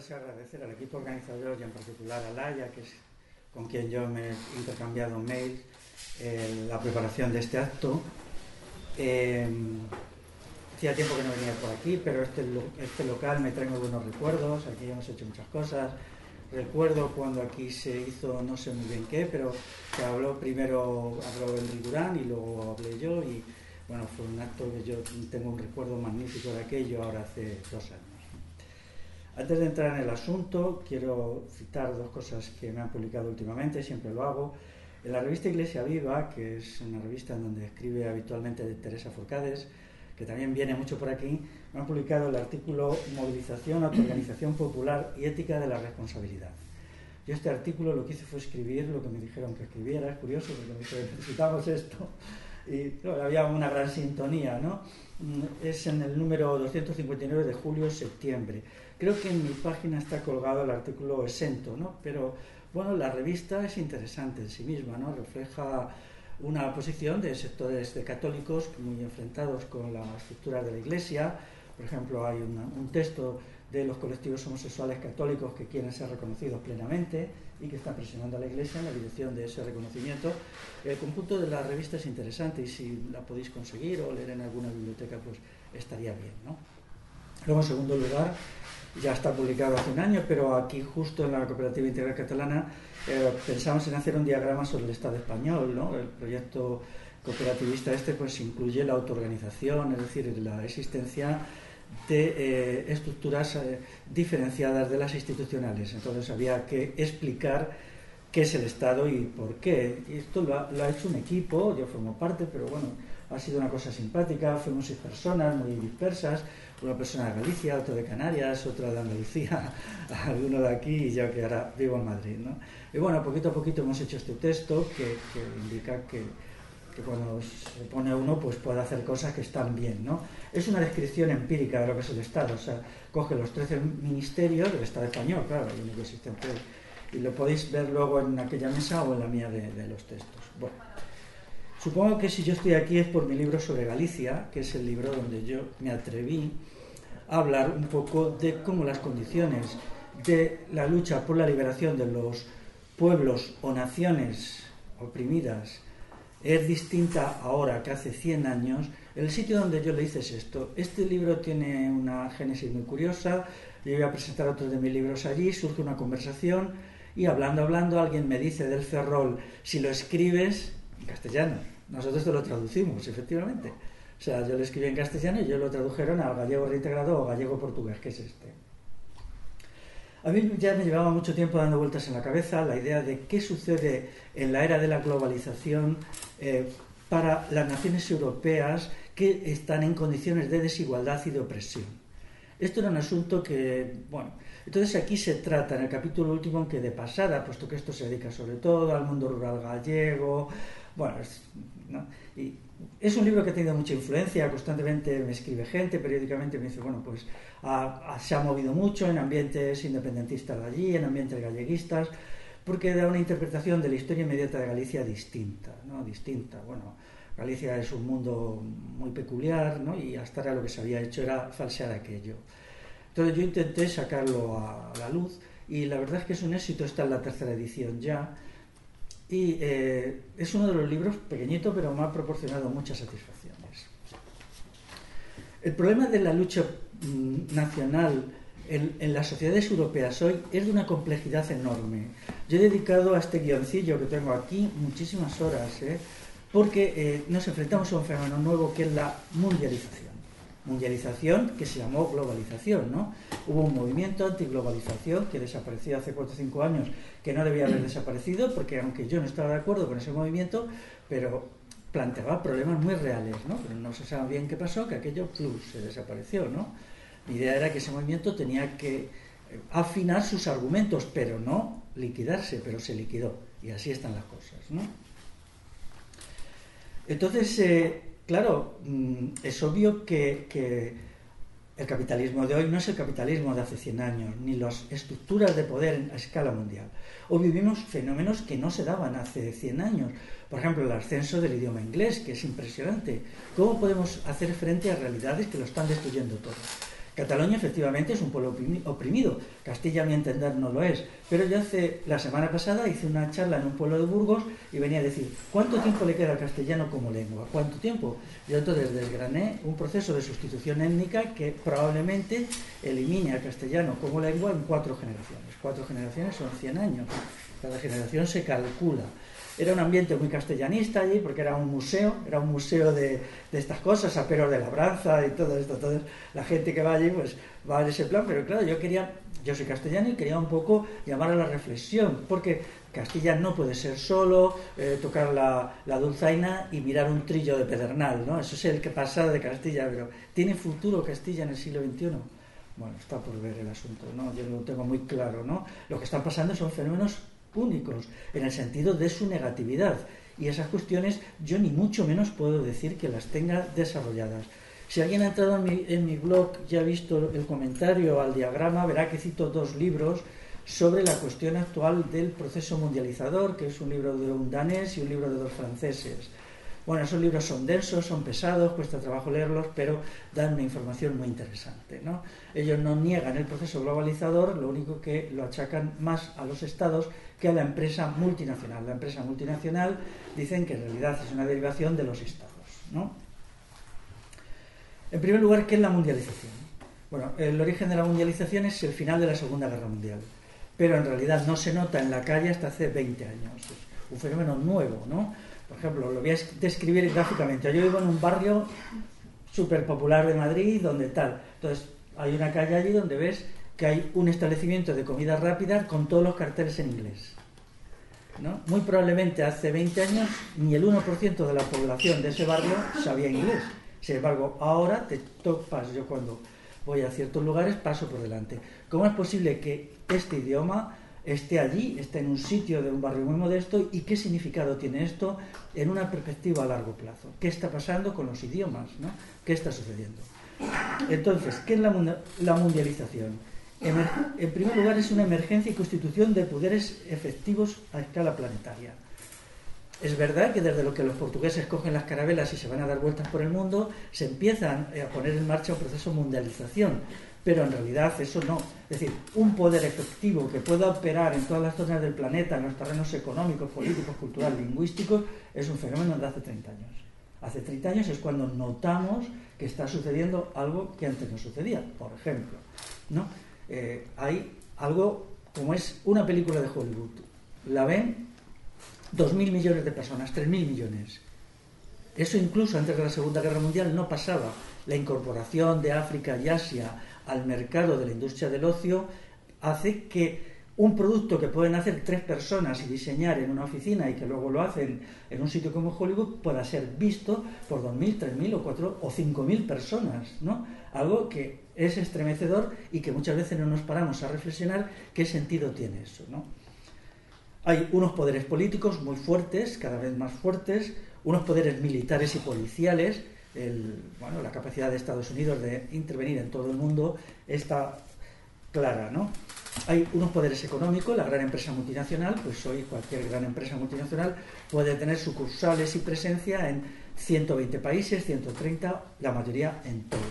deseo agradecer al equipo organizador y en particular a Laia, que es con quien yo me he intercambiado mails, eh, la preparación de este acto. Eh, hacía tiempo que no venía por aquí, pero este, este local me trae muy buenos recuerdos, aquí hemos hecho muchas cosas. Recuerdo cuando aquí se hizo no sé muy bien qué, pero se habló primero, habló el Durán y luego hablé yo y bueno, fue un acto que yo tengo un recuerdo magnífico de aquello ahora hace dos años. Antes de entrar en el asunto, quiero citar dos cosas que me han publicado últimamente, siempre lo hago. En la revista Iglesia Viva, que es una revista en donde escribe habitualmente Teresa Forcades, que también viene mucho por aquí, me han publicado el artículo Movilización, Autoorganización Popular y Ética de la Responsabilidad. Yo este artículo lo que hice fue escribir lo que me dijeron que escribiera, es curioso porque me necesitamos esto, y había una gran sintonía, ¿no? Mm, es en el número 259 de julio-septiembre. Creo que en mi página está colgado el artículo exento, ¿no? Pero bueno, la revista es interesante en sí misma, ¿no? Refleja una posición de sectores de católicos muy enfrentados con la estructura de la Iglesia. Por ejemplo, hay un texto de los colectivos homosexuales católicos que quieren ser reconocidos plenamente y que están presionando a la Iglesia en la dirección de ese reconocimiento. El conjunto de la revista es interesante y si la podéis conseguir o leer en alguna biblioteca, pues estaría bien. ¿no? Luego, en segundo lugar, ya está publicado hace un año, pero aquí justo en la Cooperativa Integral Catalana eh, pensamos en hacer un diagrama sobre el Estado español, ¿no? El proyecto cooperativista este pues incluye la autoorganización, es decir, la existencia de eh, estructuras eh, diferenciadas de las institucionales. Entonces había que explicar qué es el Estado y por qué. Y esto lo ha, lo ha hecho un equipo, yo formo parte, pero bueno, ha sido una cosa simpática, fuimos seis personas muy dispersas, una persona de Galicia, otra de Canarias, otra de Andalucía, alguno de aquí y yo que ahora vivo en Madrid. ¿no? Y bueno, poquito a poquito hemos hecho este texto que, indica que, cuando se pone uno pues puede hacer cosas que están bien. ¿no? Es una descripción empírica de lo que es el Estado, o sea, coge los 13 ministerios del Estado español, claro, el y lo podéis ver luego en aquella mesa o en la mía de, de los textos. Bueno. Supongo que si yo estoy aquí es por mi libro sobre Galicia, que es el libro donde yo me atreví hablar un poco de cómo las condiciones de la lucha por la liberación de los pueblos o naciones oprimidas es distinta ahora que hace 100 años. El sitio donde yo le hice es esto. Este libro tiene una génesis muy curiosa. Yo voy a presentar otros de mis libros allí, surge una conversación y hablando, hablando, alguien me dice del Ferrol, si lo escribes en castellano. Nosotros te lo traducimos, efectivamente. O sea, yo lo escribí en castellano y yo lo tradujeron al gallego reintegrado o gallego portugués, que es este. A mí ya me llevaba mucho tiempo dando vueltas en la cabeza la idea de qué sucede en la era de la globalización eh, para las naciones europeas que están en condiciones de desigualdad y de opresión. Esto era un asunto que, bueno, entonces aquí se trata en el capítulo último, aunque de pasada, puesto que esto se dedica sobre todo al mundo rural gallego, bueno, es, y es un libro que ha tenido mucha influencia, constantemente me escribe gente, periódicamente me dice, bueno, pues se ha movido mucho en ambientes independentistas de allí, en ambientes galleguistas, porque da una interpretación de la historia inmediata de Galicia distinta, ¿no? Distinta, bueno, Galicia es un mundo muy peculiar, ¿no? Y hasta ahora lo que se había hecho era falsear aquello. Entonces yo intenté sacarlo a la luz y la verdad es que es un éxito, está en la tercera edición ya, y eh, es uno de los libros pequeñito, pero me ha proporcionado muchas satisfacciones. El problema de la lucha mm, nacional en, las sociedades europeas hoy es de una complejidad enorme. Yo he dedicado a este guioncillo que tengo aquí muchísimas horas, ¿eh? porque eh, nos enfrentamos a un fenómeno nuevo que es la mundialización mundialización que se llamó globalización, ¿no? Hubo un movimiento antiglobalización que desapareció hace 4 o 5 años, que no debía haber desaparecido, porque aunque yo no estaba de acuerdo con ese movimiento, pero planteaba problemas muy reales, ¿no? Pero no se sabe bien qué pasó, que aquello se desapareció, ¿no? La idea era que ese movimiento tenía que eh, afinar sus argumentos, pero no liquidarse, pero se liquidó. Y así están las cosas. Entonces, eh, claro, mm, es obvio que, el capitalismo de hoy no es el capitalismo de hace 100 años, ni las estructuras de poder a escala mundial. Hoy vivimos fenómenos que no se daban hace 100 años. Por ejemplo, el ascenso del idioma inglés, que es impresionante. ¿Cómo podemos hacer frente a realidades que lo están destruyendo todo? Cataluña efectivamente es un pueblo oprimido, Castilla a mi entender no lo es, pero yo hace la semana pasada hice una charla en un pueblo de Burgos y venía a decir, ¿cuánto tiempo le queda al castellano como lengua? ¿Cuánto tiempo? Yo entonces desgrané un proceso de sustitución étnica que probablemente elimine al castellano como lengua en cuatro generaciones. Cuatro generaciones son 100 años, cada generación se calcula. Era un ambiente muy castellanista allí, porque era un museo, era un museo de, estas cosas, aperos de labranza y todo esto. Entonces, la gente que va allí, pues va en ese plan, pero claro, yo quería, yo soy castellano y quería un poco llamar a la reflexión, porque Castilla no puede ser solo eh, tocar la, la, dulzaina y mirar un trillo de pedernal, ¿no? Eso es el que pasa de Castilla, pero ¿tiene futuro Castilla en el siglo XXI? Bueno, está por ver el asunto, ¿no? Yo lo tengo muy claro, ¿no? Lo que están pasando son fenómenos únicos, en el sentido de su negatividad. Y esas cuestiones yo ni mucho menos puedo decir que las tenga desarrolladas. Si alguien ha entrado en mi, en mi blog y ha visto el comentario al diagrama, verá que cito dos libros sobre la cuestión actual del proceso mundializador, que es un libro de un danés y un libro de dos franceses. Bueno, esos libros son densos, son pesados, cuesta trabajo leerlos, pero dan una información muy interesante. ¿no? Ellos no niegan el proceso globalizador, lo único que lo achacan más a los estados que a la empresa multinacional. La empresa multinacional dicen que en realidad es una derivación de los estados. ¿no? En primer lugar, ¿qué es la mundialización? Bueno, el origen de la mundialización es el final de la Segunda Guerra Mundial, pero en realidad no se nota en la calle hasta hace 20 años. Un fenómeno nuevo, ¿no? Por ejemplo, lo voy a describir gráficamente. Yo vivo en un barrio súper popular de Madrid, donde tal. Entonces, hay una calle allí donde ves que hay un establecimiento de comida rápida con todos los carteles en inglés. ¿no? Muy probablemente hace 20 años ni el 1% de la población de ese barrio sabía inglés. Sin embargo, ahora te topas, yo cuando voy a ciertos lugares paso por delante. ¿Cómo es posible que este idioma esté allí, esté en un sitio de un barrio muy modesto y qué significado tiene esto en una perspectiva a largo plazo? ¿Qué está pasando con los idiomas? ¿no? ¿Qué está sucediendo? Entonces, ¿qué es la mundialización? En primer lugar, es una emergencia y constitución de poderes efectivos a escala planetaria. Es verdad que desde lo que los portugueses cogen las carabelas y se van a dar vueltas por el mundo, se empiezan a poner en marcha un proceso de mundialización, pero en realidad eso no. Es decir, un poder efectivo que pueda operar en todas las zonas del planeta, en los terrenos económicos, políticos, culturales, lingüísticos, es un fenómeno de hace 30 años. Hace 30 años es cuando notamos que está sucediendo algo que antes no sucedía, por ejemplo. ¿no? Eh, hay algo como es una película de Hollywood. La ven 2.000 millones de personas, 3.000 millones. Eso incluso antes de la Segunda Guerra Mundial no pasaba. La incorporación de África y Asia al mercado de la industria del ocio hace que un producto que pueden hacer tres personas y diseñar en una oficina y que luego lo hacen en un sitio como Hollywood pueda ser visto por 2.000, 3.000 o 4 o 5.000 personas, ¿no? Algo que es estremecedor y que muchas veces no nos paramos a reflexionar qué sentido tiene eso. ¿no? Hay unos poderes políticos muy fuertes, cada vez más fuertes, unos poderes militares y policiales. Bueno, la capacidad de Estados Unidos de intervenir en todo el mundo está clara, ¿no? Hay unos poderes económicos, la gran empresa multinacional, pues hoy cualquier gran empresa multinacional puede tener sucursales y presencia en 120 países, 130, la mayoría en todos.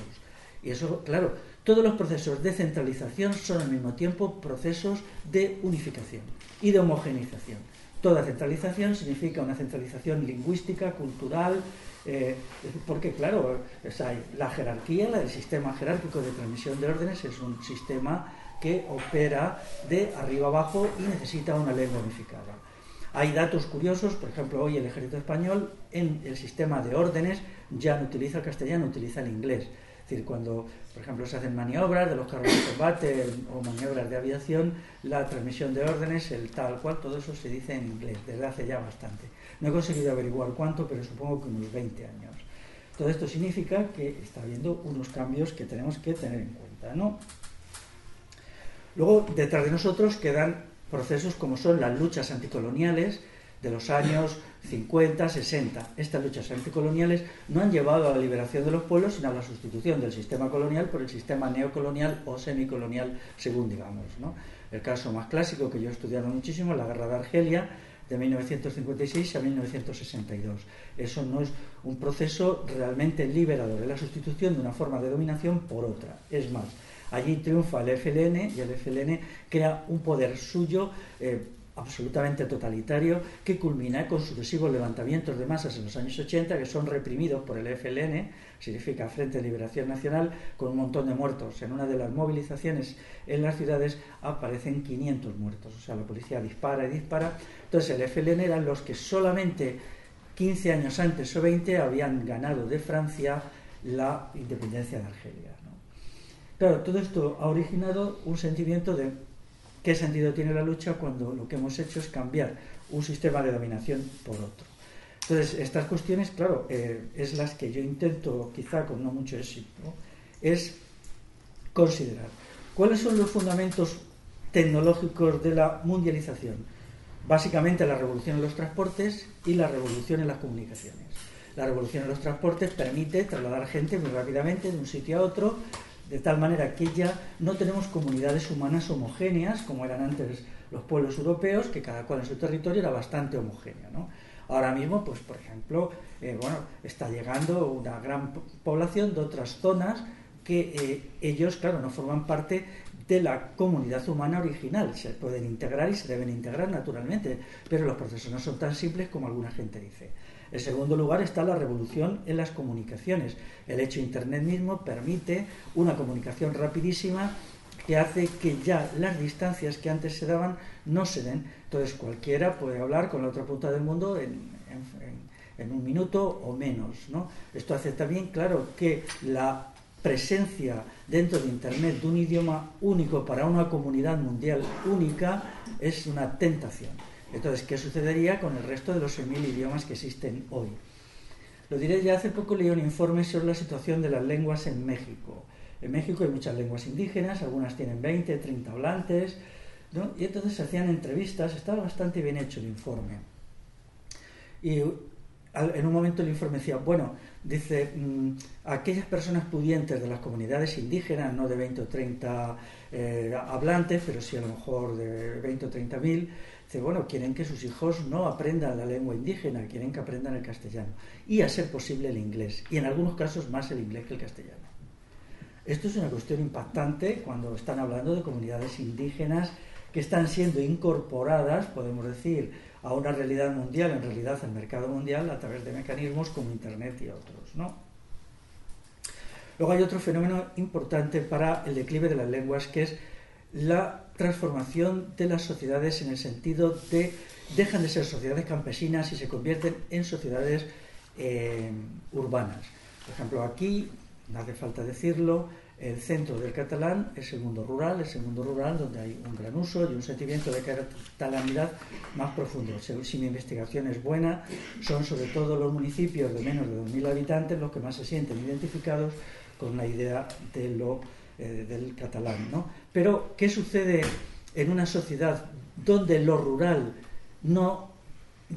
Y eso, claro, todos los procesos de centralización son al mismo tiempo procesos de unificación y de homogenización. Toda centralización significa una centralización lingüística, cultural, eh, porque claro, la jerarquía, el sistema jerárquico de transmisión de órdenes es un sistema que opera de arriba abajo y necesita una lengua unificada. Hay datos curiosos, por ejemplo, hoy el ejército español en el sistema de órdenes ya no utiliza el castellano, utiliza el inglés decir, cuando, por ejemplo, se hacen maniobras de los carros de combate o maniobras de aviación, la transmisión de órdenes, el tal cual, todo eso se dice en inglés, desde hace ya bastante. No he conseguido averiguar cuánto, pero supongo que unos 20 años. Todo esto significa que está habiendo unos cambios que tenemos que tener en cuenta, ¿no? Luego, detrás de nosotros quedan procesos como son las luchas anticoloniales de los años 50, 60. Estas luchas anticoloniales no han llevado a la liberación de los pueblos, sino a la sustitución del sistema colonial por el sistema neocolonial o semicolonial, según digamos. ¿no? El caso más clásico que yo he estudiado muchísimo, la guerra de Argelia, de 1956 a 1962. Eso no es un proceso realmente liberador, es la sustitución de una forma de dominación por otra. Es más, allí triunfa el FLN y el FLN crea un poder suyo eh, absolutamente totalitario que culmina con sucesivos levantamientos de masas en los años 80 que son reprimidos por el FLN, significa Frente de Liberación Nacional, con un montón de muertos. En una de las movilizaciones en las ciudades aparecen 500 muertos, o sea, la policía dispara y dispara. Entonces el FLN eran los que solamente 15 años antes o 20 habían ganado de Francia la independencia de Argelia. Claro, todo esto ha originado un sentimiento de ¿Qué sentido tiene la lucha cuando lo que hemos hecho es cambiar un sistema de dominación por otro? Entonces, estas cuestiones, claro, eh, es las que yo intento, quizá con no mucho éxito, es considerar cuáles son los fundamentos tecnológicos de la mundialización. Básicamente la revolución en los transportes y la revolución en las comunicaciones. La revolución en los transportes permite trasladar gente muy rápidamente de un sitio a otro de tal manera que ya no tenemos comunidades humanas homogéneas como eran antes los pueblos europeos, que cada cual en su territorio era bastante homogéneo. Ahora mismo, pues por ejemplo, eh, bueno, está llegando una gran población de otras zonas que eh, ellos, claro, no forman parte de la comunidad humana original. Se pueden integrar y se deben integrar naturalmente, pero los procesos no son tan simples como alguna gente dice. En segundo lugar está la revolución en las comunicaciones. El hecho de Internet mismo permite una comunicación rapidísima que hace que ya las distancias que antes se daban no se den. Entonces cualquiera puede hablar con la otra punta del mundo en, un minuto o menos. ¿no? Esto hace también claro que la presencia dentro de Internet de un idioma único para una comunidad mundial única es una tentación. Entonces, ¿qué sucedería con el resto de los 6.000 idiomas que existen hoy? Lo diré ya hace poco leí un informe sobre la situación de las lenguas en México. En México hay muchas lenguas indígenas, algunas tienen 20, 30 hablantes, y entonces se hacían entrevistas, estaba bastante bien hecho el informe. Y en un momento el informe decía, bueno, dice, mm, aquellas personas pudientes de las comunidades indígenas, no de 20 o 30 eh, hablantes, pero sí a lo mejor de 20 o 30 mil, Dice, bueno, quieren que sus hijos no aprendan la lengua indígena, quieren que aprendan el castellano. Y a ser posible el inglés. Y en algunos casos más el inglés que el castellano. Esto es una cuestión impactante cuando están hablando de comunidades indígenas que están siendo incorporadas, podemos decir, a una realidad mundial, en realidad al mercado mundial, a través de mecanismos como Internet y otros. Luego hay otro fenómeno importante para el declive de las lenguas, que es la transformación de las sociedades en el sentido de dejan de ser sociedades campesinas y se convierten en sociedades eh, urbanas. Por ejemplo, aquí, no hace falta decirlo, el centro del catalán es el mundo rural, es el mundo rural donde hay un gran uso y un sentimiento de catalanidad más profundo. Si mi investigación es buena, son sobre todo los municipios de menos de 2.000 habitantes los que más se sienten identificados con la idea de lo eh, del catalán. ¿no? Pero, ¿qué sucede en una sociedad donde lo rural no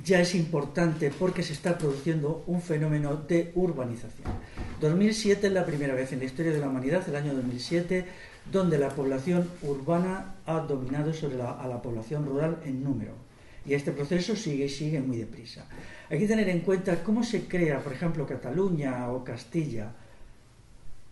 ya es importante porque se está produciendo un fenómeno de urbanización? 2007 es la primera vez en la historia de la humanidad, el año 2007, donde la población urbana ha dominado sobre la, a la población rural en número. Y este proceso sigue y sigue muy deprisa. Hay que tener en cuenta cómo se crea, por ejemplo, Cataluña o Castilla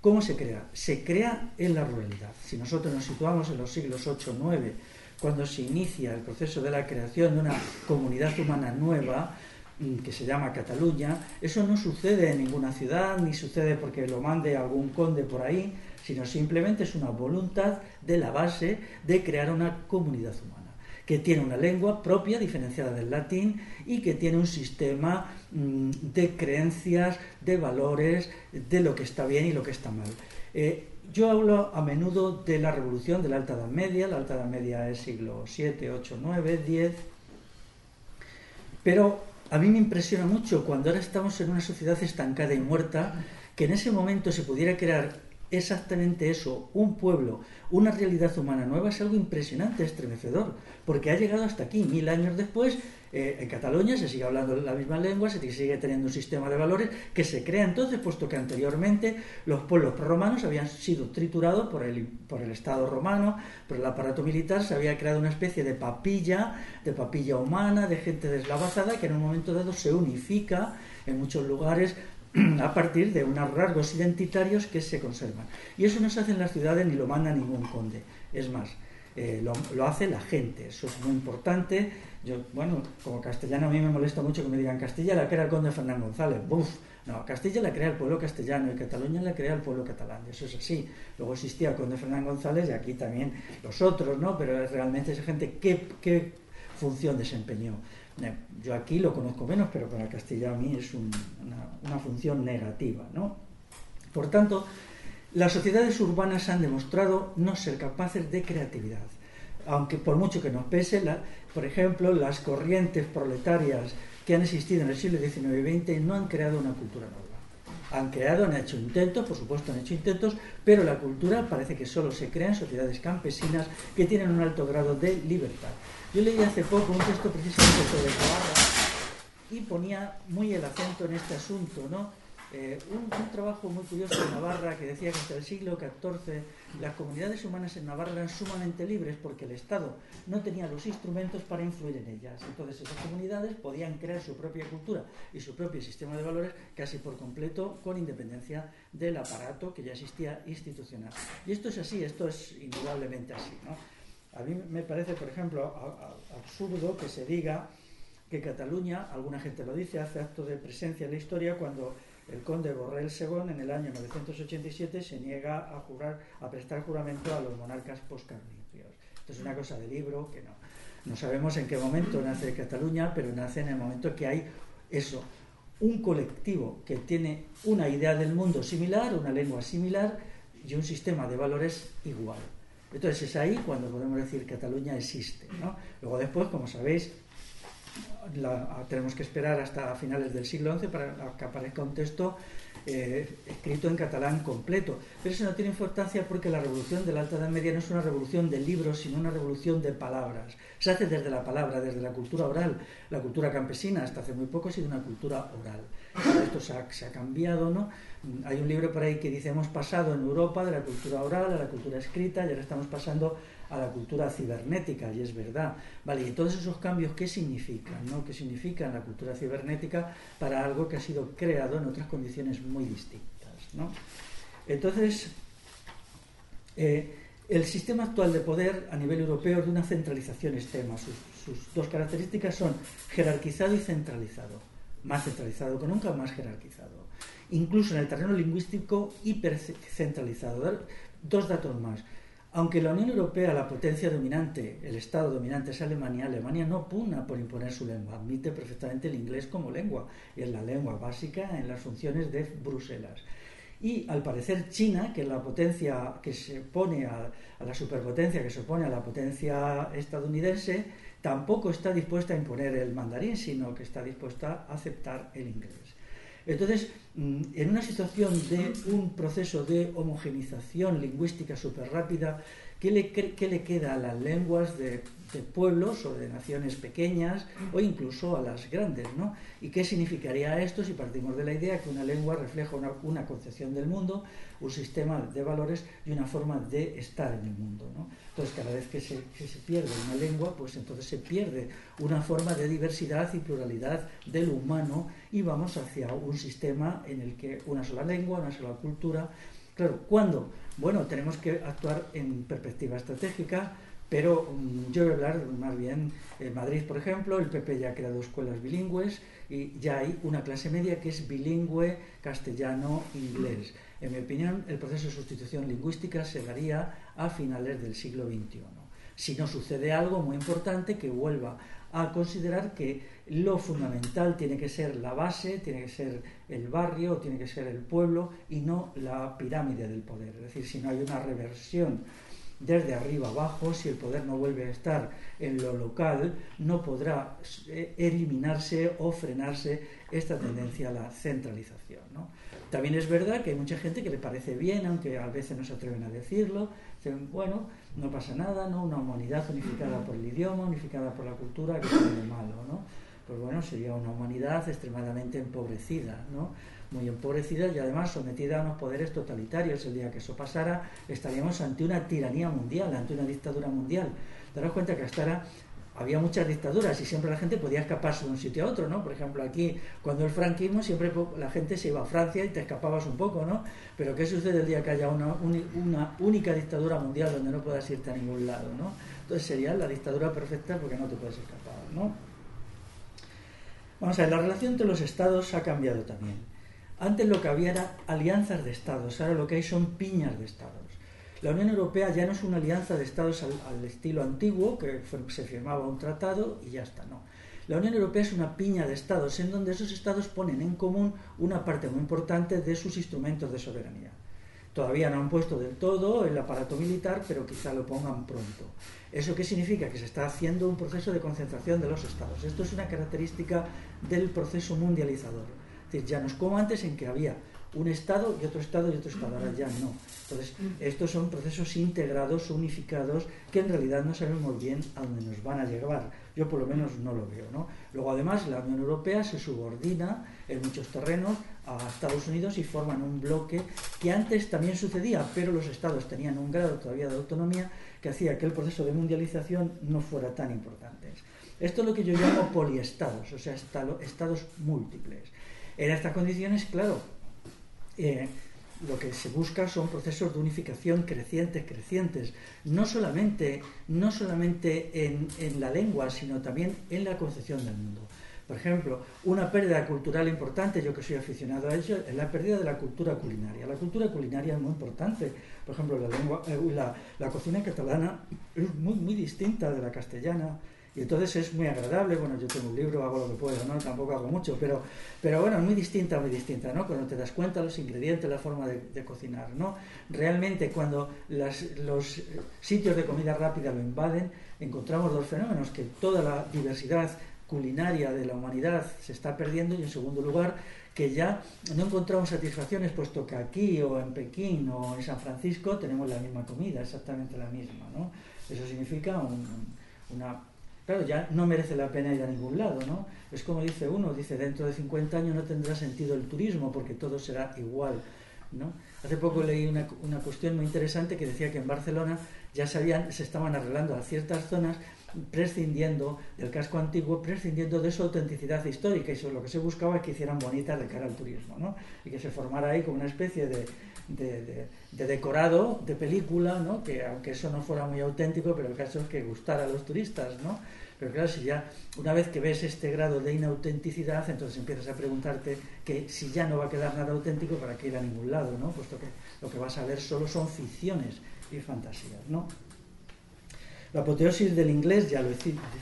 ¿Cómo se crea? Se crea en la ruralidad. Si nosotros nos situamos en los siglos 8 9, cuando se inicia el proceso de la creación de una comunidad humana nueva, mm, que se llama Cataluña, eso no sucede en ninguna ciudad, ni sucede porque lo mande algún conde por ahí, sino simplemente es una voluntad de la base de crear una comunidad humana que tiene una lengua propia, diferenciada del latín, y que tiene un sistema mm, de creencias, de valores, de lo que está bien y lo que está mal. Eh, yo hablo a menudo de la revolución de la Alta Edad Media, la Alta Edad Media es siglo 7, 8, 9, 10, pero a mí me impresiona mucho cuando ahora estamos en una sociedad estancada y muerta, que en ese momento se pudiera crear exactamente eso, un pueblo, una realidad humana nueva, es algo impresionante, estremecedor, porque ha llegado hasta aquí, mil años después, eh, en Cataluña se sigue hablando la misma lengua, se sigue teniendo un sistema de valores que se crea entonces, puesto que anteriormente los pueblos romanos habían sido triturados por el, por el Estado romano, por el aparato militar, se había creado una especie de papilla, de papilla humana, de gente deslavazada, que en un momento dado se unifica en muchos lugares a partir de unos rasgos identitarios que se conservan. Y eso no se hace en las ciudades ni lo manda ningún conde. Es más, eh, lo, hace la gente, eso es muy importante. Yo, bueno, como castellano a mí me molesta mucho que me digan Castilla la crea el conde Fernán González. ¡Buf! No, Castilla la crea el pueblo castellano y Cataluña la crea el pueblo catalán. Eso es así. Luego existía el conde Fernán González y aquí también los otros, ¿no? Pero realmente esa gente, ¿qué, qué función desempeñó? Eh, yo aquí lo conozco menos, pero para Castilla a mí es una, función negativa. ¿no? Por tanto, las sociedades urbanas han demostrado no ser capaces de creatividad. Aunque por mucho que nos pese, por ejemplo, las corrientes proletarias que han existido en el siglo XIX y XX no han creado una cultura nueva. Han creado, han hecho intentos, por supuesto han hecho intentos, pero la cultura parece que solo se crea en sociedades campesinas que tienen un alto grado de libertad. Yo leí hace poco un texto precisamente sobre Navarra y ponía muy el acento en este asunto, ¿no? Eh, un, trabajo muy curioso de Navarra que decía que hasta el siglo XIV las comunidades humanas en Navarra eran sumamente libres porque el Estado no tenía los instrumentos para influir en ellas. Entonces esas comunidades podían crear su propia cultura y su propio sistema de valores casi por completo con independencia del aparato que ya existía institucional. Y esto es así, esto es indudablemente así. ¿no? A mí me parece, por ejemplo, absurdo que se diga que Cataluña, alguna gente lo dice, hace acto de presencia en la historia cuando el conde Borrell Segón en el año 987 se niega a jurar, a prestar juramento a los monarcas postcarnicios. Esto es una cosa de libro que no. No sabemos en qué momento nace Cataluña, pero nace en el momento que hay eso, un colectivo que tiene una idea del mundo similar, una lengua similar y un sistema de valores igual. Entonces es ahí cuando podemos decir Cataluña existe. ¿no? Luego después, como sabéis, tenemos que esperar hasta finales del siglo XI para que aparezca un texto eh, escrito en catalán completo. Pero eso no tiene importancia porque la revolución de la Alta Edad Media no es una revolución de libros, sino una revolución de palabras. Se hace desde la palabra, desde la cultura oral. La cultura campesina hasta hace muy poco ha sido una cultura oral. Esto se ha, se ha cambiado, ¿no? Hay un libro por ahí que dice hemos pasado en Europa de la cultura oral a la cultura escrita y ahora estamos pasando a la cultura cibernética, y es verdad. Vale, y todos esos cambios, ¿qué significan? No? ¿Qué significan la cultura cibernética para algo que ha sido creado en otras condiciones muy distintas? ¿no? Entonces, eh, el sistema actual de poder a nivel europeo es de una centralización extrema. Sus, sus dos características son jerarquizado y centralizado. Más centralizado que nunca, más jerarquizado incluso en el terreno lingüístico hipercentralizado. Dos datos más. Aunque la Unión Europea, la potencia dominante, el Estado dominante es Alemania, Alemania no pugna por imponer su lengua, admite perfectamente el inglés como lengua, y es la lengua básica en las funciones de Bruselas. Y al parecer China, que es la potencia que se pone a, a la superpotencia que se opone a la potencia estadounidense, tampoco está dispuesta a imponer el mandarín, sino que está dispuesta a aceptar el inglés. Entonces, mm, en una situación de un proceso de homogenización lingüística súper rápida, ¿qué le, le queda a las lenguas de de pueblos o de naciones pequeñas o incluso a las grandes, ¿no? ¿Y qué significaría esto si partimos de la idea que una lengua refleja una, concepción del mundo, un sistema de valores y una forma de estar en el mundo, ¿no? Entonces, cada vez que se, que se pierde una lengua, pues entonces se pierde una forma de diversidad y pluralidad del humano y vamos hacia un sistema en el que una sola lengua, una sola cultura. Claro, ¿cuándo? Bueno, tenemos que actuar en perspectiva estratégica, pero mm, yo voy a hablar más bien en Madrid, por ejemplo, el PP ya ha creado escuelas bilingües y ya hay una clase media que es bilingüe castellano-inglés. En mi opinión, el proceso de sustitución lingüística se daría a finales del siglo XXI. Si no sucede algo muy importante que vuelva a considerar que lo fundamental tiene que ser la base, tiene que ser el barrio, tiene que ser el pueblo y no la pirámide del poder. Es decir, si no hay una reversión desde arriba abajo, si el poder no vuelve a estar en lo local, no podrá eh, eliminarse o frenarse esta tendencia a la centralización. También es verdad que hay mucha gente que le parece bien, aunque a veces no se atreven a decirlo, dicen, bueno, no pasa nada, ¿no? Una humanidad unificada por el idioma, unificada por la cultura, que tiene de malo, ¿no? Pues bueno, sería una humanidad extremadamente empobrecida, ¿no? Muy empobrecida y además sometida a unos poderes totalitarios. El día que eso pasara, estaríamos ante una tiranía mundial, ante una dictadura mundial. Daros cuenta que hasta ahora había muchas dictaduras y siempre la gente podía escaparse de un sitio a otro, ¿no? Por ejemplo, aquí, cuando el franquismo, siempre la gente se iba a Francia y te escapabas un poco, ¿no? Pero ¿qué sucede el día que haya una, única dictadura mundial donde no puedas irte a ningún lado, ¿no? Entonces sería la dictadura perfecta porque no te puedes escapar, ¿no? Vamos a ver, la relación entre los estados ha cambiado también. Antes lo que había era alianzas de estados, ahora lo que hay son piñas de estados. La Unión Europea ya no es una alianza de estados al, estilo antiguo, que se firmaba un tratado y ya está, no. La Unión Europea es una piña de estados en donde esos estados ponen en común una parte muy importante de sus instrumentos de soberanía. Todavía no han puesto del todo el aparato militar, pero quizá lo pongan pronto. ¿Eso qué significa? Que se está haciendo un proceso de concentración de los estados. Esto es una característica del proceso mundializador. Es decir, ya no es como antes en que había un Estado y otro Estado y otro Estado, ahora ya no. Entonces, estos son procesos integrados, unificados, que en realidad no sabemos bien a dónde nos van a llevar. Yo por lo menos no lo veo. ¿no? Luego, además, la Unión Europea se subordina en muchos terrenos a Estados Unidos y forman un bloque que antes también sucedía, pero los Estados tenían un grado todavía de autonomía que hacía que el proceso de mundialización no fuera tan importante. Esto es lo que yo llamo poliestados, o sea, estados múltiples. En estas condiciones, claro, eh, lo que se busca son procesos de unificación crecientes, crecientes, no solamente, no solamente en, en, la lengua, sino también en la concepción del mundo. Por ejemplo, una pérdida cultural importante, yo que soy aficionado a ello, es la pérdida de la cultura culinaria. La cultura culinaria es muy importante. Por ejemplo, la, lengua, eh, la, la cocina catalana es muy, muy distinta de la castellana, y entonces es muy agradable, bueno, yo tengo un libro, hago lo que puedo, ¿no? Tampoco hago mucho, pero, pero bueno, muy distinta, muy distinta, ¿no? Cuando te das cuenta los ingredientes, la forma de, cocinar, ¿no? Realmente cuando los sitios de comida rápida lo invaden, encontramos dos fenómenos, que toda la diversidad culinaria de la humanidad se está perdiendo y en segundo lugar que ya no encontramos satisfacciones puesto que aquí o en Pekín o en San Francisco tenemos la misma comida, exactamente la misma, ¿no? Eso significa una claro, ya no merece la pena ir a ningún lado, ¿no? Es como dice uno, dice, dentro de 50 años no tendrá sentido el turismo porque todo será igual, ¿no? Hace poco leí una, una cuestión muy interesante que decía que en Barcelona ya se, se estaban arreglando a ciertas zonas prescindiendo del casco antiguo, prescindiendo de su autenticidad histórica y eso lo que se buscaba es que hicieran bonitas de cara al turismo, ¿no? Y que se formara ahí como una especie de, de, decorado de película, ¿no? que aunque eso no fuera muy auténtico, pero el caso es que gustara a los turistas, ¿no? Pero claro, si ya una vez que ves este grado de inautenticidad, entonces empiezas a preguntarte que si ya no va a quedar nada auténtico, ¿para qué ir a ningún lado? ¿no? Puesto que lo que vas a ver solo son ficciones y fantasías. ¿no? La apoteosis del inglés, ya lo he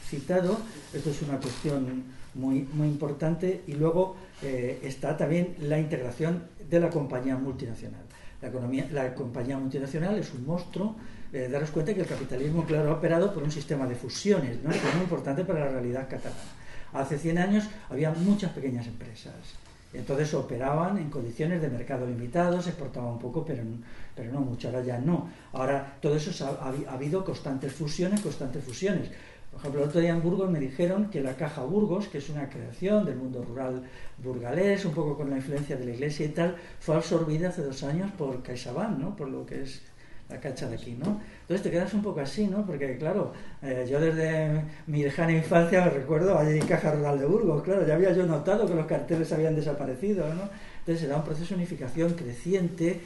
citado, esto es una cuestión muy, muy importante, y luego eh, está también la integración de la compañía multinacional. La, economía, la compañía multinacional es un monstruo. Eh, daros cuenta que el capitalismo, claro, ha operado por un sistema de fusiones, ¿no? que es muy importante para la realidad catalana. Hace 100 años había muchas pequeñas empresas. Entonces operaban en condiciones de mercado limitados, exportaban un poco, pero, pero no mucho. Ahora ya no. Ahora todo eso ha, ha habido constantes fusiones, constantes fusiones. Por ejemplo, el otro día en Burgos me dijeron que la Caja Burgos, que es una creación del mundo rural burgalés, un poco con la influencia de la iglesia y tal, fue absorbida hace dos años por CaixaBank, ¿no? Por lo que es la cacha de aquí, ¿no? Entonces te quedas un poco así, ¿no? Porque, claro, eh, yo desde mi lejana infancia me recuerdo allí en Caja Rural de Burgos, claro, ya había yo notado que los carteles habían desaparecido, ¿no? Entonces era un proceso de unificación creciente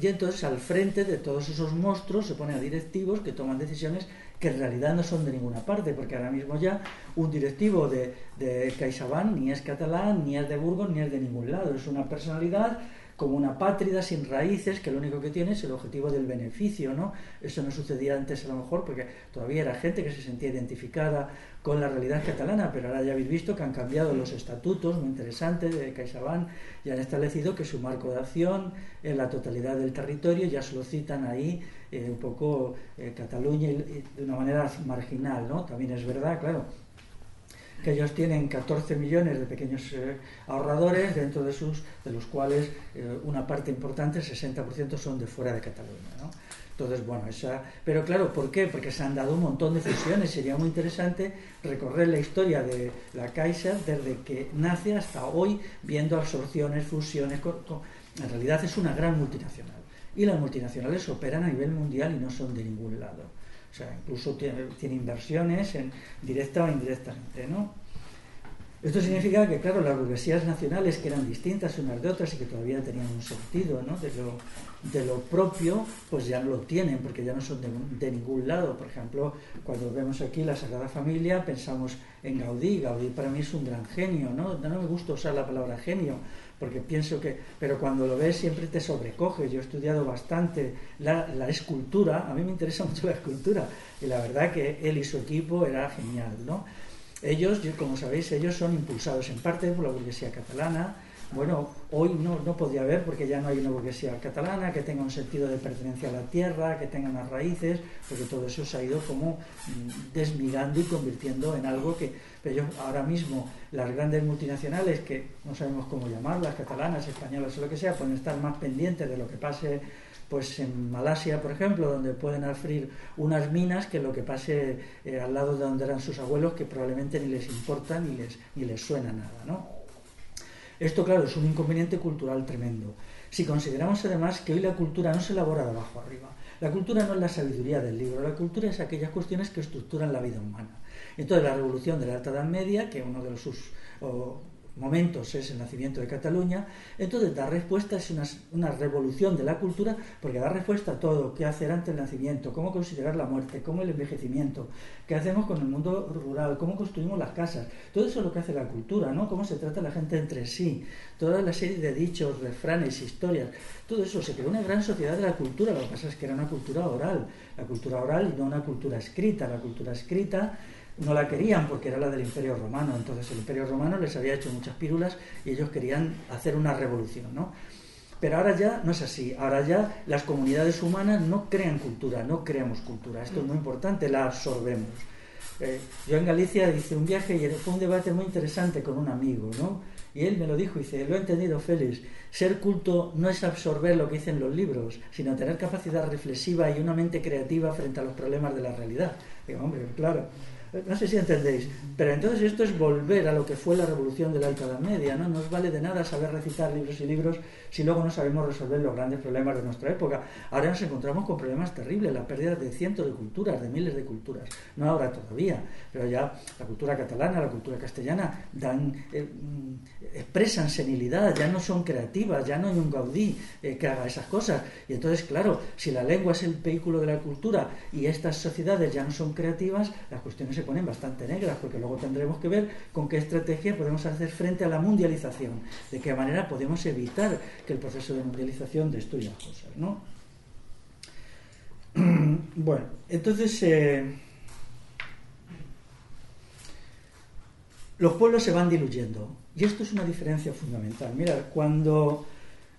y entonces al frente de todos esos monstruos se pone a directivos que toman decisiones que en realidad no son de ninguna parte, porque ahora mismo ya un directivo de, de CaixaBank ni es catalán, ni es de Burgos, ni es de ningún lado. Es una personalidad como una pátrida sin raíces que lo único que tiene es el objetivo del beneficio, ¿no? Eso no sucedía antes a lo mejor porque todavía era gente que se sentía identificada con la realidad catalana, pero ahora ya habéis visto que han cambiado los estatutos, muy interesantes, de CaixaBank, y han establecido que su marco de acción en la totalidad del territorio ya se lo citan ahí un poco Cataluña de una manera marginal, ¿no? También es verdad, claro, que ellos tienen 14 millones de pequeños ahorradores, dentro de sus, de los cuales una parte importante, 60%, son de fuera de Cataluña. ¿no? Entonces, bueno, esa... Pero claro, ¿por qué? Porque se han dado un montón de fusiones. Sería muy interesante recorrer la historia de la Caixa desde que nace hasta hoy, viendo absorciones, fusiones. En realidad es una gran multinacional. Y las multinacionales operan a nivel mundial y no son de ningún lado. O sea, incluso tiene, tiene inversiones en directa o indirectamente, ¿no? Esto significa que, claro, las burguesías nacionales, que eran distintas unas de otras y que todavía tenían un sentido ¿no? de, lo, de lo propio, pues ya no lo tienen, porque ya no son de, ningún lado. Por ejemplo, cuando vemos aquí la Sagrada Familia, pensamos en Gaudí. Gaudí para mí es un gran genio, ¿no? No me gusta usar la palabra genio, porque pienso que, pero cuando lo ves siempre te sobrecoge. Yo he estudiado bastante la, escultura, a mí me interesa mucho la escultura, y la verdad que él y su equipo era genial, ¿no? Ellos, como sabéis, ellos son impulsados en parte por la burguesía catalana. Bueno, hoy no, no podría haber porque ya no hay una burguesía catalana que tenga un sentido de pertenencia a la tierra, que tenga unas raíces, porque todo eso se ha ido como mm, desmigando y convirtiendo en algo que pero ahora mismo las grandes multinacionales, que no sabemos cómo llamarlas, catalanas, españolas o lo que sea, pueden estar más pendientes de lo que pase pues en Malasia, por ejemplo, donde pueden abrir unas minas que lo que pase eh, al lado de donde eran sus abuelos, que probablemente ni les importa ni les, ni les suena nada. ¿no? Esto, claro, es un inconveniente cultural tremendo. Si consideramos además que hoy la cultura no se elabora de abajo arriba, la cultura no es la sabiduría del libro, la cultura es aquellas cuestiones que estructuran la vida humana. Entonces, la revolución de la Alta Edad Media, que uno de los sus momentos es el nacimiento de Cataluña, entonces dar respuesta es una, revolución de la cultura porque da respuesta a todo, qué hacer ante el nacimiento, cómo considerar la muerte, cómo el envejecimiento, qué hacemos con el mundo rural, cómo construimos las casas, todo eso es lo que hace la cultura, ¿no? Cómo se trata la gente entre sí, toda la serie de dichos, refranes, historias, todo eso se creó una gran sociedad de la cultura, lo que pasa es que era una cultura oral, la cultura oral y no una cultura escrita, la cultura escrita no la querían porque era la del Imperio Romano. Entonces el Imperio Romano les había hecho muchas pírulas y ellos querían hacer una revolución, ¿no? Pero ahora ya no es así. Ahora ya las comunidades humanas no crean cultura, no creamos cultura. Esto es muy importante, la absorbemos. Eh, yo en Galicia hice un viaje y fue un debate muy interesante con un amigo, ¿no? Y él me lo dijo, y dice, lo he entendido, Félix, ser culto no es absorber lo que dicen los libros, sino tener capacidad reflexiva y una mente creativa frente a los problemas de la realidad. Digo, hombre, claro, no sé si entendéis, pero entonces esto es volver a lo que fue la revolución de la Alta Edad Media, ¿no? Nos vale de nada saber recitar libros y libros si luego no sabemos resolver los grandes problemas de nuestra época. Ahora nos encontramos con problemas terribles, la pérdida de cientos de culturas, de miles de culturas. No ahora todavía, pero ya la cultura catalana, la cultura castellana dan, eh, mm, expresan senilidad, ya no son creativas, ya no hay un Gaudí eh, que haga esas cosas. Y entonces, claro, si la lengua es el vehículo de la cultura y estas sociedades ya no son creativas, las cuestiones se ponen bastante negras, porque luego tendremos que ver con qué estrategia podemos hacer frente a la mundialización, de qué manera podemos evitar que el proceso de mundialización destruya cosas, ¿no? Bueno, entonces eh, los pueblos se van diluyendo y esto es una diferencia fundamental. Mira, cuando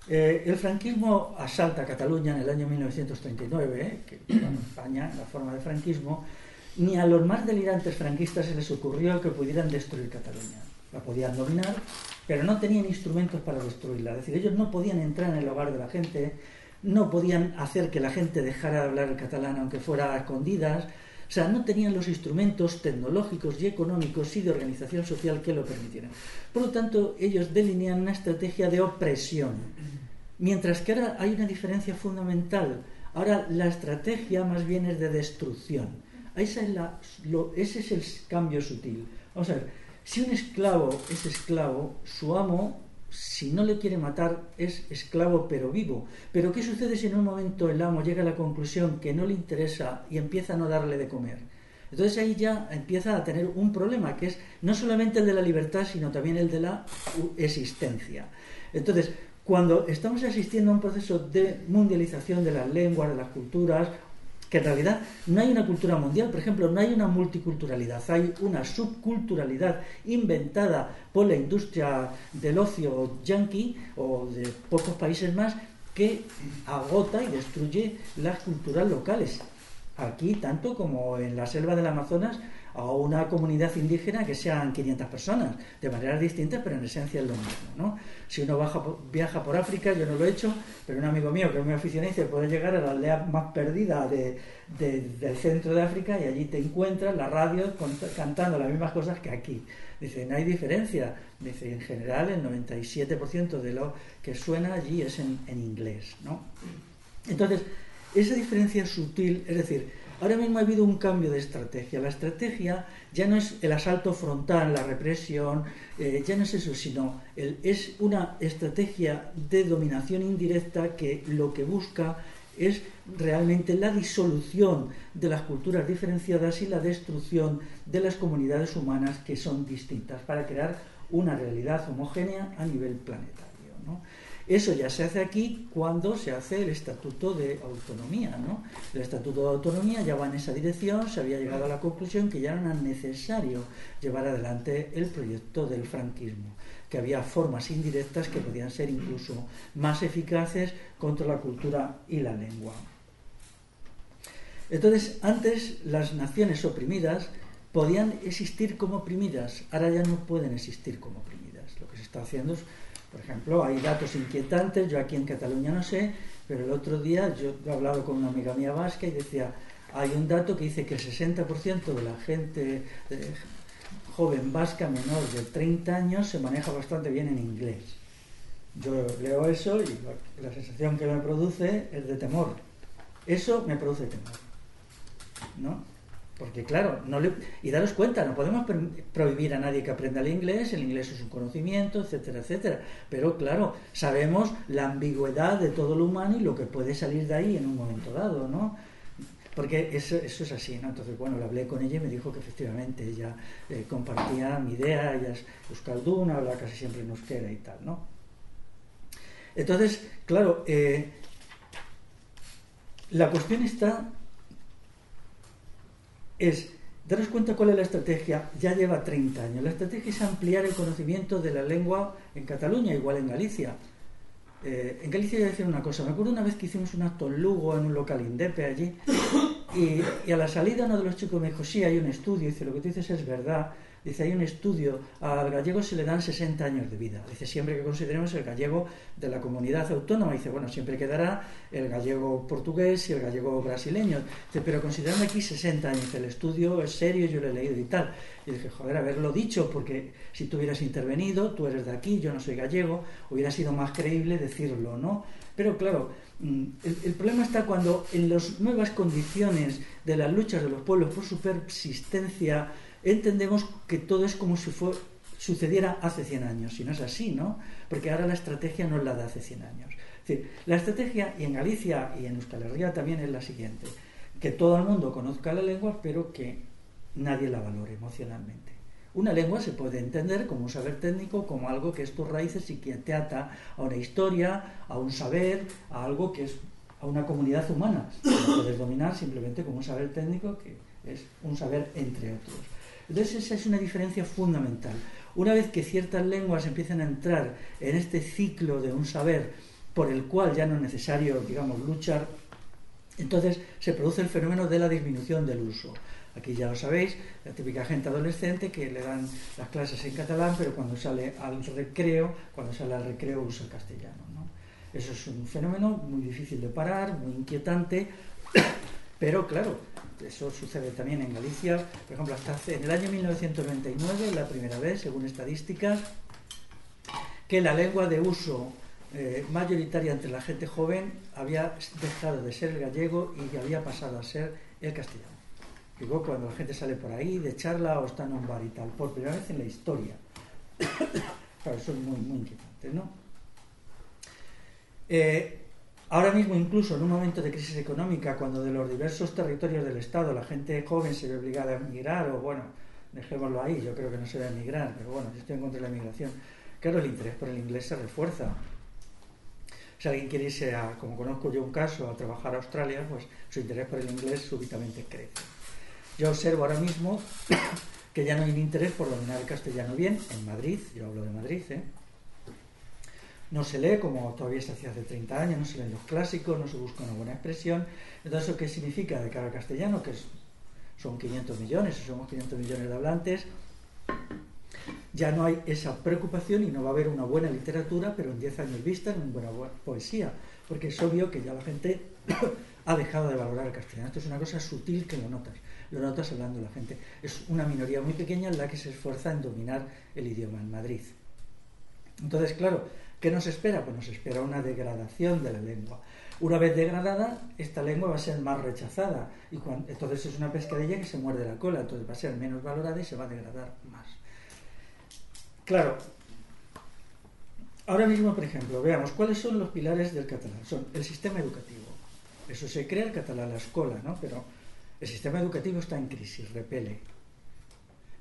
eh, el franquismo asalta a Cataluña en el año 1939, eh, que España, la forma de franquismo, ni a los más delirantes franquistas se les ocurrió que pudieran destruir Cataluña. La podían dominar, pero no tenían instrumentos para destruirla. Es decir, ellos no podían entrar en el hogar de la gente, no podían hacer que la gente dejara de hablar catalán aunque fuera a escondidas. O sea, no tenían los instrumentos tecnológicos y económicos y de organización social que lo permitieran. Por lo tanto, ellos delinean una estrategia de opresión. Mientras que ahora hay una diferencia fundamental. Ahora la estrategia más bien es de destrucción ese es el cambio sutil. Vamos a ver, si un esclavo es esclavo, su amo, si no le quiere matar, es esclavo pero vivo. Pero ¿qué sucede si en un momento el amo llega a la conclusión que no le interesa y empieza a no darle de comer? Entonces ahí ya empieza a tener un problema, que es no solamente el de la libertad, sino también el de la existencia. Entonces, cuando estamos asistiendo a un proceso de mundialización de las lenguas, de las culturas, que en realidad no hay una cultura mundial, por ejemplo, no hay una multiculturalidad, hay una subculturalidad inventada por la industria del ocio yankee o de pocos países más que agota y destruye las culturas locales. Aquí, tanto como en la selva del Amazonas, a una comunidad indígena que sean 500 personas, de maneras distintas, pero en esencia es lo mismo. ¿no? Si uno viaja por África, yo no lo he hecho, pero un amigo mío que es muy aficionado dice, puede llegar a la aldea más perdida del centro de África y allí te encuentras la radio cantando las mismas cosas que aquí. Dice, no hay diferencia. Dice, en general el 97% de lo que suena allí es en, en inglés. ¿no? Entonces, esa diferencia sutil, es decir, Ahora mismo ha habido un cambio de estrategia. La estrategia ya no es el asalto frontal, la represión, eh, ya no es eso, sino es una estrategia de dominación indirecta que lo que busca es realmente la disolución de las culturas diferenciadas y la destrucción de las comunidades humanas que son distintas para crear una realidad homogénea a nivel planetario. Eso ya se hace aquí cuando se hace el Estatuto de Autonomía. ¿no? El Estatuto de Autonomía ya va en esa dirección, se había llegado a la conclusión que ya era necesario llevar adelante el proyecto del franquismo, que había formas indirectas que podían ser incluso más eficaces contra la cultura y la lengua. Entonces, antes las naciones oprimidas podían existir como oprimidas, ahora ya no pueden existir como oprimidas. Lo que se está haciendo es por ejemplo, hay datos inquietantes, yo aquí en Cataluña no sé, pero el otro día yo he hablado con una amiga mía vasca y decía, hay un dato que dice que el 60% de la gente joven vasca menor de 30 años se maneja bastante bien en inglés. Yo leo eso y la sensación que me produce es de temor. Eso me produce temor. ¿No? Porque claro, y daros cuenta, no podemos prohibir a nadie que aprenda el inglés, el inglés es un conocimiento, etcétera, etcétera. Pero claro, sabemos la ambigüedad de todo lo humano y lo que puede salir de ahí en un momento dado, ¿no? Porque eso, es así, ¿no? Entonces, bueno, le hablé con ella y me dijo que efectivamente ella eh, compartía mi idea, ella es euskalduna, habla casi siempre en euskera y tal, ¿no? Entonces, claro, eh, la cuestión está es daros cuenta cuál es la estrategia, ya lleva 30 años. La estrategia es ampliar el conocimiento de la lengua en Cataluña, igual en Galicia. Eh, en Galicia voy a decir una cosa, me acuerdo una vez que hicimos un acto en Lugo, en un local Indepe allí, y, y, a la salida uno de los chicos me dijo, sí, hay un estudio, dice, lo que tú dices es verdad, Dice, hay un estudio, al gallego se le dan 60 años de vida. Dice, siempre que consideremos el gallego de la comunidad autónoma. Dice, bueno, siempre quedará el gallego portugués y el gallego brasileño. Dice, pero considerando aquí 60 años, el estudio es serio, yo lo he leído y tal. Y dije, joder, haberlo dicho, porque si tú hubieras intervenido, tú eres de aquí, yo no soy gallego, hubiera sido más creíble decirlo, ¿no? Pero claro, mm, el, el, problema está cuando en las nuevas condiciones de las luchas de los pueblos por su persistencia, entendemos que todo es como si sucediera hace 100 años, y no es así, ¿no? Porque ahora la estrategia no es la de hace 100 años. la estrategia, y en Galicia y en Euskal Herria también es la siguiente, que todo el mundo conozca la lengua, pero que nadie la valore emocionalmente. Una lengua se puede entender como un saber técnico, como algo que es tus raíces y que te ata a una historia, a un saber, a algo que es a una comunidad humana. Lo puedes dominar simplemente como un saber técnico que es un saber entre otros. Entonces esa es una diferencia fundamental. Una vez que ciertas lenguas empiezan a entrar en este ciclo de un saber por el cual ya no es necesario, digamos, luchar, entonces se produce el fenómeno de la disminución del uso. Aquí ya lo sabéis, la típica gente adolescente que le dan las clases en catalán, pero cuando sale al recreo, cuando sale al recreo usa el castellano. ¿no? Eso es un fenómeno muy difícil de parar, muy inquietante, pero claro, eso sucede también en Galicia, por ejemplo, hasta en el año 1999, la primera vez, según estadísticas, que la lengua de uso eh, mayoritaria entre la gente joven había dejado de ser el gallego y había pasado a ser el castellano. Digo, cuando la gente sale por ahí de charla o está en un bar y tal, por primera vez en la historia. claro, eso es muy, muy inquietante, ¿no? Eh, Ahora mismo, incluso en un momento de crisis económica, cuando de los diversos territorios del Estado la gente joven se ve obligada a emigrar, o bueno, dejémoslo ahí, yo creo que no se debe emigrar, pero bueno, yo estoy en contra de la emigración, claro, el interés por el inglés se refuerza. Si alguien quiere irse, a, como conozco yo un caso, a trabajar a Australia, pues su interés por el inglés súbitamente crece. Yo observo ahora mismo que ya no hay interés por dominar el castellano bien en Madrid, yo hablo de Madrid, ¿eh? No se lee como todavía se hacía hace 30 años, no se leen los clásicos, no se busca una buena expresión. Entonces, ¿eso qué significa de cara al castellano? Que son 500 millones, somos 500 millones de hablantes, ya no hay esa preocupación y no va a haber una buena literatura, pero en 10 años vista, una buena poesía, porque es obvio que ya la gente ha dejado de valorar el castellano. Esto es una cosa sutil que lo notas, lo notas hablando la gente. Es una minoría muy pequeña la que se esfuerza en dominar el idioma en Madrid. Entonces, claro, ¿qué nos espera? Pues nos espera una degradación de la lengua. Una vez degradada, esta lengua va a ser más rechazada y entonces es una pescadilla que se muerde la cola, entonces va a ser menos valorada y se va a degradar más. Claro, ahora mismo, por ejemplo, veamos cuáles son los pilares del catalán. Son el sistema educativo. Eso se crea el catalán, la escuela, ¿no? Pero el sistema educativo está en crisis, repele.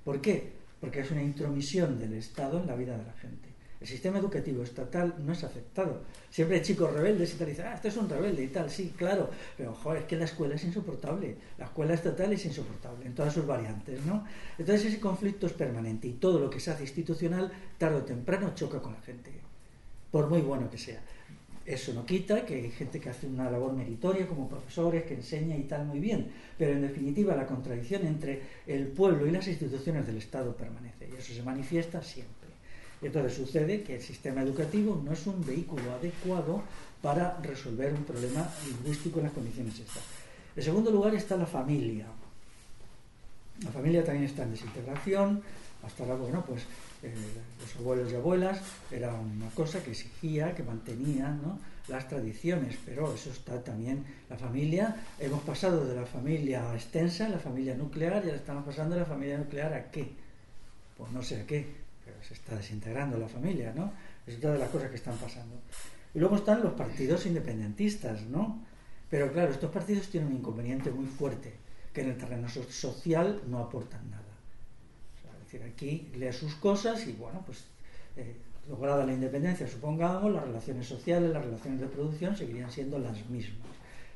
¿Por qué? Porque es una intromisión del Estado en la vida de la gente. El sistema educativo estatal no es aceptado. Siempre hay chicos rebeldes y tal, dicen, ah, este es un rebelde y tal, sí, claro, pero joder, es que la escuela es insoportable, la escuela estatal es insoportable en todas sus variantes, ¿no? Entonces ese conflicto es permanente y todo lo que se hace institucional, tarde o temprano, choca con la gente, por muy bueno que sea. Eso no quita que hay gente que hace una labor meritoria como profesores, que enseña y tal muy bien, pero en definitiva la contradicción entre el pueblo y las instituciones del Estado permanece y eso se manifiesta siempre. Entonces sucede que el sistema educativo no es un vehículo adecuado para resolver un problema lingüístico en las condiciones estas. En segundo lugar está la familia. La familia también está en desintegración. Hasta ahora, bueno, pues eh, los abuelos y abuelas era una cosa que exigía, que mantenía las tradiciones, pero eso está también la familia. Hemos pasado de la familia extensa, la familia nuclear, y ahora estamos pasando de la familia nuclear a qué? Pues no sé a qué se está desintegrando la familia, ¿no? Es otra de las cosas que están pasando. Y luego están los partidos independentistas, ¿no? Pero claro, estos partidos tienen un inconveniente muy fuerte, que en el terreno social no aportan nada. es decir, aquí lee sus cosas y bueno, pues eh, lograda la independencia, supongamos, las relaciones sociales, las relaciones de producción seguirían siendo las mismas.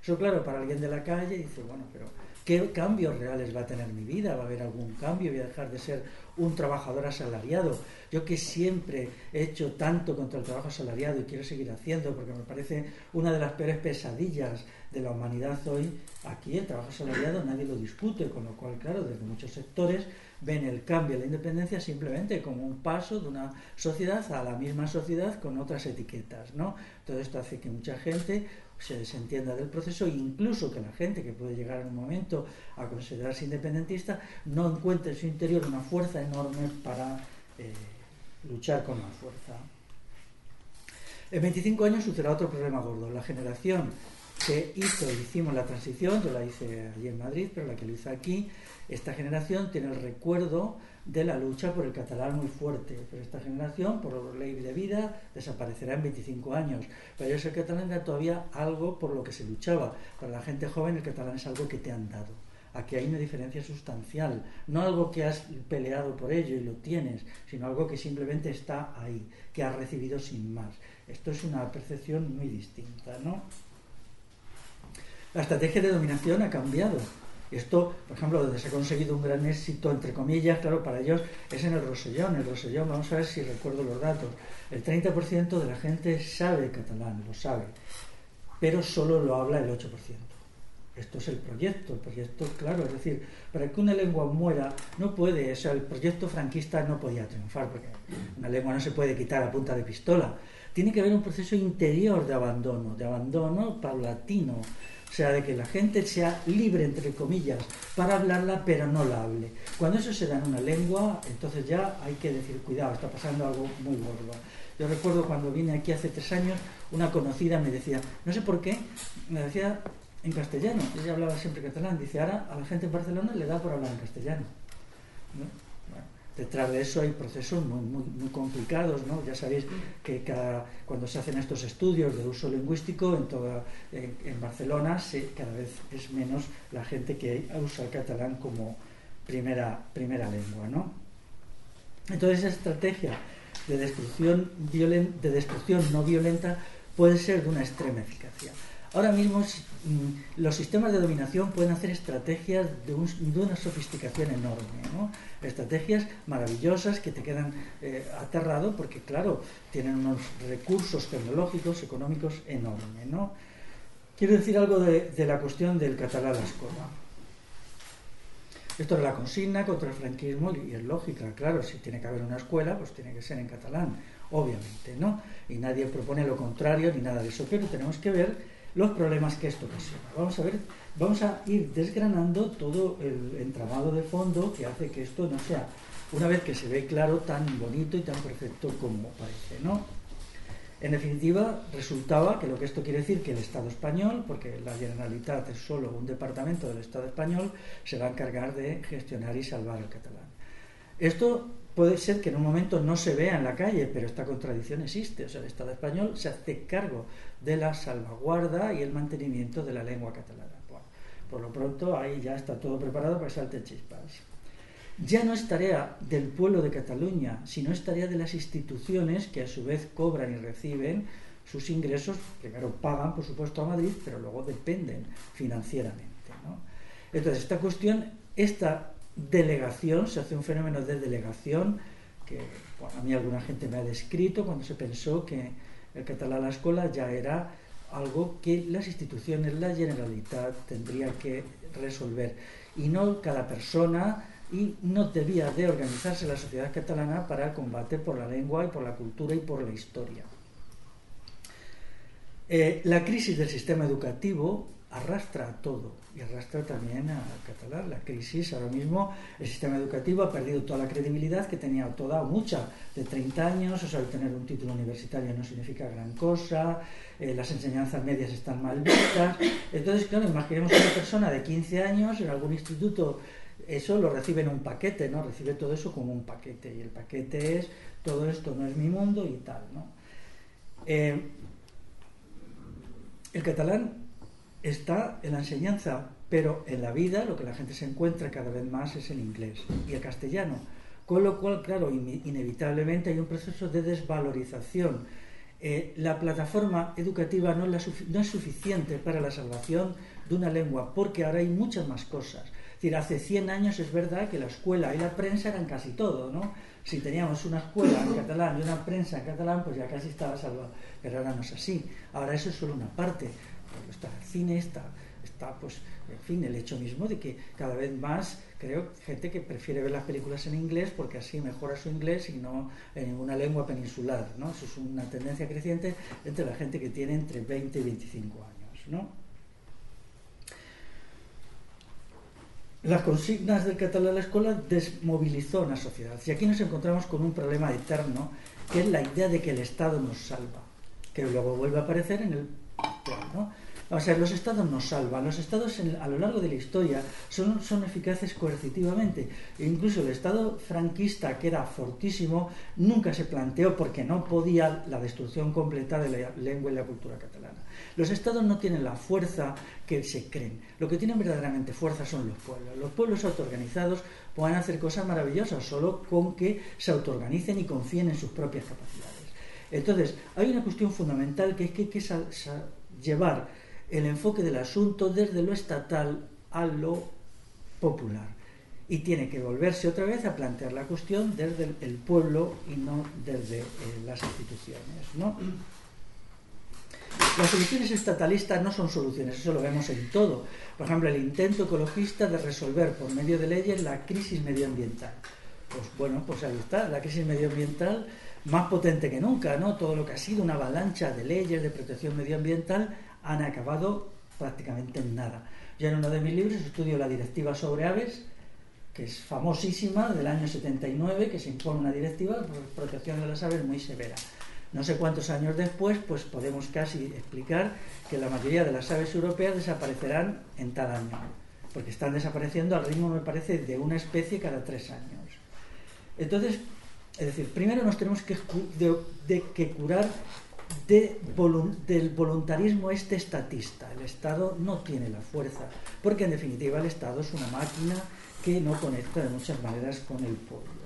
Eso claro, para alguien de la calle dice, bueno, pero ¿qué cambios reales va a tener mi vida? ¿Va a haber algún cambio? ¿Voy a dejar de ser un trabajador asalariado. Yo que siempre he hecho tanto contra el trabajo asalariado y quiero seguir haciendo porque me parece una de las peores pesadillas de la humanidad hoy, aquí el trabajo asalariado nadie lo discute, con lo cual, claro, desde muchos sectores ven el cambio de la independencia simplemente como un paso de una sociedad a la misma sociedad con otras etiquetas, ¿no? Todo esto hace que mucha gente se desentienda del proceso e incluso que la gente que puede llegar en un momento a considerarse independentista no encuentre en su interior una fuerza enorme para eh, luchar con la fuerza. En 25 años sucederá otro problema gordo. La generación que hizo, hicimos la transición, yo la hice allí en Madrid, pero la que lo hizo aquí, esta generación tiene el recuerdo de la lucha por el catalán muy fuerte. Pero esta generación, por ley de vida, desaparecerá en 25 años. Para ellos el catalán era todavía algo por lo que se luchaba. Para la gente joven el catalán es algo que te han dado. Aquí hay una diferencia sustancial, no algo que has peleado por ello y lo tienes, sino algo que simplemente está ahí, que has recibido sin más. Esto es una percepción muy distinta, ¿no? La estrategia de dominación ha cambiado esto, por ejemplo, donde se ha conseguido un gran éxito, entre comillas, claro, para ellos es en el Rosellón. El Rosellón, vamos a ver si recuerdo los datos. El 30% de la gente sabe catalán, lo sabe, pero solo lo habla el 8%. Esto es el proyecto, el proyecto, claro, es decir, para que una lengua muera, no puede, o sea, el proyecto franquista no podía triunfar, porque una lengua no se puede quitar a punta de pistola. Tiene que haber un proceso interior de abandono, de abandono paulatino, o sea, de que la gente sea libre, entre comillas, para hablarla, pero no la hable. Cuando eso se da en una lengua, entonces ya hay que decir, cuidado, está pasando algo muy gordo. Yo recuerdo cuando vine aquí hace tres años, una conocida me decía, no sé por qué, me decía en castellano, ella hablaba siempre catalán, dice, ahora a la gente en Barcelona le da por hablar en castellano. Detrás de eso hay procesos muy, muy, complicados, ¿no? Ya sabéis que cuando se hacen estos estudios de uso lingüístico en, toda, en, Barcelona cada vez es menos la gente que usa el catalán como primera, primera lengua, ¿no? Entonces esa estrategia de destrucción no violenta puede ser de una extrema eficacia. Ahora mismo mm, los sistemas de dominación pueden hacer estrategias de, una sofisticación enorme, ¿no? estrategias maravillosas que te quedan eh, porque, claro, tienen unos recursos tecnológicos, económicos enormes. ¿no? Quiero decir algo de, de la cuestión del catalán a la escuela. Esto es la consigna contra el franquismo y es lógica, claro, si tiene que haber una escuela, pues tiene que ser en catalán, obviamente, ¿no? Y nadie propone lo contrario ni nada de eso, pero tenemos que ver los problemas que esto ocasiona. Vamos a ver, vamos a ir desgranando todo el entramado de fondo que hace que esto no sea, una vez que se ve claro, tan bonito y tan perfecto como parece, ¿no? En definitiva, resultaba que lo que esto quiere decir que el Estado español, porque la Generalitat es solo un departamento del Estado español, se va a encargar de gestionar y salvar el catalán. Esto puede ser que en un momento no se vea en la calle, pero esta contradicción existe. O sea, el Estado español se hace cargo de la salvaguarda y el mantenimiento de la lengua catalana. por lo pronto ahí ya está todo preparado para que salte chispas. Ya no es tarea del pueblo de Cataluña, sino es tarea de las instituciones que a su vez cobran y reciben sus ingresos, primero pagan por supuesto a Madrid, pero luego dependen financieramente. Entonces, esta cuestión, esta delegación, se hace un fenómeno de delegación que a mí alguna gente me ha descrito cuando se pensó que el catalán a la escuela ya era algo que las instituciones, la Generalitat, tendría que resolver y no cada persona y no debía de organizarse la sociedad catalana para el combate por la lengua y por la cultura y por la historia. Eh, la crisis del sistema educativo arrastra a todo y arrastra también al catalán. La crisis, ahora mismo, el sistema educativo ha perdido toda la credibilidad que tenía toda o mucha de 30 años, o sea, tener un título universitario no significa gran cosa, eh, las enseñanzas medias están mal vistas. Entonces, claro, imaginemos una persona de 15 años en algún instituto, eso lo recibe en un paquete, ¿no? Recibe todo eso como un paquete, y el paquete es, todo esto no es mi mundo y tal, ¿no? Eh, el catalán está en la enseñanza, pero en la vida lo que la gente se encuentra cada vez más es el inglés y el castellano. Con lo cual, claro, inevitablemente hay un proceso de desvalorización. Eh, la plataforma educativa no, es suficiente para la salvación de una lengua, porque ahora hay muchas más cosas. Es hace 100 años es verdad que la escuela y la prensa eran casi todo, ¿no? Si teníamos una escuela en catalán y una prensa en catalán, pues ya casi estaba salvado. Pero ahora no es así. Ahora eso es solo una parte está el cine, está, está, pues, en fin, el hecho mismo de que cada vez más creo gente que prefiere ver las películas en inglés porque así mejora su inglés y no en ninguna lengua peninsular, ¿no? Eso es una tendencia creciente entre la gente que tiene entre 20 y 25 años, ¿no? Las consignas del catalán a la escuela desmovilizó una sociedad. Y aquí nos encontramos con un problema eterno, que es la idea de que el Estado nos salva, que luego vuelve a aparecer en el plan, ¿no? O sea, los estados nos salvan. Los estados a lo largo de la historia son, son eficaces coercitivamente. Incluso el estado franquista, que era fortísimo, nunca se planteó porque no podía la destrucción completa de la lengua y la cultura catalana. Los estados no tienen la fuerza que se creen. Lo que tienen verdaderamente fuerza son los pueblos. Los pueblos autoorganizados pueden hacer cosas maravillosas solo con que se autoorganicen y confíen en sus propias capacidades. Entonces, hay una cuestión fundamental que es que hay que llevar el enfoque del asunto desde lo estatal a lo popular. Y tiene que volverse otra vez a plantear la cuestión desde el pueblo y no desde eh, las instituciones. ¿no? Las soluciones estatalistas no son soluciones, eso lo vemos en todo. Por ejemplo, el intento ecologista de resolver por medio de leyes la crisis medioambiental. Pues bueno, pues ahí está, la crisis medioambiental más potente que nunca, ¿no? Todo lo que ha sido una avalancha de leyes de protección medioambiental han acabado prácticamente en nada. Yo en uno de mis libros estudio la directiva sobre aves, que es famosísima, del año 79, que se impone una directiva de protección de las aves muy severa. No sé cuántos años después, pues podemos casi explicar que la mayoría de las aves europeas desaparecerán en tal año, porque están desapareciendo al ritmo, me parece, de una especie cada tres años. Entonces, es decir, primero nos tenemos que, de que curar del voluntarismo este estatista. El Estado no tiene la fuerza, porque en definitiva el Estado es una máquina que no conecta de muchas maneras con el pueblo.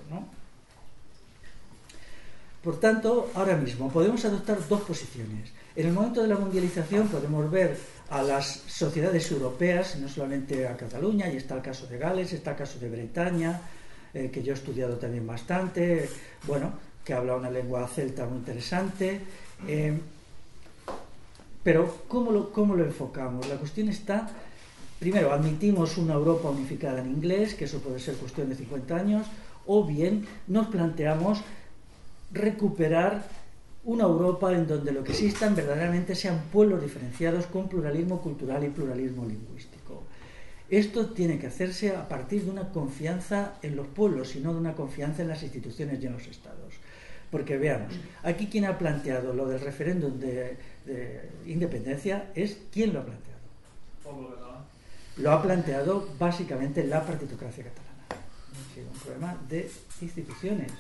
Por tanto, ahora mismo podemos adoptar dos posiciones. En el momento de la mundialización podemos ver a las sociedades europeas, no solamente a Cataluña, y está el caso de Gales, está el caso de Bretaña, eh, que yo he estudiado también bastante, bueno, que habla una lengua celta muy interesante. Eh, pero ¿cómo lo, ¿cómo lo enfocamos? La cuestión está, primero, admitimos una Europa unificada en inglés, que eso puede ser cuestión de 50 años, o bien nos planteamos recuperar una Europa en donde lo que existan verdaderamente sean pueblos diferenciados con pluralismo cultural y pluralismo lingüístico. Esto tiene que hacerse a partir de una confianza en los pueblos y no de una confianza en las instituciones y en los estados. Porque veamos, aquí quien ha planteado lo del referéndum de, independencia es quién lo ha planteado. Lo ha planteado básicamente la partitocracia catalana. Ha sido un problema de instituciones.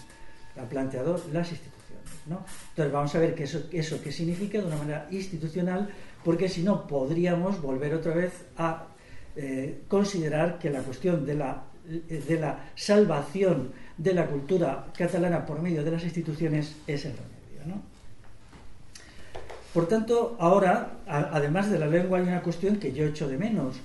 Lo ha planteado las instituciones. Entonces vamos a ver qué eso, eso qué significa de una manera institucional, porque si no podríamos volver otra vez a eh, considerar que la cuestión de la, de la salvación de la cultura catalana por medio de las instituciones es el remedio. Por tanto, ahora, además de la lengua, hay una cuestión que yo echo de menos,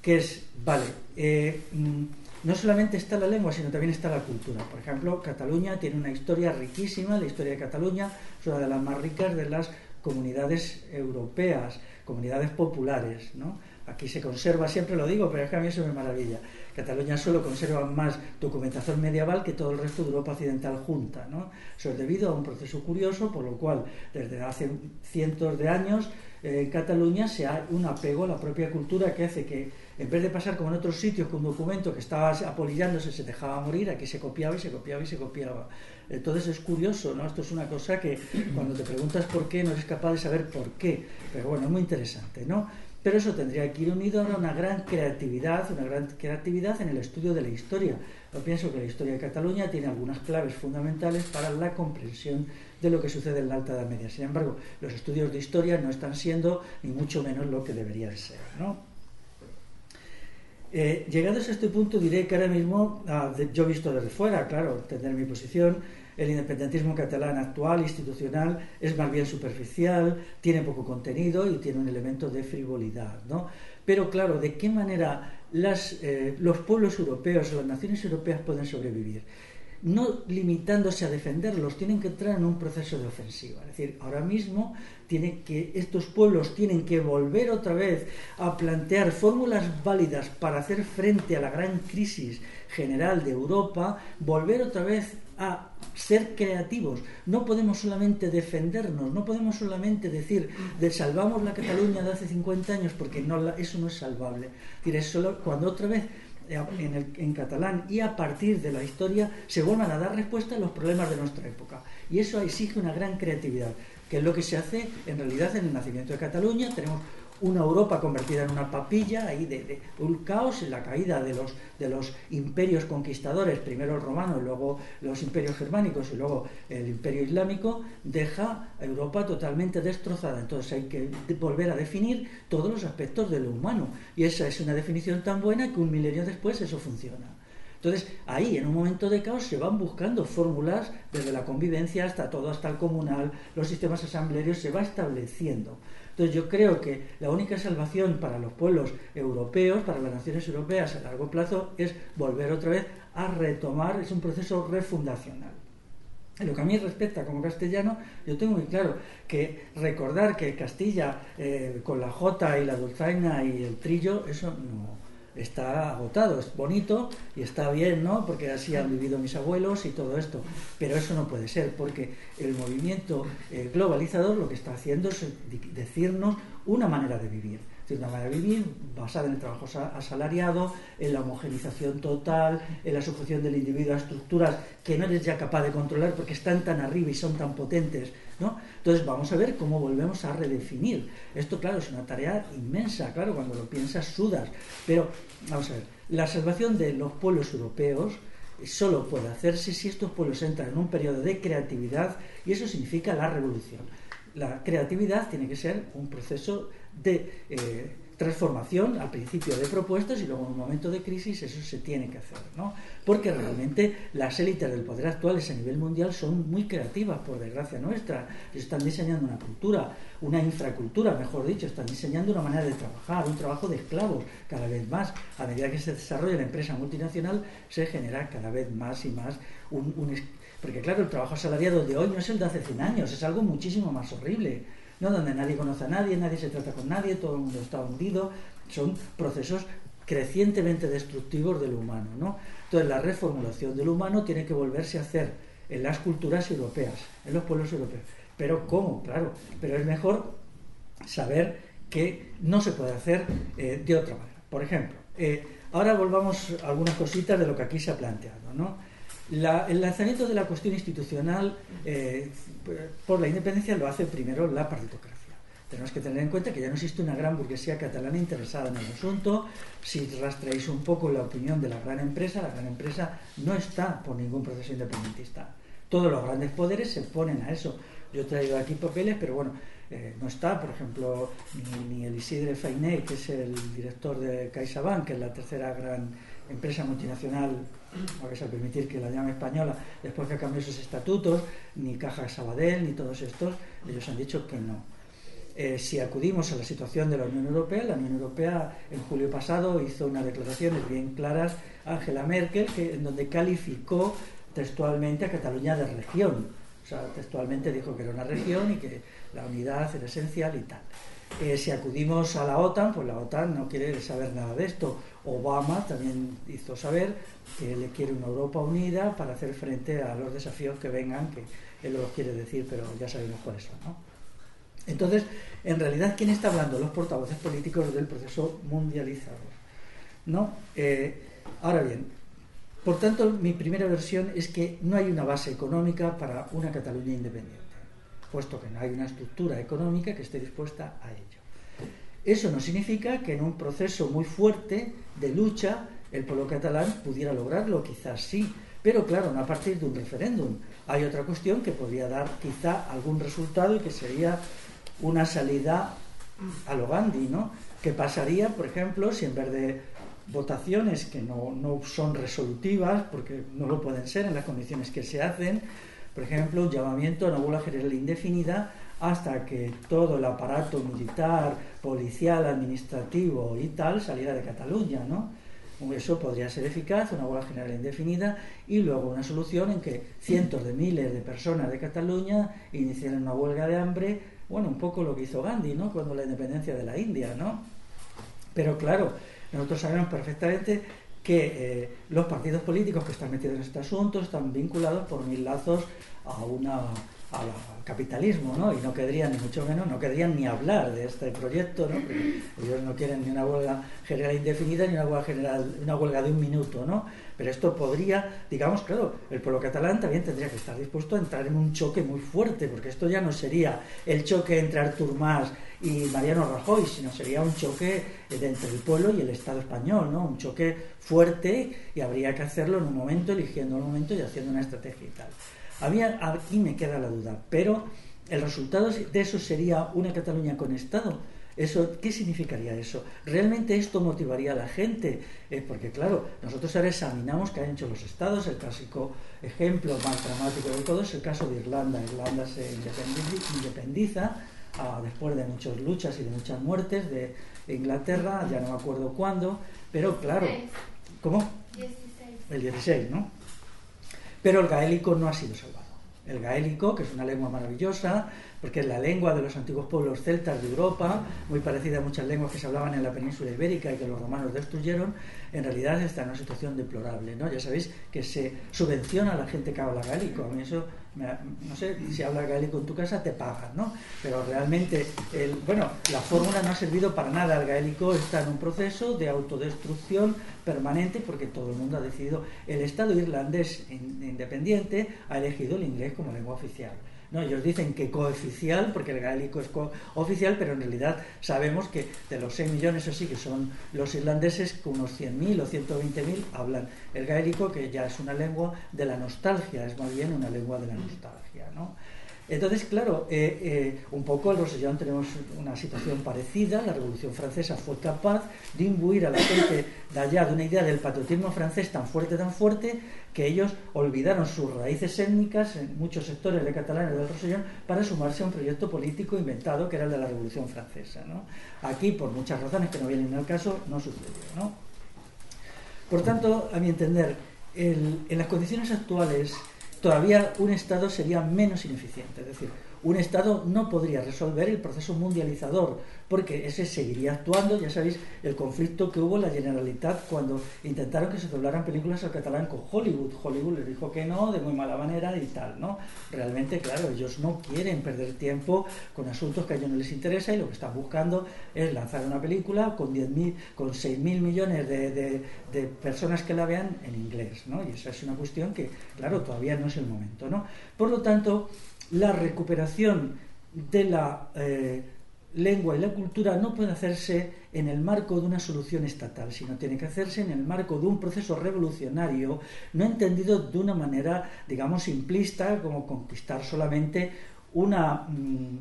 que es, vale, eh, mm, no solamente está la lengua, sino también está la cultura. Por ejemplo, Cataluña tiene una historia riquísima, la historia de Cataluña es una de las más ricas de las comunidades europeas, comunidades populares. ¿no? Aquí se conserva, siempre lo digo, pero es que a mí eso me maravilla. Cataluña solo conserva más documentación medieval que todo el resto de Europa occidental junta. ¿no? Eso es debido a un proceso curioso, por lo cual desde hace cientos de años en Cataluña se ha un apego a la propia cultura que hace que en vez de pasar como en otros sitios con un documento que estaba apolillándose se dejaba morir, aquí se copiaba y se copiaba y se copiaba. Entonces es curioso, ¿no? Esto es una cosa que cuando te preguntas por qué no eres capaz de saber por qué. Pero bueno, es muy interesante, ¿no? Pero eso tendría que ir unido a una gran creatividad, una gran creatividad en el estudio de la historia. Yo pienso que la historia de Cataluña tiene algunas claves fundamentales para la comprensión de lo que sucede en la Alta Edad Media. Sin embargo, los estudios de historia no están siendo ni mucho menos lo que deberían ser. Eh, llegados a este punto diré que ahora mismo, ah, yo visto desde fuera, claro, tener mi posición, el independentismo catalán actual, institucional, es más bien superficial, tiene poco contenido y tiene un elemento de frivolidad. ¿no? Pero claro, ¿de qué manera eh, los pueblos europeos las naciones europeas pueden sobrevivir? no limitándose a defenderlos, tienen que entrar en un proceso de ofensiva. Es decir, ahora mismo tiene que, estos pueblos tienen que volver otra vez a plantear fórmulas válidas para hacer frente a la gran crisis general de Europa, volver otra vez a ser creativos. No podemos solamente defendernos, no podemos solamente decir de salvamos la Cataluña de hace 50 años porque no, eso no es salvable. Es solo cuando otra vez en, el, en, catalán y a partir de la historia se vuelvan a dar respuesta a los problemas de nuestra época. Y eso exige una gran creatividad, que es lo que se hace en realidad en el nacimiento de Cataluña. Tenemos una Europa convertida en una papilla, ahí de, un caos, la caída de los, de los imperios conquistadores, primero el romano luego los imperios germánicos y luego el imperio islámico, deja a Europa totalmente destrozada. Entonces hay que volver a definir todos los aspectos de lo humano. Y esa es una definición tan buena que un milenio después eso funciona. Entonces, ahí, en un momento de caos, se van buscando fórmulas, desde la convivencia hasta todo, hasta el comunal, los sistemas asamblearios, se va estableciendo. Entonces yo creo que la única salvación para los pueblos europeos, para las naciones europeas a largo plazo, es volver otra vez a retomar, es un proceso refundacional. En lo que a mí respecta como castellano, yo tengo muy claro que recordar que Castilla eh, con la jota y la dulzaina y el trillo, eso no, está agotado, es bonito y está bien, ¿no? Porque así han vivido mis abuelos y todo esto. Pero eso no puede ser, porque el movimiento globalizador lo que está haciendo es decirnos una manera de vivir una manera de vivir basada en el trabajo asalariado, en la homogenización total, en la sujeción del individuo a estructuras que no eres ya capaz de controlar porque están tan arriba y son tan potentes. Entonces vamos a ver cómo volvemos a redefinir. Esto, claro, es una tarea inmensa, claro, cuando lo piensas sudas. Pero, vamos a ver, la salvación de los pueblos europeos solo puede hacerse si estos pueblos entran en un periodo de creatividad y eso significa la revolución. La creatividad tiene que ser un proceso de eh, transformación al principio de propuestas y luego en un momento de crisis eso se tiene que hacer, ¿no? Porque realmente las élites del poder actuales a nivel mundial son muy creativas, por desgracia nuestra. Están diseñando una cultura, una infracultura, mejor dicho, están diseñando una manera de trabajar, un trabajo de esclavos cada vez más. A medida que se desarrolla la empresa multinacional, se genera cada vez más y más un, porque claro, el trabajo asalariado de hoy no es el de hace 100 años, es algo muchísimo más horrible ¿no? donde nadie conoce a nadie, nadie se trata con nadie, todo el mundo está hundido, son procesos crecientemente destructivos del humano. ¿no? Entonces la reformulación del humano tiene que volverse a hacer en las culturas europeas, en los pueblos europeos. Pero ¿cómo? Claro, pero es mejor saber que no se puede hacer eh, de otra manera. Por ejemplo, eh, ahora volvamos a algunas cositas de lo que aquí se ha planteado. ¿no? El lanzamiento de la cuestión institucional eh, por la independencia lo hace primero la partitocracia. Tenemos que tener en cuenta que ya no existe una gran burguesía catalana interesada en el asunto. Si rastreáis un poco la opinión de la gran empresa, la gran empresa no está por ningún proceso independentista. Todos los grandes poderes se ponen a eso. Yo he traído aquí papeles, pero bueno, eh, no está, por ejemplo, ni, ni el Isidre Fainé, que es el director de CaixaBank, que es la tercera gran empresa multinacional, a vais a permitir que la llame española, después que cambió sus estatutos, ni Caja Sabadell, ni todos estos, ellos han dicho que no. Eh, si acudimos a la situación de la Unión Europea, la Unión Europea en julio pasado hizo unas declaraciones bien claras Angela Merkel, en donde calificó textualmente a Cataluña de región. O sea, textualmente dijo que era una región y que la unidad era esencial y tal. Eh, si acudimos a la OTAN, pues la OTAN no quiere saber nada de esto. Obama también hizo saber que le quiere una Europa unida para hacer frente a los desafíos que vengan, que él lo quiere decir, pero ya sabemos cuáles son. ¿no? Entonces, en realidad, ¿quién está hablando? Los portavoces políticos del proceso mundializador. ¿no? Eh, ahora bien, por tanto, mi primera versión es que no hay una base económica para una Cataluña independiente puesto que no hay una estructura económica que esté dispuesta a ello. Eso no significa que en un proceso muy fuerte de lucha el pueblo catalán pudiera lograrlo, quizás sí, pero claro, no a partir de un referéndum. Hay otra cuestión que podría dar quizá algún resultado y que sería una salida a lo Gandhi, ¿no? ¿Qué pasaría, por ejemplo, si en vez de votaciones que no, no son resolutivas, porque no lo pueden ser en las condiciones que se hacen, por ejemplo, un llamamiento a una huelga general indefinida hasta que todo el aparato militar, policial, administrativo y tal saliera de Cataluña, ¿no? Eso podría ser eficaz, una huelga general indefinida, y luego una solución en que cientos de miles de personas de Cataluña iniciaran una huelga de hambre, bueno, un poco lo que hizo Gandhi, ¿no? Cuando la independencia de la India, ¿no? Pero claro, nosotros sabemos perfectamente que eh, los partidos políticos que están metidos en este asunto están vinculados por mil lazos a una al capitalismo, ¿no? Y no querrían, ni mucho menos, no querrían ni hablar de este proyecto, ¿no? ellos no quieren ni una huelga general indefinida ni una huelga general, una huelga de un minuto, ¿no? Pero esto podría, digamos, claro, el pueblo catalán también tendría que estar dispuesto a entrar en un choque muy fuerte, porque esto ya no sería el choque entre Artur Mas y Mariano Rajoy, sino sería un choque entre el pueblo y el Estado español, ¿no? Un choque fuerte y habría que hacerlo en un momento, eligiendo un momento y haciendo una estrategia y tal. Había, aquí me queda la duda, pero el resultado de eso sería una Cataluña con Estado. Eso, ¿Qué significaría eso? ¿Realmente esto motivaría a la gente? Eh, porque claro, nosotros ahora examinamos qué han hecho los estados, el clásico ejemplo más dramático de todo es el caso de Irlanda. Irlanda se independiza ah, después de muchas luchas y de muchas muertes de Inglaterra, ya no me acuerdo cuándo, pero claro, ¿cómo? El 16, ¿no? Pero el gaélico no ha sido salvado. El gaélico, que es una lengua maravillosa, porque es la lengua de los antiguos pueblos celtas de Europa, muy parecida a muchas lenguas que se hablaban en la península ibérica y que los romanos destruyeron, en realidad está en una situación deplorable. ¿no? Ya sabéis que se subvenciona a la gente que habla gaélico. A mí eso, no sé, si hablas gaélico en tu casa te pagan, ¿no? Pero realmente, el, bueno, la fórmula no ha servido para nada. El gaélico está en un proceso de autodestrucción permanente porque todo el mundo ha decidido. El Estado irlandés independiente ha elegido el inglés como lengua oficial. No, ellos dicen que cooficial, porque el gaélico es cooficial, pero en realidad sabemos que de los 6 millones así que son los irlandeses, que unos 100.000 o 120.000 hablan el gaélico, que ya es una lengua de la nostalgia, es más bien una lengua de la nostalgia. ¿no? Entonces, claro, eh, eh, un poco en Rosellón tenemos una situación parecida. La Revolución Francesa fue capaz de imbuir a la gente de allá de una idea del patriotismo francés tan fuerte, tan fuerte, que ellos olvidaron sus raíces étnicas en muchos sectores de Cataluña y del Rosellón para sumarse a un proyecto político inventado que era el de la Revolución Francesa. Aquí, por muchas razones que no vienen al caso, no sucedió. Por tanto, a mi entender, en las condiciones actuales, todavía un Estado sería menos ineficiente. Es decir, un Estado no podría resolver el proceso mundializador, porque ese seguiría actuando, ya sabéis, el conflicto que hubo en la Generalitat cuando intentaron que se doblaran películas al catalán con Hollywood. Hollywood les dijo que no, de muy mala manera y tal, ¿no? Realmente, claro, ellos no quieren perder tiempo con asuntos que a ellos no les interesa y lo que están buscando es lanzar una película con 10.000, con 6.000 millones de, personas que la vean en inglés, ¿no? Y esa es una cuestión que, claro, todavía no es el momento, ¿no? Por lo tanto, la recuperación de la eh, lengua y la cultura no puede hacerse en el marco de una solución estatal, sino tiene que hacerse en el marco de un proceso revolucionario, no entendido de una manera, digamos, simplista, como conquistar solamente una, mm,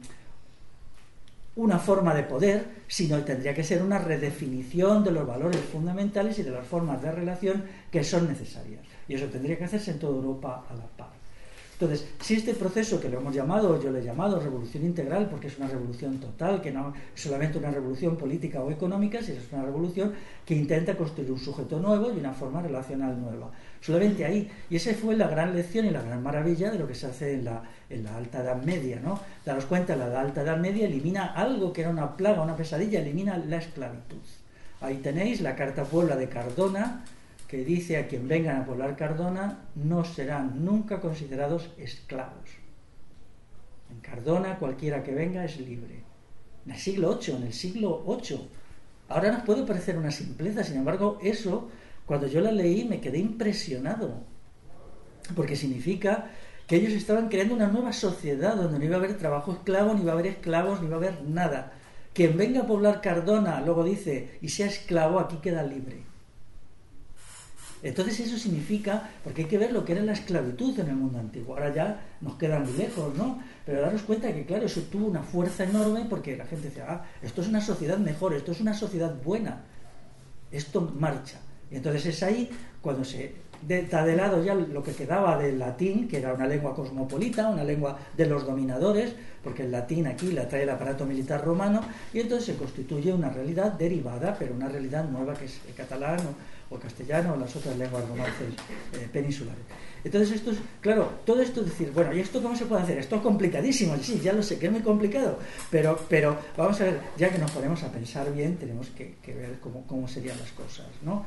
una forma de poder, sino tendría que ser una redefinición de los valores fundamentales y de las formas de relación que son necesarias. Y eso tendría que hacerse en toda Europa a la par. Entonces, si este proceso que lo hemos llamado, yo le he llamado revolución integral, porque es una revolución total, que no es solamente una revolución política o económica, sino es una revolución que intenta construir un sujeto nuevo y una forma relacional nueva. Solamente ahí. Y esa fue la gran lección y la gran maravilla de lo que se hace en la, en la Alta Edad Media, ¿no? Daros cuenta, la Alta Edad Media elimina algo que era una plaga, una pesadilla, elimina la esclavitud. Ahí tenéis la Carta Puebla de Cardona, que dice a quien vengan a poblar Cardona no serán nunca considerados esclavos. En Cardona cualquiera que venga es libre. En el siglo VIII, en el siglo VIII. Ahora nos puede parecer una simpleza, sin embargo, eso, cuando yo la leí, me quedé impresionado. Porque significa que ellos estaban creando una nueva sociedad donde no iba a haber trabajo esclavo, ni iba a haber esclavos, ni iba a haber nada. Quien venga a poblar Cardona, luego dice, y sea esclavo, aquí queda libre. Entonces eso significa, porque hay que ver lo que era la esclavitud en el mundo antiguo. Ahora ya nos queda muy lejos, ¿no? Pero daros cuenta que, claro, eso tuvo una fuerza enorme porque la gente decía, ah, esto es una sociedad mejor, esto es una sociedad buena, esto marcha. Y entonces es ahí cuando se está de lado ya lo que quedaba del latín, que era una lengua cosmopolita, una lengua de los dominadores, porque el latín aquí la trae el aparato militar romano, y entonces se constituye una realidad derivada, pero una realidad nueva que es el catalán o castellano o las otras lenguas romances eh, peninsulares. Entonces, esto es, claro, todo esto es decir, bueno, ¿y esto cómo se puede hacer? Esto es complicadísimo, sí, ya lo sé, que es muy complicado, pero, pero vamos a ver, ya que nos ponemos a pensar bien, tenemos que, que ver cómo, cómo serían las cosas, ¿no?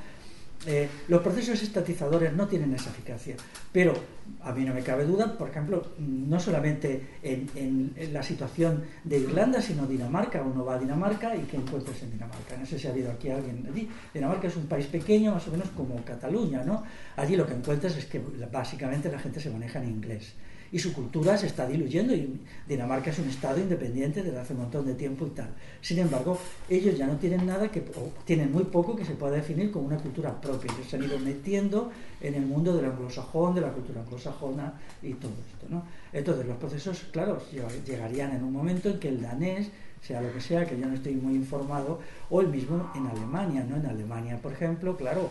Eh, los procesos estatizadores no tienen esa eficacia, pero a mí no me cabe duda, por ejemplo, no solamente en, la situación de Irlanda, sino Dinamarca. Uno va a Dinamarca y ¿qué encuentras en Dinamarca? No sé si ha habido aquí alguien allí. Dinamarca es un país pequeño, más o menos como Cataluña, ¿no? Allí lo que encuentras es que básicamente la gente se maneja en inglés y su cultura se está diluyendo y Dinamarca es un estado independiente desde hace un montón de tiempo y tal. Sin embargo, ellos ya no tienen nada que, tienen muy poco que se pueda definir como una cultura propia. Ellos se han ido metiendo en el mundo del anglosajón, de la cultura anglosajona y todo esto. ¿no? Entonces, los procesos, claro, llegarían en un momento en que el danés sea lo que sea, que yo no estoy muy informado, o el mismo en Alemania, ¿no? En Alemania, por ejemplo, claro,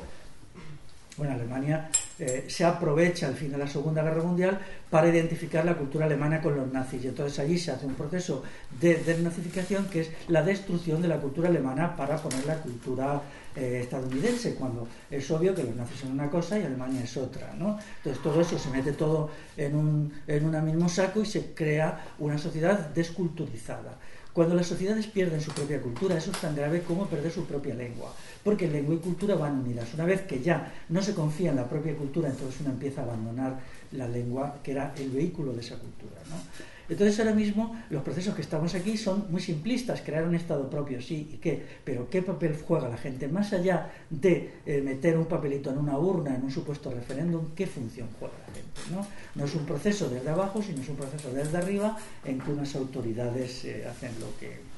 bueno, Alemania eh, se aprovecha al fin de la Segunda Guerra Mundial para identificar la cultura alemana con los nazis. Y entonces allí se hace un proceso de desnazificación que es la destrucción de la cultura alemana para poner la cultura eh, estadounidense, cuando es obvio que los nazis son una cosa y Alemania es otra. ¿no? Entonces todo eso se mete todo en un en mismo saco y se crea una sociedad desculturizada. Cuando las sociedades pierden su propia cultura, eso es tan grave como perder su propia lengua porque lengua y cultura van unidas. Una vez que ya no se confía en la propia cultura, entonces uno empieza a abandonar la lengua, que era el vehículo de esa cultura. ¿no? Entonces ahora mismo los procesos que estamos aquí son muy simplistas, crear un Estado propio, sí, ¿y qué? Pero ¿qué papel juega la gente? Más allá de eh, meter un papelito en una urna, en un supuesto referéndum, ¿qué función juega la gente? ¿no? no es un proceso desde abajo, sino es un proceso desde arriba en que unas autoridades eh, hacen lo que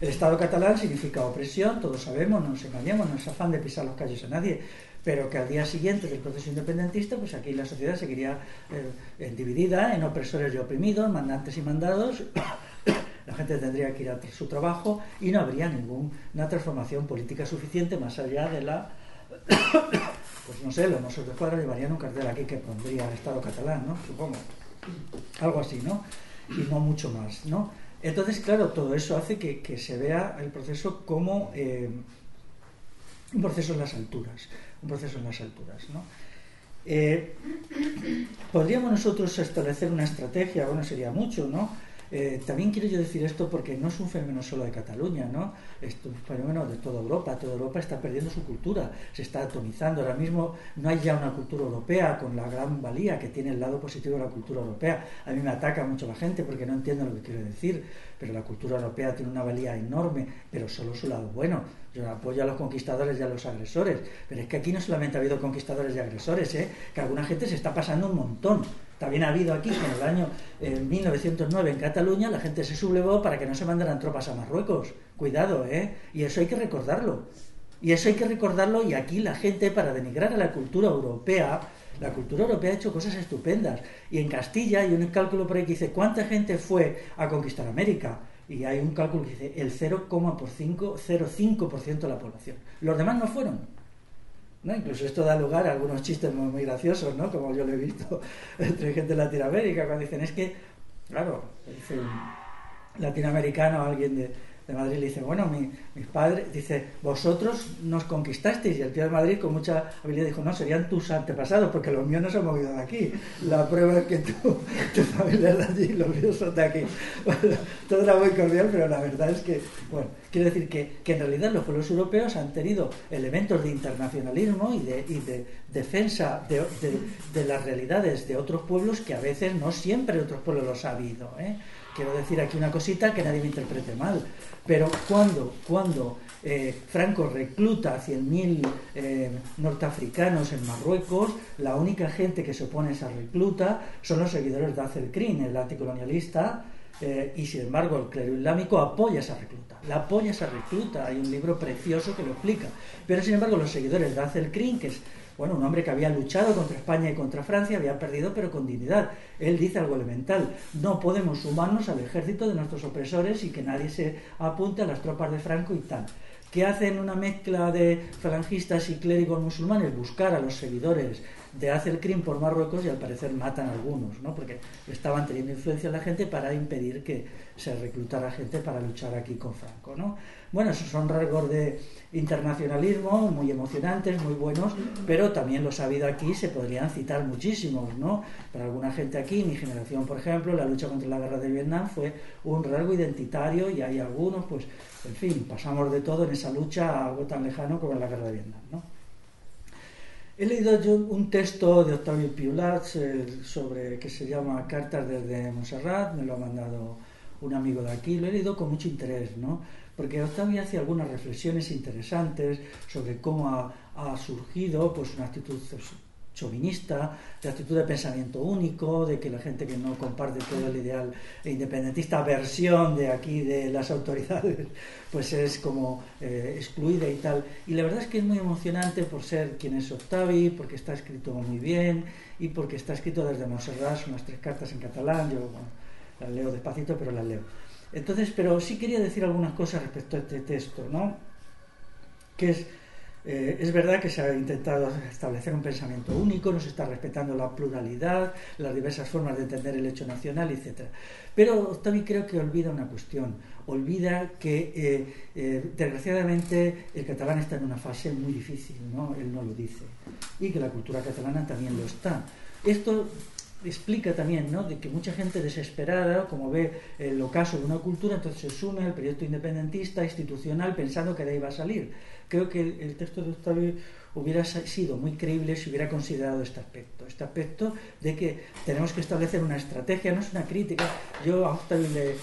el Estado catalán significa opresión, todos sabemos, no nos engañemos, no es afán de pisar los calles a nadie, pero que al día siguiente del proceso independentista, pues aquí la sociedad seguiría eh, dividida en opresores y oprimidos, mandantes y mandados. la gente tendría que ir a su trabajo y no habría ninguna transformación política suficiente más allá de la pues no sé, los Mossos de Cuadra llevarían un cartel aquí que pondría Estado catalán, ¿no? Supongo. Algo así, ¿no? Y no mucho más, ¿no? Entonces, claro, todo eso hace que, se vea el proceso como eh, un proceso en las alturas, un proceso en las alturas, ¿no? Eh, podríamos nosotros establecer una estrategia, bueno, sería mucho, ¿no? Eh, también quiero yo decir esto porque no es un fenómeno solo de Cataluña, ¿no? Es un fenómeno de toda Europa. Toda Europa está perdiendo su cultura, se está atomizando. Ahora mismo no hay ya una cultura europea con la gran valía que tiene el lado positivo de la cultura europea. A mí me ataca mucho la gente porque no entiendo lo que quiero decir, pero la cultura europea tiene una valía enorme, pero solo su lado bueno. Yo apoyo a los conquistadores y a los agresores, pero es que aquí no solamente ha habido conquistadores y agresores, ¿eh? que alguna gente se está pasando un montón. También ha habido aquí en el año 1909 en Cataluña la gente se sublevó para que no se mandaran tropas a Marruecos. Cuidado, ¿eh? Y eso hay que recordarlo. Y eso hay que recordarlo y aquí la gente para denigrar a la cultura europea, la cultura europea ha hecho cosas estupendas. Y en Castilla hay un cálculo por ahí que dice cuánta gente fue a conquistar América. Y hay un cálculo que dice el 0,05% de la población. Los demás no fueron. ¿no? Incluso esto da lugar a algunos chistes muy, graciosos, ¿no? como yo lo he visto entre gente de Latinoamérica, cuando dicen, es que, claro, un latinoamericano, alguien de, de Madrid le dice, bueno, mi, mis padres, dice, vosotros nos conquistasteis. Y el tío de Madrid con mucha habilidad dijo, no, serían tus antepasados, porque los míos no se han movido de aquí. La prueba es que tú, tu familia de allí y los míos son de aquí. todo era muy cordial, pero la verdad es que, bueno, quiero decir que, que en realidad los pueblos europeos han tenido elementos de internacionalismo y de, y de defensa de, de, de, las realidades de otros pueblos que a veces no siempre otros pueblos los ha habido. ¿eh? Quiero decir aquí una cosita que nadie me interprete mal, pero cuando, cuando eh, Franco recluta a 100.000 eh, norteafricanos en Marruecos, la única gente que se opone a esa recluta son los seguidores de Azelcrin, el anticolonialista, eh, y sin embargo el clero islámico apoya esa recluta. La apoya esa recluta, hay un libro precioso que lo explica. Pero sin embargo los seguidores de Azelcrin, que es bueno, un hombre que había luchado contra España y contra Francia, había perdido pero con dignidad. Él dice algo elemental, no podemos sumarnos al ejército de nuestros opresores y que nadie se apunte a las tropas de Franco y tal. ¿Qué hacen una mezcla de falangistas y clérigos musulmanes? Buscar a los seguidores de hacer crimen por Marruecos y al parecer matan a algunos, ¿no? porque estaban teniendo influencia en la gente para impedir que se reclutara gente para luchar aquí con Franco. ¿no? Bueno, esos son rasgos de internacionalismo muy emocionantes, muy buenos, pero también los ha habido aquí, se podrían citar muchísimos, ¿no? Para alguna gente aquí, mi generación, por ejemplo, la lucha contra la guerra de Vietnam fue un rasgo identitario y hay algunos, pues, en fin, pasamos de todo en esa lucha a algo tan lejano como la guerra de Vietnam, ¿no? He leído yo un texto de Octavio Piulats eh, sobre que se llama Cartas desde Montserrat, me lo ha mandado un amigo de aquí, lo he leído con mucho interés, ¿no? Porque Octavio hace algunas reflexiones interesantes sobre cómo ha, surgido pues, una actitud chauvinista, de actitud de pensamiento único, de que la gente que no comparte todo el ideal independentista, versión de aquí de las autoridades, pues es como eh, excluida y tal. Y la verdad es que es muy emocionante por ser quien es Octavi, porque está escrito muy bien y porque está escrito desde Montserrat, unas tres cartas en catalán, yo las leo despacito, pero las leo. Entonces, pero sí quería decir algunas cosas respecto a este texto, ¿no? Que es, eh, es verdad que se ha intentado establecer un pensamiento único, no se está respetando la pluralidad, las diversas formas de entender el hecho nacional, etc. Pero también creo que olvida una cuestión, olvida que eh, eh, desgraciadamente el catalán está en una fase muy difícil, ¿no? Él no lo dice, y que la cultura catalana también lo está. Esto explica también ¿no? de que mucha gente desesperada, como ve el ocaso de una cultura, entonces se sume al proyecto independentista, institucional, pensando que de ahí va a salir. Creo que el, texto de Octavio hubiera sido muy creíble si hubiera considerado este aspecto, este aspecto de que tenemos que establecer una estrategia, no es una crítica, yo a Octavio le,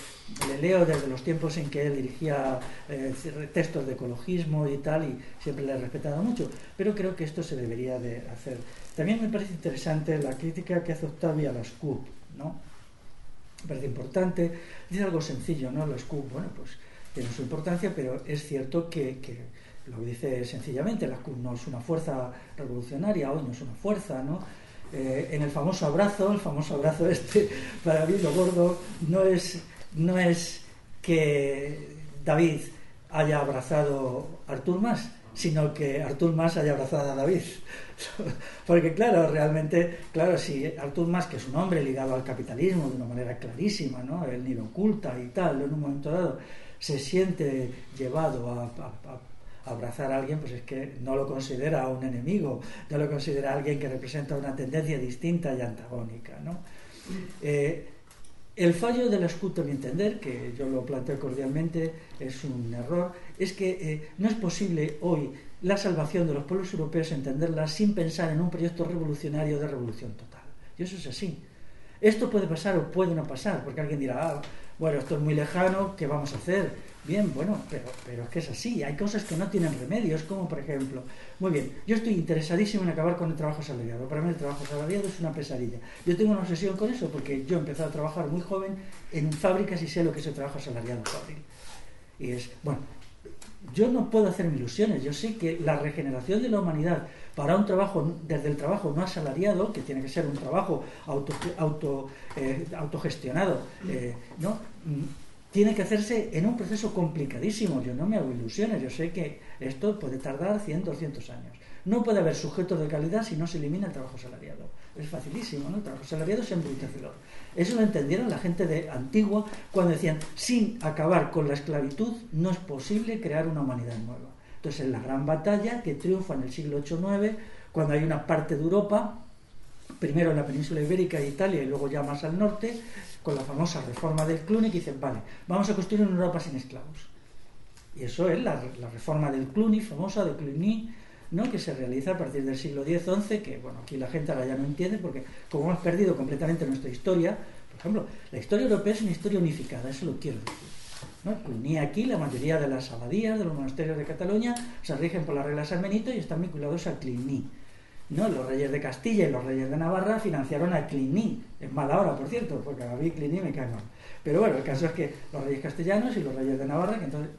leo desde los tiempos en que él dirigía eh, textos de ecologismo y tal, y siempre le he respetado mucho, pero creo que esto se debería de hacer también me parece interesante la crítica que hace Octavia a las CUP, ¿no? Me parece importante. Dice algo sencillo, ¿no? Las CUP, bueno, pues tienen su importancia, pero es cierto que, lo dice sencillamente, la CUP no es una fuerza revolucionaria, hoy no es una fuerza, ¿no? Eh, en el famoso abrazo, el famoso abrazo este, para mí lo gordo no es, no es que David haya abrazado a Artur Mas, sino que Artur Mas haya abrazado a David. Porque claro, realmente, claro, si Artur Mas, que es un hombre ligado al capitalismo de una manera clarísima, ¿no? él ni lo oculta y tal, en un momento dado se siente llevado a, abrazar a alguien, pues es que no lo considera un enemigo, no lo considera alguien que representa una tendencia distinta y antagónica. ¿no? Eh, el fallo de la escuta, a mi entender, que yo lo planteo cordialmente, es un error, es que eh, no es posible hoy la salvación de los pueblos europeos entenderla sin pensar en un proyecto revolucionario de revolución total. Y eso es así. Esto puede pasar o puede no pasar, porque alguien dirá, ah, bueno, esto es muy lejano, ¿qué vamos a hacer? Bien, bueno, pero, pero es que es así, hay cosas que no tienen remedios, como por ejemplo, muy bien, yo estoy interesadísimo en acabar con el trabajo asalariado, para mí el trabajo asalariado es una pesadilla. Yo tengo una obsesión con eso porque yo he empezado a trabajar muy joven en fábricas y sé lo que es el trabajo asalariado fábril. Y es, bueno, yo no puedo hacerme ilusiones, yo sé que la regeneración de la humanidad para un trabajo, desde el trabajo no asalariado, que tiene que ser un trabajo auto, eh, autogestionado, eh, ¿no? Mm, tiene que hacerse en un proceso complicadísimo. Yo no me hago ilusiones, yo sé que esto puede tardar 100, 200 años. No puede haber sujetos de calidad si no se elimina el trabajo salariado. Es facilísimo, ¿no? Salariado es embrutecedor. Eso lo entendieron la gente de antigua cuando decían, sin acabar con la esclavitud no es posible crear una humanidad nueva. Entonces, es la gran batalla que triunfa en el siglo VIII-IX, cuando hay una parte de Europa, primero en la península ibérica e Italia y luego ya más al norte, con la famosa reforma del Cluny, que dicen, vale, vamos a construir una Europa sin esclavos. Y eso es la, reforma del Cluny, famosa de Cluny, ¿no? que se realiza a partir del siglo X-XI, que bueno, aquí la gente ahora ya no entiende, porque como hemos perdido completamente nuestra historia, por ejemplo, la historia europea es una historia unificada, eso lo quiero decir. ¿no? Ni aquí la mayoría de las abadías, de los monasterios de Cataluña, se rigen por las reglas Menito y están vinculados a Cluny. ¿no? Los reyes de Castilla y los reyes de Navarra financiaron a Cluny. Es mala hora, por cierto, porque a mí Cluny me cae mal. Pero bueno, el caso es que los reyes castellanos y los reyes de Navarra, que entonces,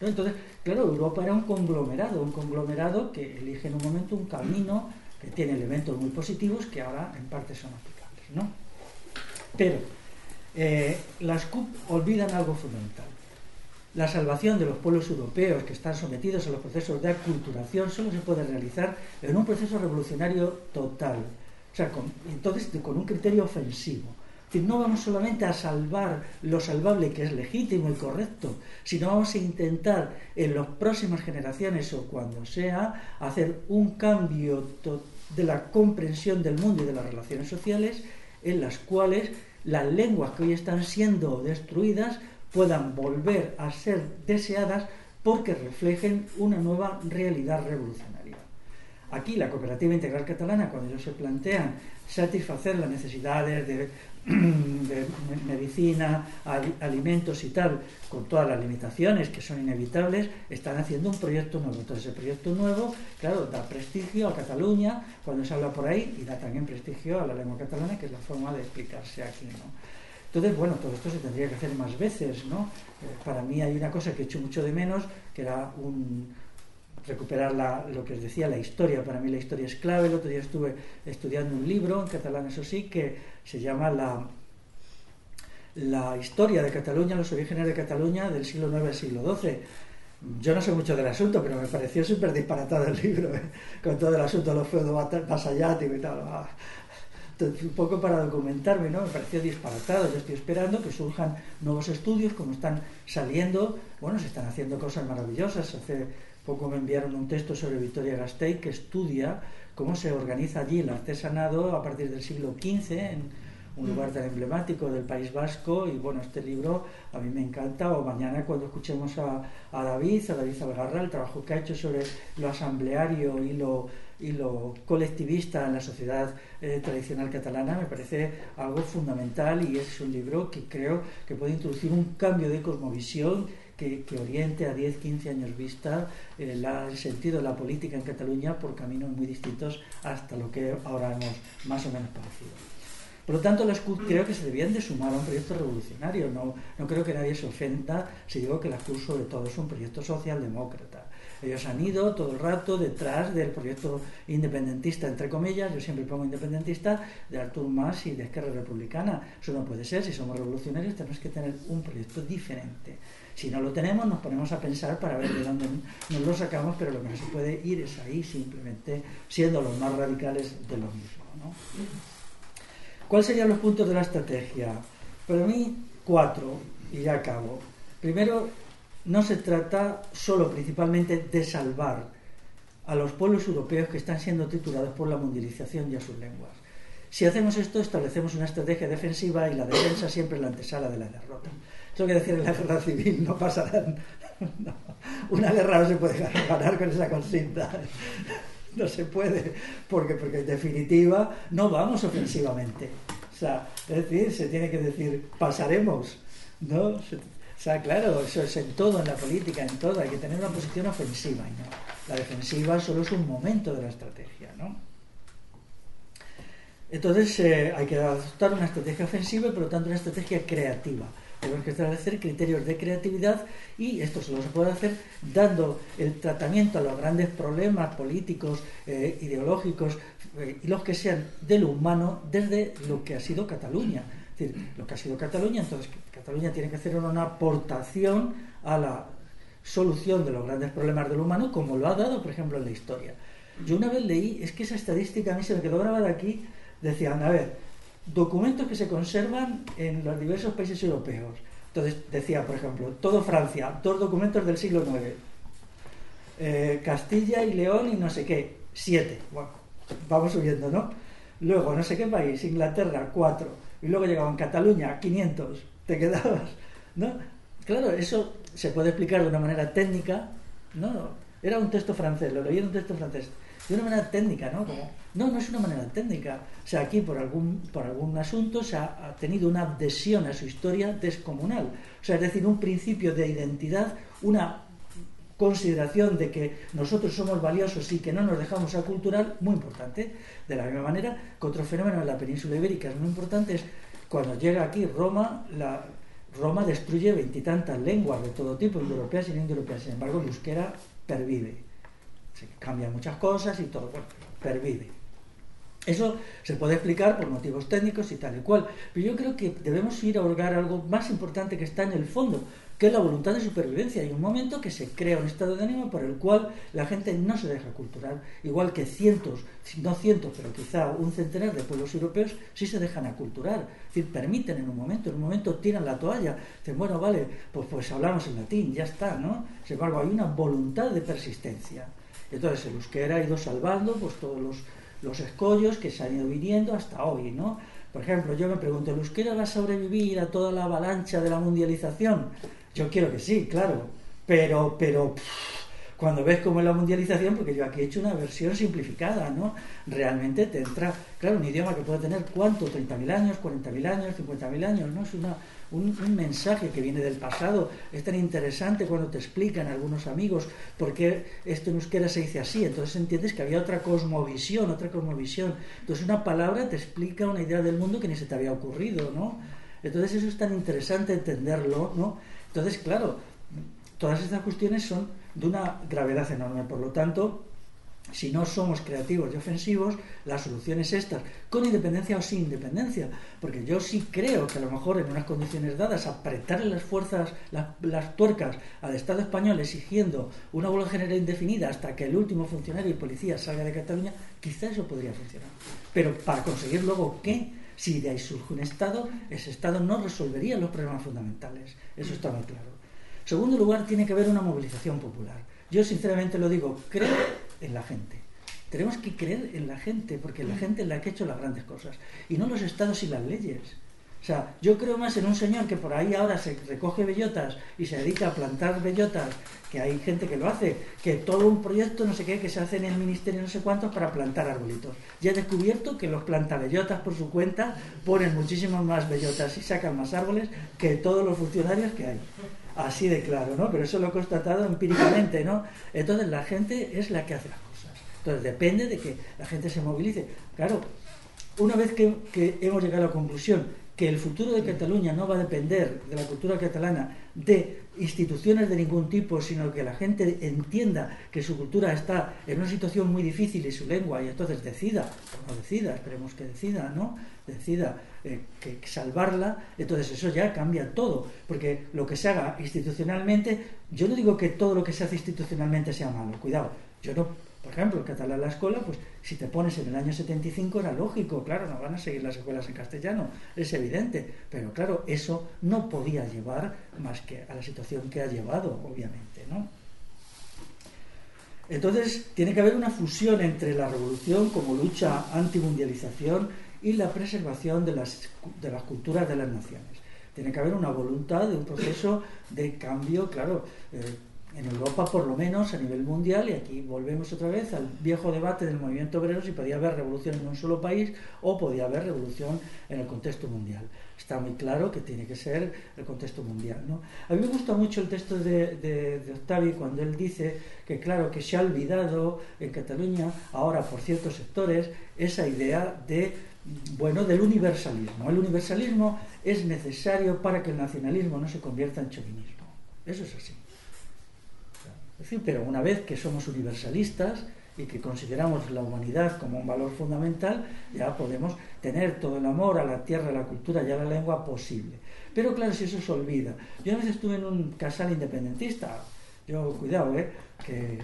entonces, claro, Europa era un conglomerado, un conglomerado que elige en un momento un camino que tiene elementos muy positivos que ahora en parte son aplicables, ¿no? Pero eh, las CUP olvidan algo fundamental la salvación de los pueblos europeos que están sometidos a los procesos de aculturación solo se puede realizar en un proceso revolucionario total, o sea, entonces con un criterio ofensivo. Que no vamos solamente a salvar lo salvable que es legítimo y correcto, sino vamos a intentar en las próximas generaciones o cuando sea hacer un cambio de la comprensión del mundo y de las relaciones sociales en las cuales las lenguas que hoy están siendo destruidas puedan volver a ser deseadas porque reflejen una nueva realidad revolucionaria. Aquí la cooperativa integral catalana, cuando ellos se plantean satisfacer las necesidades de, medicina, alimentos y tal, con todas las limitaciones que son inevitables, están haciendo un proyecto nuevo. Entonces, ese proyecto nuevo, claro, da prestigio a Cataluña cuando se habla por ahí y da también prestigio a la lengua catalana, que es la forma de explicarse aquí. ¿no? Entonces, bueno, todo esto se tendría que hacer más veces, ¿no? Eh, para mí hay una cosa que he hecho mucho de menos, que era recuperar lo que os decía, la historia. Para mí la historia es clave. El otro día estuve estudiando un libro, en catalán eso sí, que se llama La, la historia de Cataluña, los orígenes de Cataluña del siglo IX al siglo XII. Yo no sé mucho del asunto, pero me pareció súper disparatado el libro, ¿eh? con todo el asunto de los feudos vasalláticos y tal. Ah, un poco para documentarme, ¿no? Me pareció disparatado. Yo estoy esperando que surjan nuevos estudios, como están saliendo, bueno, se están haciendo cosas maravillosas. Hace poco me enviaron un texto sobre Victoria Gasteiz que estudia cómo se organiza allí el artesanado a partir del siglo XV en un lugar tan emblemático del País Vasco. Y bueno, este libro a mí me encanta. O mañana cuando escuchemos a, a David, a David Algarra, el trabajo que ha hecho sobre lo asambleario y lo y lo colectivista en la sociedad eh, tradicional catalana me parece algo fundamental. Y es un libro que creo que puede introducir un cambio de cosmovisión que, oriente a 10, 15 años vista eh, el sentido de la política en Cataluña por caminos muy distintos hasta lo que ahora hemos más o menos parecido. Por lo tanto, las CUT creo que se debían de sumar a un proyecto revolucionario. No, no creo que nadie se ofenda si digo que la CUT sobre todo es un proyecto socialdemócrata. Ellos han ido todo el rato detrás del proyecto independentista, entre comillas, yo siempre pongo independentista, de Artur Mas y de Esquerra Republicana. Eso no puede ser, si somos revolucionarios tenemos que tener un proyecto diferente. Si no lo tenemos, nos ponemos a pensar para ver de dónde nos lo sacamos, pero lo que no se puede ir es ahí simplemente siendo los más radicales de lo mismo. ¿no? ¿Cuáles serían los puntos de la estrategia? Para mí, cuatro, y ya acabo. Primero, no se trata solo principalmente de salvar a los pueblos europeos que están siendo titulados por la mundialización y a sus lenguas. Si hacemos esto, establecemos una estrategia defensiva y la defensa siempre es la antesala de la derrota. Eso que decir en la guerra civil, no pasará. Una guerra no se puede ganar con esa consigna. No se puede, porque, porque en definitiva no vamos ofensivamente. O sea, es decir, se tiene que decir, pasaremos. ¿no? O sea, claro, eso es en todo, en la política, en todo, hay que tener una posición ofensiva. No. La defensiva solo es un momento de la estrategia. ¿no? Entonces eh, hay que adoptar una estrategia ofensiva lo tanto una estrategia creativa. Tenemos que establecer criterios de creatividad y esto solo se puede hacer dando el tratamiento a los grandes problemas políticos, eh, ideológicos eh, y los que sean de lo humano desde lo que ha sido Cataluña. Es decir, lo que ha sido Cataluña, entonces Cataluña tiene que hacer una aportación a la solución de los grandes problemas del humano como lo ha dado, por ejemplo, en la historia. Yo una vez leí, es que esa estadística a mí se me quedó grabada aquí, decían, a ver, documentos que se conservan en los diversos países europeos. Entonces decía, por ejemplo, todo Francia, dos documentos del siglo IX. Eh, Castilla y León y no sé qué, siete. Bueno, vamos subiendo, ¿no? Luego, no sé qué país, Inglaterra, cuatro. Y luego llegaban Cataluña, 500. Te quedabas, ¿no? Claro, eso se puede explicar de una manera técnica, ¿no? Era un texto francés, lo leí en un texto francés de una manera técnica, ¿no? No, no es una manera técnica. O sea, aquí por algún, por algún asunto se ha, tenido una adhesión a su historia descomunal. O sea, es decir, un principio de identidad, una consideración de que nosotros somos valiosos y que no nos dejamos acultural, muy importante. De la misma manera que otro fenómeno en la península ibérica es muy importante es cuando llega aquí Roma, Roma destruye veintitantas lenguas de todo tipo, europeas y no europeas. Sin embargo, el euskera pervive cambian muchas cosas y todo, bueno, pervive. Eso se puede explicar por motivos técnicos y tal y cual, pero yo creo que debemos ir a hurgar algo más importante que está en el fondo, que es la voluntad de supervivencia. Hay un momento que se crea un estado de ánimo por el cual la gente no se deja cultural, igual que cientos, no cientos, pero quizá un centenar de pueblos europeos sí se dejan aculturar, es decir, permiten en un momento, en un momento tiran la toalla, dicen, bueno, vale, pues, pues hablamos en latín, ya está, ¿no? Sin embargo, hay una voluntad de persistencia. Entonces el euskera ha ido salvando pues todos los, los escollos que se han ido viniendo hasta hoy, ¿no? Por ejemplo, yo me pregunto, ¿el euskera va a sobrevivir a toda la avalancha de la mundialización? Yo quiero que sí, claro, pero, pero cuando ves cómo es la mundialización, porque yo aquí he hecho una versión simplificada, ¿no? Realmente te entra, claro, un idioma que puede tener cuánto, 30.000 años, 40.000 años, 50.000 años, ¿no? Es una, un, mensaje que viene del pasado. Es tan interesante cuando te explican algunos amigos por qué esto en euskera se dice así. Entonces entiendes que había otra cosmovisión, otra cosmovisión. Entonces una palabra te explica una idea del mundo que ni se te había ocurrido, ¿no? Entonces eso es tan interesante entenderlo, ¿no? Entonces, claro, todas estas cuestiones son de una gravedad enorme. Por lo tanto, si no somos creativos y ofensivos, la solución es esta, con independencia o sin independencia. Porque yo sí creo que a lo mejor en unas condiciones dadas, apretarle las fuerzas, las, tuercas al Estado español exigiendo una huelga general indefinida hasta que el último funcionario y policía salga de Cataluña, quizá eso podría funcionar. Pero para conseguir luego que, si de ahí surge un Estado, ese Estado no resolvería los problemas fundamentales. Eso está muy claro. Segundo lugar, tiene que haber una movilización popular. Yo sinceramente lo digo, creo en la gente. Tenemos que creer en la gente, porque la gente es la que ha hecho las grandes cosas, y no los estados y las leyes. O sea, yo creo más en un señor que por ahí ahora se recoge bellotas y se dedica a plantar bellotas, que hay gente que lo hace, que todo un proyecto, no sé qué, que se hace en el ministerio no sé cuántos para plantar arbolitos. Ya he descubierto que los bellotas por su cuenta ponen muchísimas más bellotas y sacan más árboles que todos los funcionarios que hay así de claro, ¿no? Pero eso lo he constatado empíricamente, ¿no? Entonces la gente es la que hace las cosas. Entonces depende de que la gente se movilice. Claro, una vez que, hemos llegado a la conclusión que el futuro de Cataluña no va a depender de la cultura catalana de instituciones de ningún tipo, sino que la gente entienda que su cultura está en una situación muy difícil y su lengua, y entonces decida, o no decida, esperemos que decida, ¿no? Decida eh, que, salvarla, entonces eso ya cambia todo, porque lo que se haga institucionalmente, yo no digo que todo lo que se hace institucionalmente sea malo, cuidado, yo no por ejemplo, el catalán la escuela, pues si te pones en el año 75 era lógico, claro, no van a seguir las escuelas en castellano, es evidente, pero claro, eso no podía llevar más que a la situación que ha llevado, obviamente, ¿no? Entonces, tiene que haber una fusión entre la revolución como lucha antimundialización y la preservación de las, de las culturas de las naciones. Tiene que haber una voluntad de un proceso de cambio, claro. Eh, en Europa por lo menos a nivel mundial, y aquí volvemos otra vez al viejo debate del movimiento obrero si podía haber revolución en un solo país o podía haber revolución en el contexto mundial. Está muy claro que tiene que ser el contexto mundial. ¿no? A mí me gusta mucho el texto de, de, Octavi cuando él dice que claro que se ha olvidado en Cataluña ahora por ciertos sectores esa idea de bueno, del universalismo. El universalismo es necesario para que el nacionalismo no se convierta en chauvinismo. Eso es así pero una vez que somos universalistas y que consideramos la humanidad como un valor fundamental, ya podemos tener todo el amor a la tierra, a la cultura y a la lengua posible. Pero claro, si eso se olvida. Yo a veces estuve en un casal independentista, yo cuidado, ¿eh? que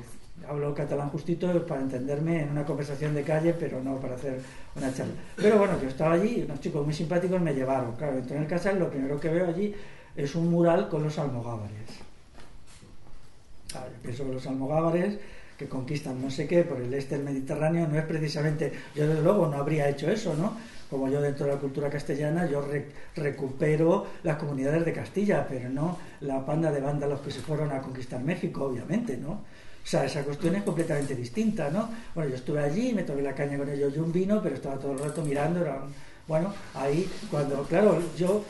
hablo catalán justito para entenderme en una conversación de calle, pero no para hacer una charla. Pero bueno, yo estaba allí, unos chicos muy simpáticos me llevaron. Claro, entro en el casal, lo primero que veo allí es un mural con los almogávares yo pienso que los almogávares que conquistan no sé qué por el este del Mediterráneo no es precisamente, yo desde luego no habría hecho eso, ¿no? Como yo dentro de la cultura castellana, yo recupero las comunidades de Castilla, pero no la panda de vándalos que se fueron a conquistar México, obviamente, ¿no? Sea, esa cuestión es completamente distinta, ¿no? Bueno, yo estuve allí, me tomé la caña con ellos y un vino, pero estaba todo el rato mirando, era bueno, ahí cuando, claro, yo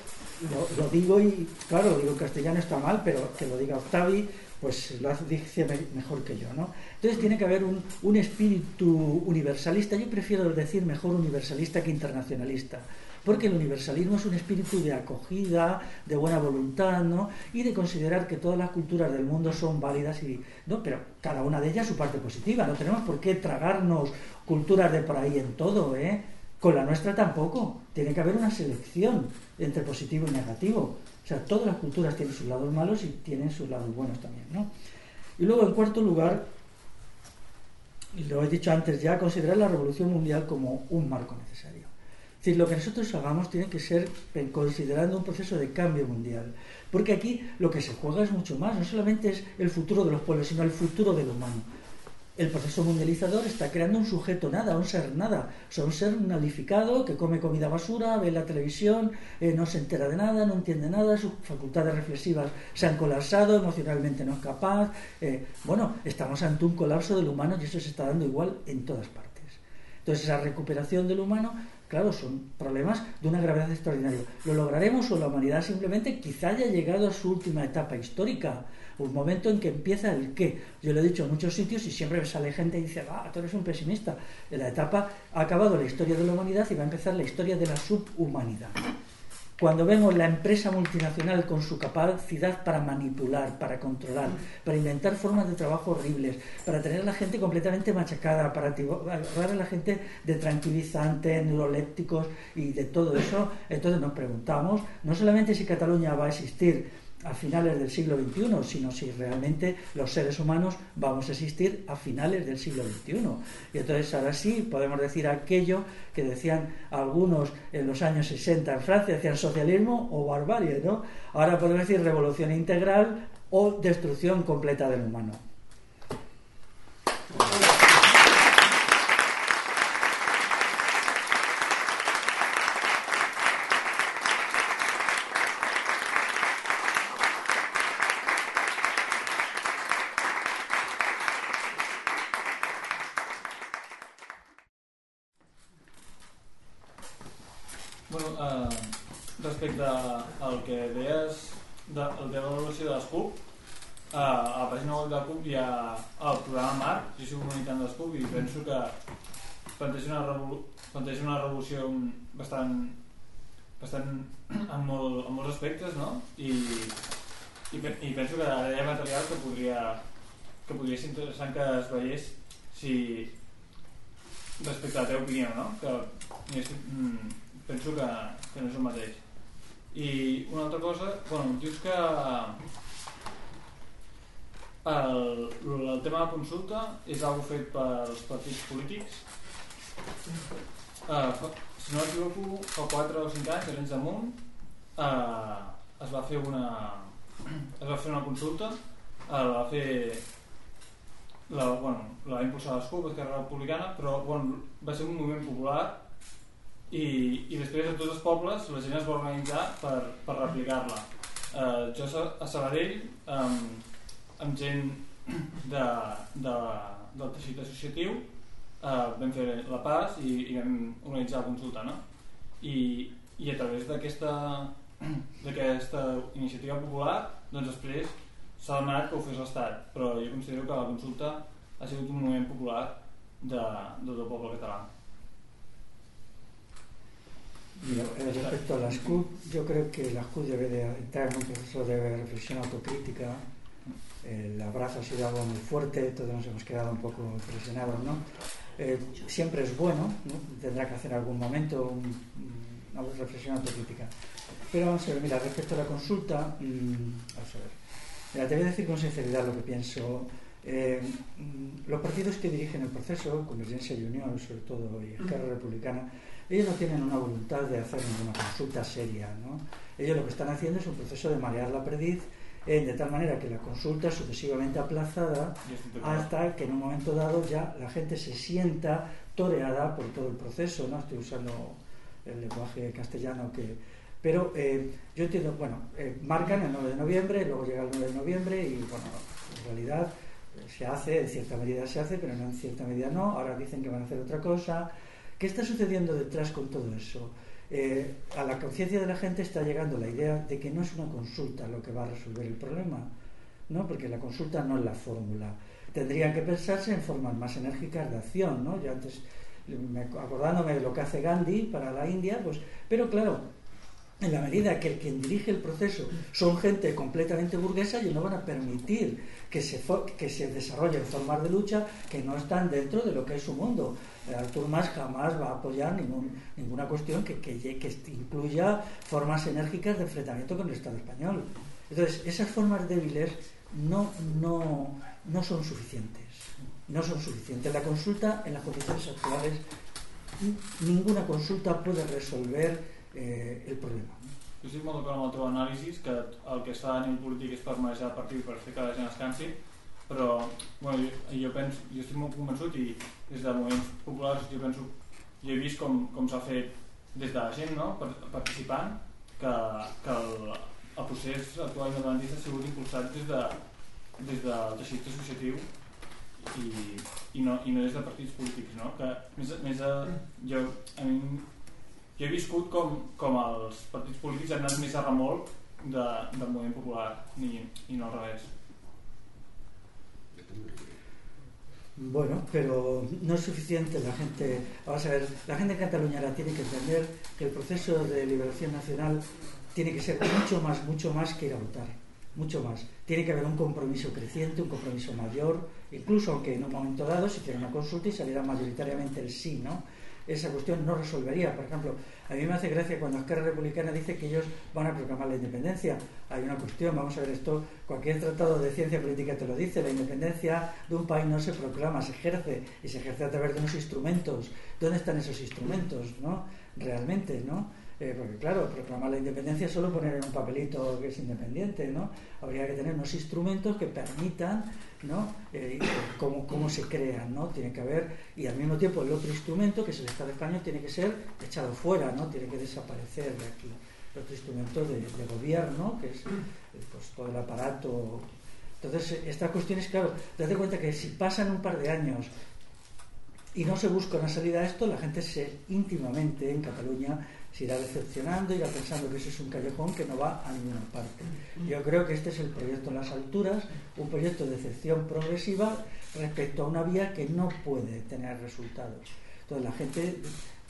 lo, lo, digo y, claro, lo digo en castellano está mal, pero que lo diga Octavi, pues lo dice mejor que yo, ¿no? Entonces tiene que haber un, un, espíritu universalista, yo prefiero decir mejor universalista que internacionalista, porque el universalismo es un espíritu de acogida, de buena voluntad, ¿no? Y de considerar que todas las culturas del mundo son válidas y, ¿no? Pero cada una de ellas su parte positiva, no tenemos por qué tragarnos culturas de por ahí en todo, ¿eh? Con la nuestra tampoco, tiene que haber una selección entre positivo y negativo. O sea, todas las culturas tienen sus lados malos y tienen sus lados buenos también, ¿no? Y luego, en cuarto lugar, lo he dicho antes ya, considerar la revolución mundial como un marco necesario. Lo que nosotros hagamos tiene que ser considerando un proceso de cambio mundial. Porque aquí lo que se juega es mucho más, no solamente es el futuro de los pueblos, sino el futuro del humano el proceso mundializador está creando un sujeto nada, un ser nada. O un ser nalificado que come comida basura, ve la televisión, eh, no se entera de nada, no entiende nada, sus facultades reflexivas se han colapsado, emocionalmente no es capaz. Eh, bueno, estamos ante un colapso del humano y eso se está dando igual en todas partes. Entonces, esa recuperación del humano, claro, son problemas de una gravedad extraordinaria. ¿Lo lograremos o la humanidad simplemente quizá haya llegado a su última etapa histórica? un momento en que empieza el qué. Yo lo he dicho en muchos sitios y siempre sale gente y dice, ah, tú eres un pesimista. La etapa ha acabado la historia de la humanidad y va a empezar la historia de la subhumanidad. Cuando vemos la empresa multinacional con su capacidad para manipular, para controlar, para inventar formas de trabajo horribles, para tener a la gente completamente machacada, para hablar a la gente de tranquilizantes, neurolépticos y de todo eso, entonces nos preguntamos no solamente si Cataluña va a existir a finales del siglo XXI, sino si realmente los seres humanos vamos a existir a finales del siglo XXI. Y entonces ahora sí podemos decir aquello que decían algunos en los años 60 en Francia, decían socialismo o barbarie, ¿no? Ahora podemos decir revolución integral o destrucción completa del humano. Planteja una, revolu planteja una revolució bastant, bastant en, molt, en molts aspectes, no? I, i, i penso que hi ha material que podria, que podria ser interessant que es veiés si respecte a la teva opinió, no? Que mm, penso que, que no és el mateix. I una altra cosa, bueno, dius que el, el tema de consulta és algo fet pels partits polítics. Uh, fa, si no m'equivoco, fa 4 o 5 anys, de l'ens damunt, uh, es va fer una es va fer una consulta, la va fer la, bueno, la va impulsar l'ESCUP, Esquerra Republicana, però bueno, va ser un moviment popular i, i després a tots els pobles la gent es va organitzar per, per replicar-la. Uh, jo a Sabadell um, amb gent de, de, del teixit associatiu eh, vam fer la pas i, i vam organitzar la consulta no? I, i a través d'aquesta d'aquesta iniciativa popular doncs després s'ha donat que ho fes l'Estat però jo considero que la consulta ha sigut un moviment popular de, de tot el poble català Mira, respecto a las CUP, yo creo que la CUP debe de entrar en un proceso de reflexión autocrítica el abrazo ha sido algo muy fuerte, todos nos hemos quedado un poco impresionados, ¿no? Eh, siempre es bueno, ¿no? tendrá que hacer algún momento un, una reflexión autocrítica. Pero vamos a ver, mira, respecto a la consulta, mmm, vamos a ver. Mira, te voy a decir con sinceridad lo que pienso. Eh, los partidos que dirigen el proceso, Convergencia y Unión sobre todo, y Esquerra Republicana, ellos no tienen una voluntad de hacer ninguna consulta seria. ¿no? Ellos lo que están haciendo es un proceso de marear la perdiz eh, de tal manera que la consulta es sucesivamente aplazada hasta que en un momento dado ya la gente se sienta toreada por todo el proceso, ¿no? Estoy usando el lenguaje castellano que... Pero eh, yo entiendo, bueno, eh, marcan el 9 de noviembre, luego llega el 9 de noviembre y, bueno, en realidad se hace, en cierta medida se hace, pero no en cierta medida no, ahora dicen que van a hacer otra cosa. ¿Qué está sucediendo detrás con todo eso? eh, a la conciencia de la gente está llegando la idea de que no es una consulta lo que va a resolver el problema, ¿no? porque la consulta no es la fórmula. Tendrían que pensarse en formas más enérgicas de acción. ¿no? Yo antes, acordándome de lo que hace Gandhi para la India, pues, pero claro, en la medida que el quien dirige el proceso son gente completamente burguesa, ellos no van a permitir que se, que se desarrollen formas de lucha que no están dentro de lo que es su mundo. Artur Mas jamás va a apoyar ningún, ninguna cuestión que, que, que, incluya formas enérgicas de enfrentamiento con el Estado español. Entonces, esas formas débiles no, no, no son suficientes. No son suficientes. La consulta, en las condiciones actuales, ninguna consulta puede resolver eh, el problema. Jo estic molt d'acord amb el teu anàlisi, que el que es fa a nivell polític és per manejar el partit per fer que la gent es cansi, però bueno, jo, jo, penso, jo estic molt convençut i des de moviments populars jo penso jo he vist com, com s'ha fet des de la gent no? participant que, que el, el procés actual independentista ha sigut impulsat des, de, des del teixit associatiu i, i, no, i no des de partits polítics no? que més, més a, jo, a mi, jo he viscut com, com els partits polítics han anat més a remolc de, del moviment popular i, i no al revés Bueno, pero no es suficiente la gente. Vamos a ver, la gente en Cataluña ahora tiene que entender que el proceso de liberación nacional tiene que ser mucho más, mucho más que ir a votar. Mucho más. Tiene que haber un compromiso creciente, un compromiso mayor, incluso aunque en un momento dado se hiciera una consulta y saliera mayoritariamente el sí, ¿no? esa cuestión no resolvería. Por ejemplo, a mí me hace gracia cuando Esquerra Republicana dice que ellos van a proclamar la independencia. Hay una cuestión, vamos a ver esto, cualquier tratado de ciencia política te lo dice, la independencia de un país no se proclama, se ejerce y se ejerce a través de unos instrumentos. ¿Dónde están esos instrumentos, no? Realmente, ¿no? Eh, porque claro, proclamar la independencia es solo poner en un papelito que es independiente, ¿no? Habría que tener unos instrumentos que permitan, ¿no? Eh, cómo, cómo, se crean, ¿no? Tiene que haber, y al mismo tiempo el otro instrumento, que es el Estado español, tiene que ser echado fuera, ¿no? Tiene que desaparecer de aquí. El otro instrumento de, de gobierno, que es pues, todo el aparato. Entonces, estas cuestiones, claro, date cuenta que si pasan un par de años y no se busca una salida a esto, la gente se íntimamente en Cataluña se irá decepcionando, irá pensando que ese es un callejón que no va a ninguna parte. Yo creo que este es el proyecto en las alturas, un proyecto de decepción progresiva respecto a una vía que no puede tener resultados. Entonces la gente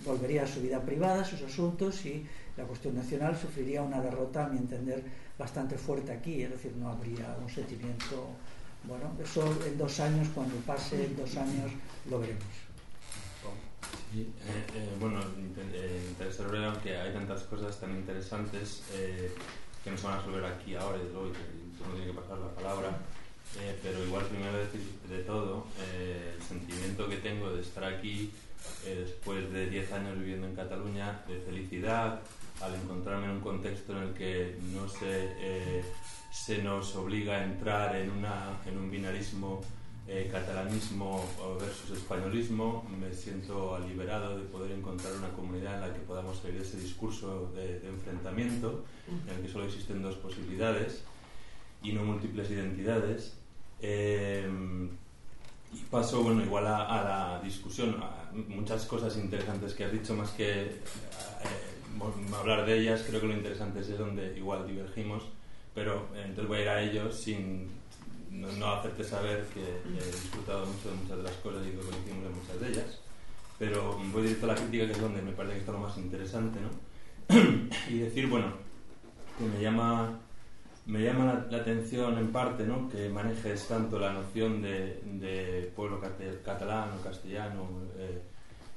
volvería a su vida privada, a sus asuntos y la cuestión nacional sufriría una derrota, a mi entender, bastante fuerte aquí, es decir, no habría un sentimiento, bueno, eso en dos años, cuando pase en dos años, lo veremos. Sí, eh, eh, bueno, eh, interesante aunque hay tantas cosas tan interesantes eh, que no se van a resolver aquí ahora y luego tú no tiene que pasar la palabra. Eh, pero igual primero decir de todo, eh, el sentimiento que tengo de estar aquí eh, después de 10 años viviendo en Cataluña, de felicidad, al encontrarme en un contexto en el que no se, eh, se nos obliga a entrar en, una, en un binarismo eh, catalanismo versus españolismo, me siento liberado de poder encontrar una comunidad en la que podamos salir de ese discurso de, de enfrentamiento, en el que solo existen dos posibilidades y no múltiples identidades. Eh, y paso, bueno, igual a, a, la discusión, a muchas cosas interesantes que has dicho, más que eh, hablar de ellas, creo que lo interesante es donde igual divergimos, pero eh, entonces voy a ir a ellos sin no, no, hacerte saber que he disfrutado mucho de muchas de las cosas y que coincidimos en muchas de ellas, pero voy directo a la crítica, que es donde me parece que está lo más interesante, ¿no? y decir, bueno, que me llama me llama la, atención en parte ¿no? que manejes tanto la noción de, de pueblo catalán o castellano eh,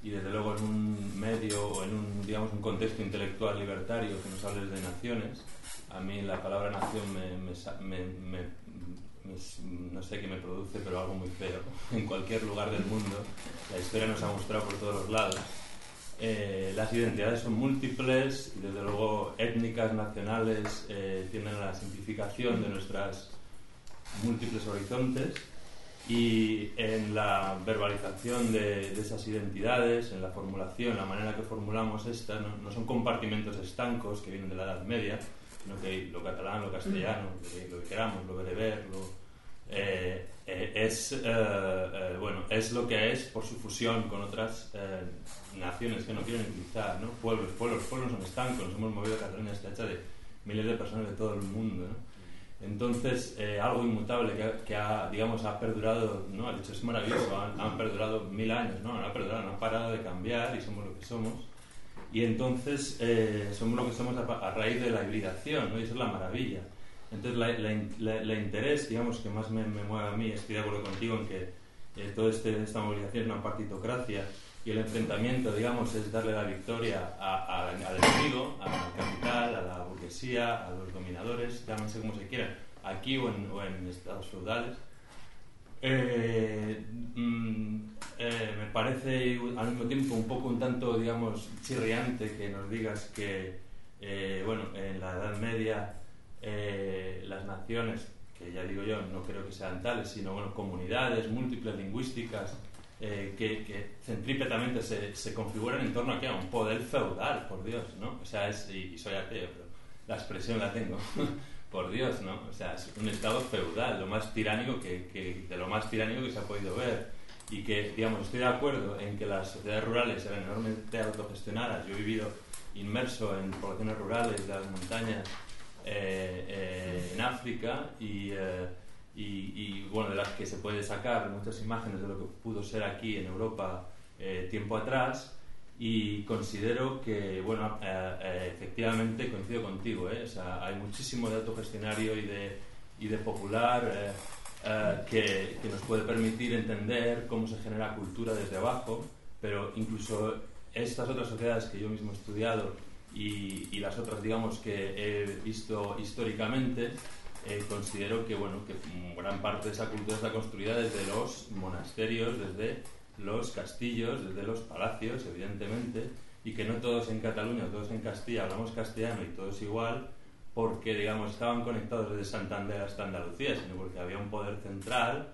y desde luego en un medio o en un, digamos, un contexto intelectual libertario que nos hables de naciones. A mí la palabra nación me, me, me, no sé qué me produce, pero algo muy feo. En cualquier lugar del mundo la historia nos ha mostrado por todos los lados eh, las identidades son múltiples y desde luego étnicas, nacionales, eh, tienen la simplificación de nuestras múltiples horizontes y en la verbalización de, esas identidades, en la formulación, la manera que formulamos estas, no, no, son compartimentos estancos que vienen de la Edad Media, sino que lo catalán, lo castellano, lo que queramos, lo bereber, lo, eh, eh, es, eh, bueno, es lo que es por su fusión con otras naciones que no quieren utilizar, ¿no? Pueblos, pueblos, pueblos son estancos, nos hemos movido a Cataluña, está hecha de miles de personas de todo el mundo. Entonces, eh, algo inmutable que, ha, digamos, ha perdurado, ¿no? El hecho es maravilloso, han, perdurado mil años, ¿no? Han perdurado, no han parado de cambiar y somos lo que somos. Y entonces eh, somos lo que somos a, a, raíz de la hibridación, ¿no? Y esa es la maravilla. Entonces, la, la, la, la interés, digamos, que más me, me, mueve a mí, estoy de acuerdo contigo en que eh, toda este, esta movilización es una partitocracia y el enfrentamiento, digamos, es darle la victoria a, a, al enemigo, al capital, a la burguesía, a los dominadores, llámense como se quieran, aquí o en, o en estados feudales. Eh, mm, eh, me parece al mismo tiempo un poco un tanto, digamos, chirriante que nos digas que, eh, bueno, en la Edad Media eh, las naciones, que ya digo yo, no creo que sean tales, sino, bueno, comunidades múltiples lingüísticas, eh, que, que, centrípetamente se, se, configuran en torno a, ¿qué? a un poder feudal, por Dios, ¿no? O sea, es, y, y soy ateo, pero la expresión la tengo, por Dios, ¿no? O sea, es un estado feudal, lo más tiránico que, que, de lo más tiránico que se ha podido ver. Y que, digamos, estoy de acuerdo en que las sociedades rurales eran enormemente autogestionadas. Yo he vivido inmerso en poblaciones rurales de las montañas eh, eh, en África y... Eh, y, y, bueno, de las que se puede sacar muchas imágenes de lo que pudo ser aquí en Europa eh, tiempo atrás y considero que, bueno, eh, eh, efectivamente coincido contigo, o sea, hay muchísimo de autogestionario y de, y de popular que, que, nos puede permitir entender cómo se genera cultura desde abajo, pero incluso estas otras sociedades que yo mismo he estudiado y, y las otras, digamos, que he visto históricamente, eh, considero que, bueno, que gran parte de esa cultura está construida desde los monasterios, desde los castillos, desde los palacios, evidentemente, y que no todos en Cataluña, todos en Castilla hablamos castellano y todos igual, porque, digamos, estaban conectados desde Santander hasta Andalucía, sino porque había un poder central,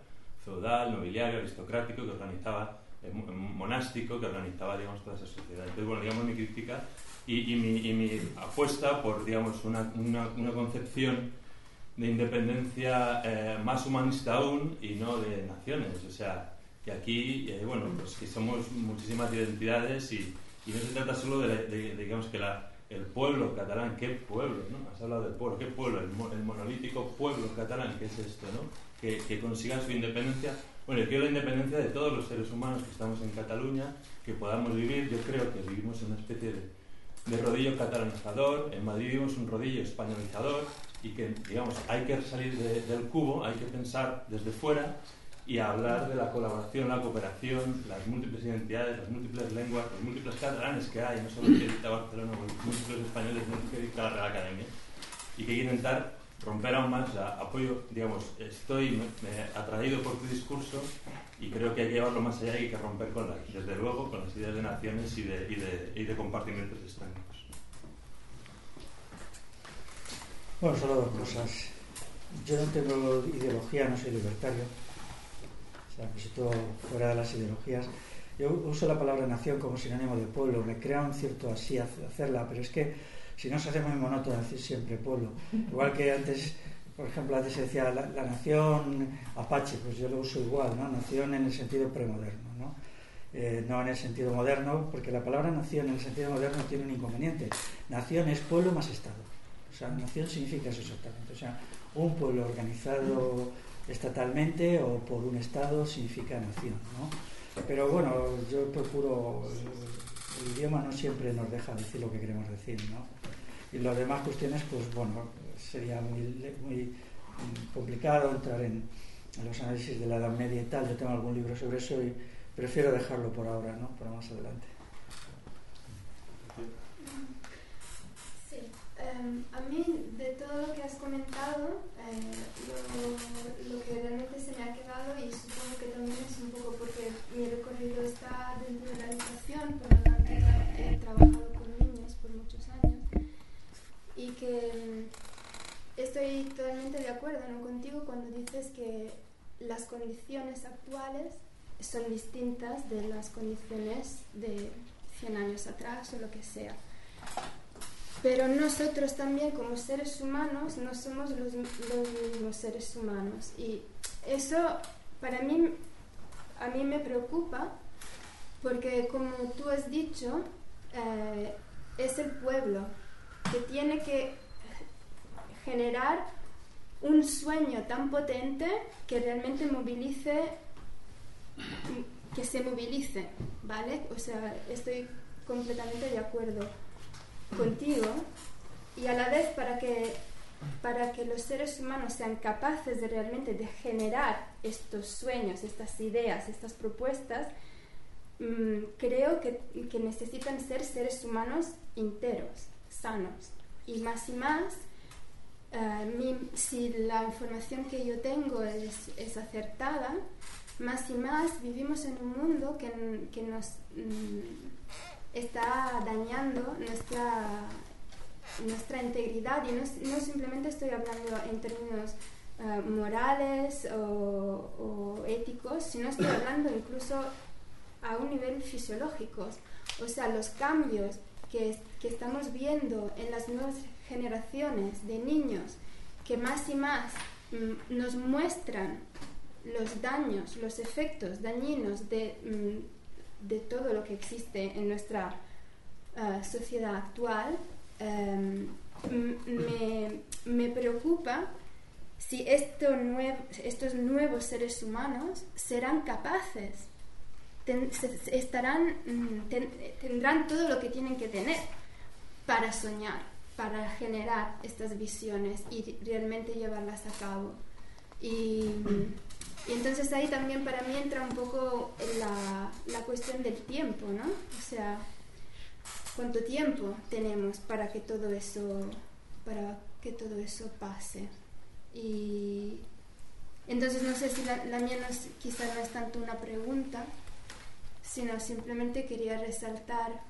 feudal, nobiliario, aristocrático, que organizaba, eh, monástico, que organizaba, digamos, toda esa sociedad. Entonces, bueno, digamos, mi crítica y, mi, apuesta por, digamos, una, una, una concepción de independencia eh, más humanista aún y no de naciones. O sea, que aquí, bueno, pues que somos muchísimas identidades y, y no se trata solo de, de, digamos, que la, el pueblo catalán, ¿qué pueblo? ¿no? Has hablado del pueblo, ¿qué pueblo? El, el, monolítico pueblo catalán, ¿qué es esto? ¿no? que, que su independencia. Bueno, yo quiero la independencia de todos los seres humanos que estamos en Cataluña, que podamos vivir, yo creo que vivimos en una especie de, de rodillo catalanizador, en Madrid vivimos un rodillo españolizador y que, digamos, hay que salir de, del cubo, hay que pensar desde fuera y hablar de la colaboración, la cooperación, las múltiples identidades, las múltiples lenguas, los múltiples catalanes que hay, no solo que dicta Barcelona, los múltiples españoles que dicta la Real Academia, y que hay que intentar romper aún más, la apoyo, digamos, estoy atraído por tu discurso y creo que hay que llevarlo más allá y hay que romper con las, desde luego, con las ideas de naciones y de, y de, y de compartimentos extraños. Bueno, solo dos cosas. Yo no tengo ideología, no soy libertario. Pues fuera de las ideologías. Yo uso la palabra nación como sinónimo de pueblo. Me crea un cierto así hacerla, pero es que si no se hace muy monótono decir siempre pueblo. Igual que antes, por ejemplo, antes se decía la, la nación apache, pues yo lo uso igual, ¿no? Nación en el sentido premoderno, ¿no? Eh, no en el sentido moderno, porque la palabra nación en el sentido moderno tiene un inconveniente. Nación es pueblo más Estado. O sea, nación significa eso exactamente. O sea, un pueblo organizado estatalmente o por un Estado significa nación, ¿no? Pero bueno, yo procuro, el, idioma no siempre nos deja decir lo que queremos decir, ¿no? Y las demás cuestiones, pues bueno, sería muy, muy complicado entrar en, en, los análisis de la Edad Media y tal. Yo tengo algún libro sobre eso y prefiero dejarlo por ahora, ¿no? Para más adelante. Um, a mí de todo lo que has comentado, eh, lo, lo, que realmente se me ha quedado y supongo que también es un poco porque mi recorrido está dentro de la educación, por lo tanto he trabajado con niños por muchos años y que mm, estoy totalmente de acuerdo ¿no? contigo cuando dices que las condiciones actuales son distintas de las condiciones de 100 años atrás o lo que sea. Pero nosotros también como seres humanos no somos los, los mismos seres humanos y eso para mí, a mí me preocupa porque como tú has dicho, eh, es el pueblo que tiene que generar un sueño tan potente que realmente movilice, que se movilice, ¿vale? O sea, estoy completamente de acuerdo contigo y a la vez para que para que los seres humanos sean capaces de realmente de generar estos sueños, estas ideas, estas propuestas, mmm, creo que, que necesitan ser seres humanos enteros, sanos. Y más y más, uh, mi, si la información que yo tengo es, es, acertada, más y más vivimos en un mundo que, que nos mm, está dañando nuestra, nuestra integridad. Y no, no, simplemente estoy hablando en términos uh, morales o, o éticos, sino estoy hablando incluso a un nivel fisiológico. O sea, los cambios que, que, estamos viendo en las nuevas generaciones de niños que más y más mm, nos muestran los daños, los efectos dañinos de, mm, de todo lo que existe en nuestra uh, sociedad actual, um, me, me, preocupa si esto nuevo, estos nuevos seres humanos serán capaces estarán, mm, ten, tendrán todo lo que tienen que tener para soñar, para generar estas visiones y realmente llevarlas a cabo. Y entonces ahí también para mí entra un poco la, la cuestión del tiempo, ¿no? O sea, ¿cuánto tiempo tenemos para que todo eso, para que todo eso pase? Y entonces no sé si la, mía no es, no es tanto una pregunta, sino simplemente quería resaltar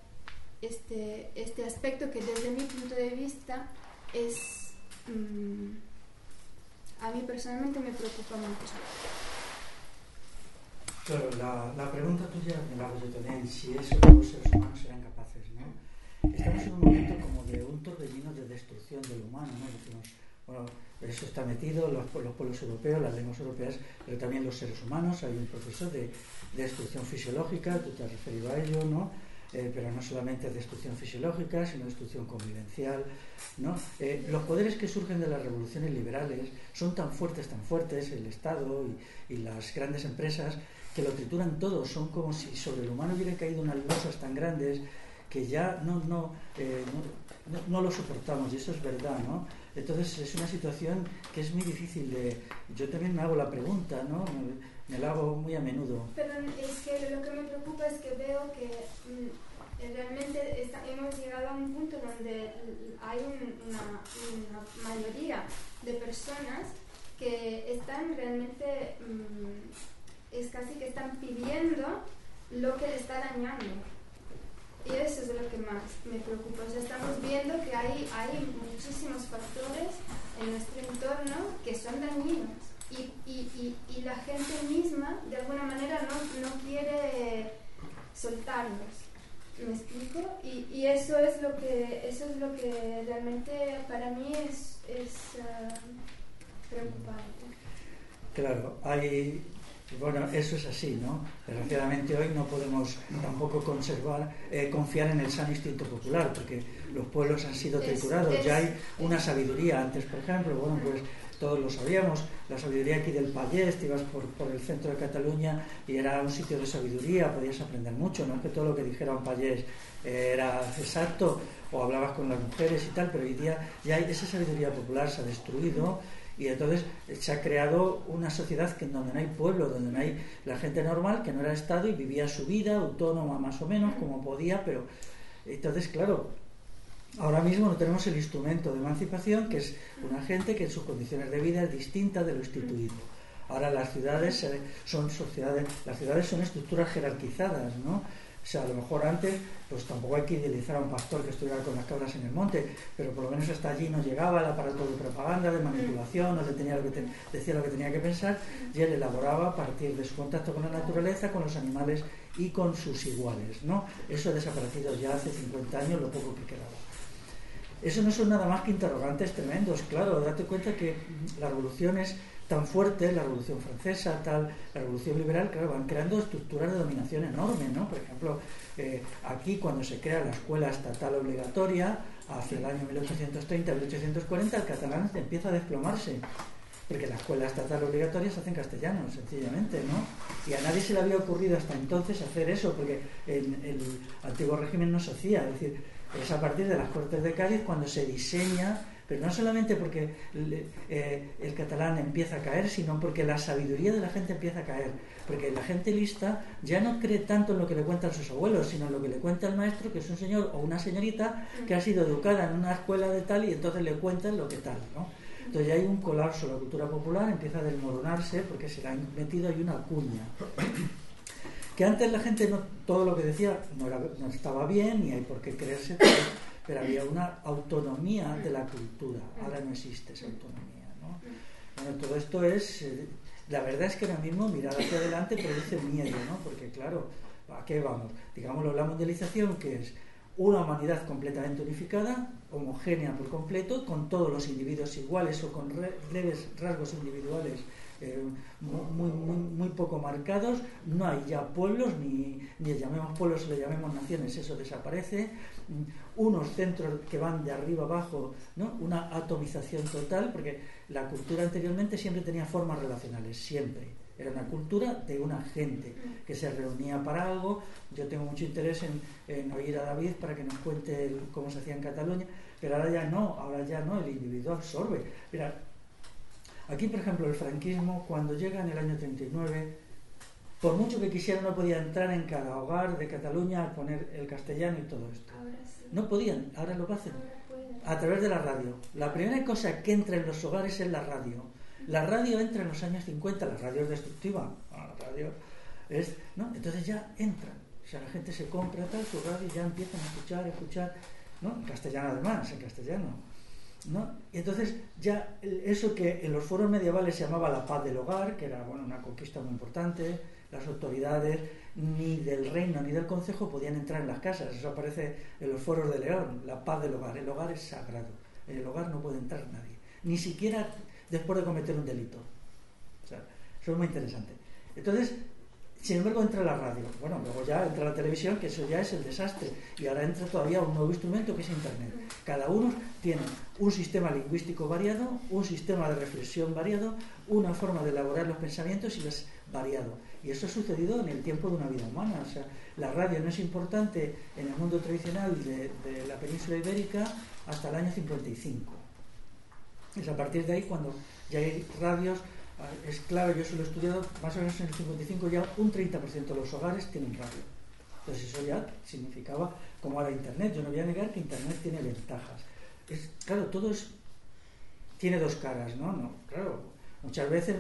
este, este aspecto que desde mi punto de vista es, mmm, a mí personalmente me preocupa mucho. Claro, la, la pregunta tuya me la hago yo también, si esos seres humanos serán capaces, ¿no? Estamos en un momento como de un torbellino de destrucción del humano, ¿no? Decimos, bueno, eso está metido, los, los pueblos europeos, las lenguas europeas, pero también los seres humanos, hay un proceso de, de destrucción fisiológica, tú te has referido a ello, ¿no? Eh, pero no solamente destrucción fisiológica, sino destrucción convivencial. ¿no? Eh, los poderes que surgen de las revoluciones liberales son tan fuertes, tan fuertes, el Estado y, y las grandes empresas, que lo trituran todo, son como si sobre el humano hubiera caído unas losas tan grandes que ya no, no, eh, no, no, lo soportamos, y eso es verdad, ¿no? Entonces es una situación que es muy difícil de... Yo también me hago la pregunta, ¿no? Me, la hago muy a menudo. Pero es que lo que me preocupa es que veo que mm, realmente está, hemos llegado a un punto donde hay un, una, mayoría de personas que están realmente, mmm, es casi que están pidiendo lo que le está dañando. Y eso es lo que más me preocupa. O estamos viendo que hay, hay muchísimos factores en nuestro entorno que son dañinos. Y, y, y, y la gente misma, de alguna manera, no, no quiere soltarlos. ¿Me explico? Y, y, eso es lo que eso es lo que realmente para mí es, es uh, preocupante. Claro, hay bueno, eso es así, ¿no? Desgraciadamente hoy no podemos tampoco conservar, eh, confiar en el sano instinto popular, porque los pueblos han sido triturados. Ya hay una sabiduría. Antes, por ejemplo, bueno, pues todos lo sabíamos, la sabiduría aquí del Pallés, te ibas por, por, el centro de Cataluña y era un sitio de sabiduría, podías aprender mucho, no es que todo lo que dijera un Pallés eh, era exacto, o hablabas con las mujeres y tal, pero hoy día ya esa sabiduría popular se ha destruido y entonces se ha creado una sociedad que donde no hay pueblo, donde no hay la gente normal, que no era Estado y vivía su vida autónoma más o menos como podía, pero entonces, claro, ahora mismo no tenemos el instrumento de emancipación, que es una gente que en sus condiciones de vida es distinta de lo instituido. Ahora las ciudades son sociedades, las ciudades son estructuras jerarquizadas, ¿no? O sea, a lo mejor antes, pues tampoco hay que idealizar a un pastor que estuviera con las cabras en el monte, pero por lo menos hasta allí no llegaba el aparato de propaganda, de manipulación, no tenía lo que te, decía lo que tenía que pensar, y él elaboraba a partir de su contacto con la naturaleza, con los animales y con sus iguales, ¿no? Eso ha desaparecido ya hace 50 años, lo poco que quedaba. Eso no son nada más que interrogantes tremendos, claro, date cuenta que la revolución es tan fuerte, la Revolución Francesa, tal, la Revolución Liberal, claro, van creando estructuras de dominación enormes, ¿no? Por ejemplo, eh, aquí cuando se crea la escuela estatal obligatoria, hacia el año 1830-1840, el catalán empieza a desplomarse, porque la escuela estatal obligatoria se hace en castellano, sencillamente, ¿no? Y a nadie se le había ocurrido hasta entonces hacer eso, porque en el antiguo régimen no se hacía, es decir, es a partir de las Cortes de Cádiz cuando se diseña pero no solamente porque eh, el catalán empieza a caer, sino porque la sabiduría de la gente empieza a caer. Porque la gente lista ya no cree tanto en lo que le cuentan sus abuelos, sino en lo que le cuenta el maestro, que es un señor o una señorita que ha sido educada en una escuela de tal y entonces le cuentan lo que tal. ¿no? Entonces ya hay un colapso, la cultura popular empieza a desmoronarse porque se le ha metido ahí una cuña. Que antes la gente no, todo lo que decía no, era, no estaba bien, ni hay por qué creerse. Pero, pero había una autonomía de la cultura. Ahora no existe esa autonomía. ¿no? Bueno, todo esto es, eh, la verdad es que ahora mismo mirar hacia adelante produce miedo, ¿no? porque claro, ¿a qué vamos? Digámoslo, la mundialización que es una humanidad completamente unificada, homogénea por completo, con todos los individuos iguales o con leves rasgos individuales muy, muy, poco marcados, no hay ya pueblos, ni, ni llamemos pueblos, le llamemos naciones, eso desaparece, unos centros que van de arriba abajo, ¿no? una atomización total, porque la cultura anteriormente siempre tenía formas relacionales, siempre. Era una cultura de una gente que se reunía para algo. Yo tengo mucho interés en, en oír a David para que nos cuente cómo se hacía en Cataluña, pero ahora ya no, ahora ya no, el individuo absorbe. Mira, Aquí, por ejemplo, el franquismo, cuando llega en el año 39, por mucho que quisiera, no podía entrar en cada hogar de Cataluña a poner el castellano y todo esto. Sí. No podían, ahora lo hacen. A través de la radio. La primera cosa que entra en los hogares es la radio. La radio entra en los años 50, la radio es destructiva. la radio es. ¿no? Entonces ya entran. O sea, la gente se compra tal, su radio y ya empiezan a escuchar, a escuchar. ¿no? En castellano además, en castellano. ¿No? Y entonces ya eso que en los foros medievales se llamaba la paz del hogar, que era bueno, una conquista muy importante, las autoridades ni del reino ni del consejo podían entrar en las casas, eso aparece en los foros de León, la paz del hogar, el hogar es sagrado, en el hogar no puede entrar nadie, ni siquiera después de cometer un delito. Eso es muy interesante. Entonces, Sin embargo, entra la radio. Bueno, luego ya entra la televisión, que eso ya es el desastre. Y ahora entra todavía un nuevo instrumento que es Internet. Cada uno tiene un sistema lingüístico variado, un sistema de reflexión variado, una forma de elaborar los pensamientos y es variado. Y eso ha sucedido en el tiempo de una vida humana. O sea, la radio no es importante en el mundo tradicional de, de la península ibérica hasta el año 55. Es a partir de ahí cuando ya hay radios es claro, yo solo he estudiado, más o menos en el 55 ya un 30% de los hogares tienen radio. Entonces eso ya significaba, como ahora Internet, yo no voy a negar que Internet tiene ventajas. Es, claro, todo es, tiene dos caras, ¿no? no claro, muchas veces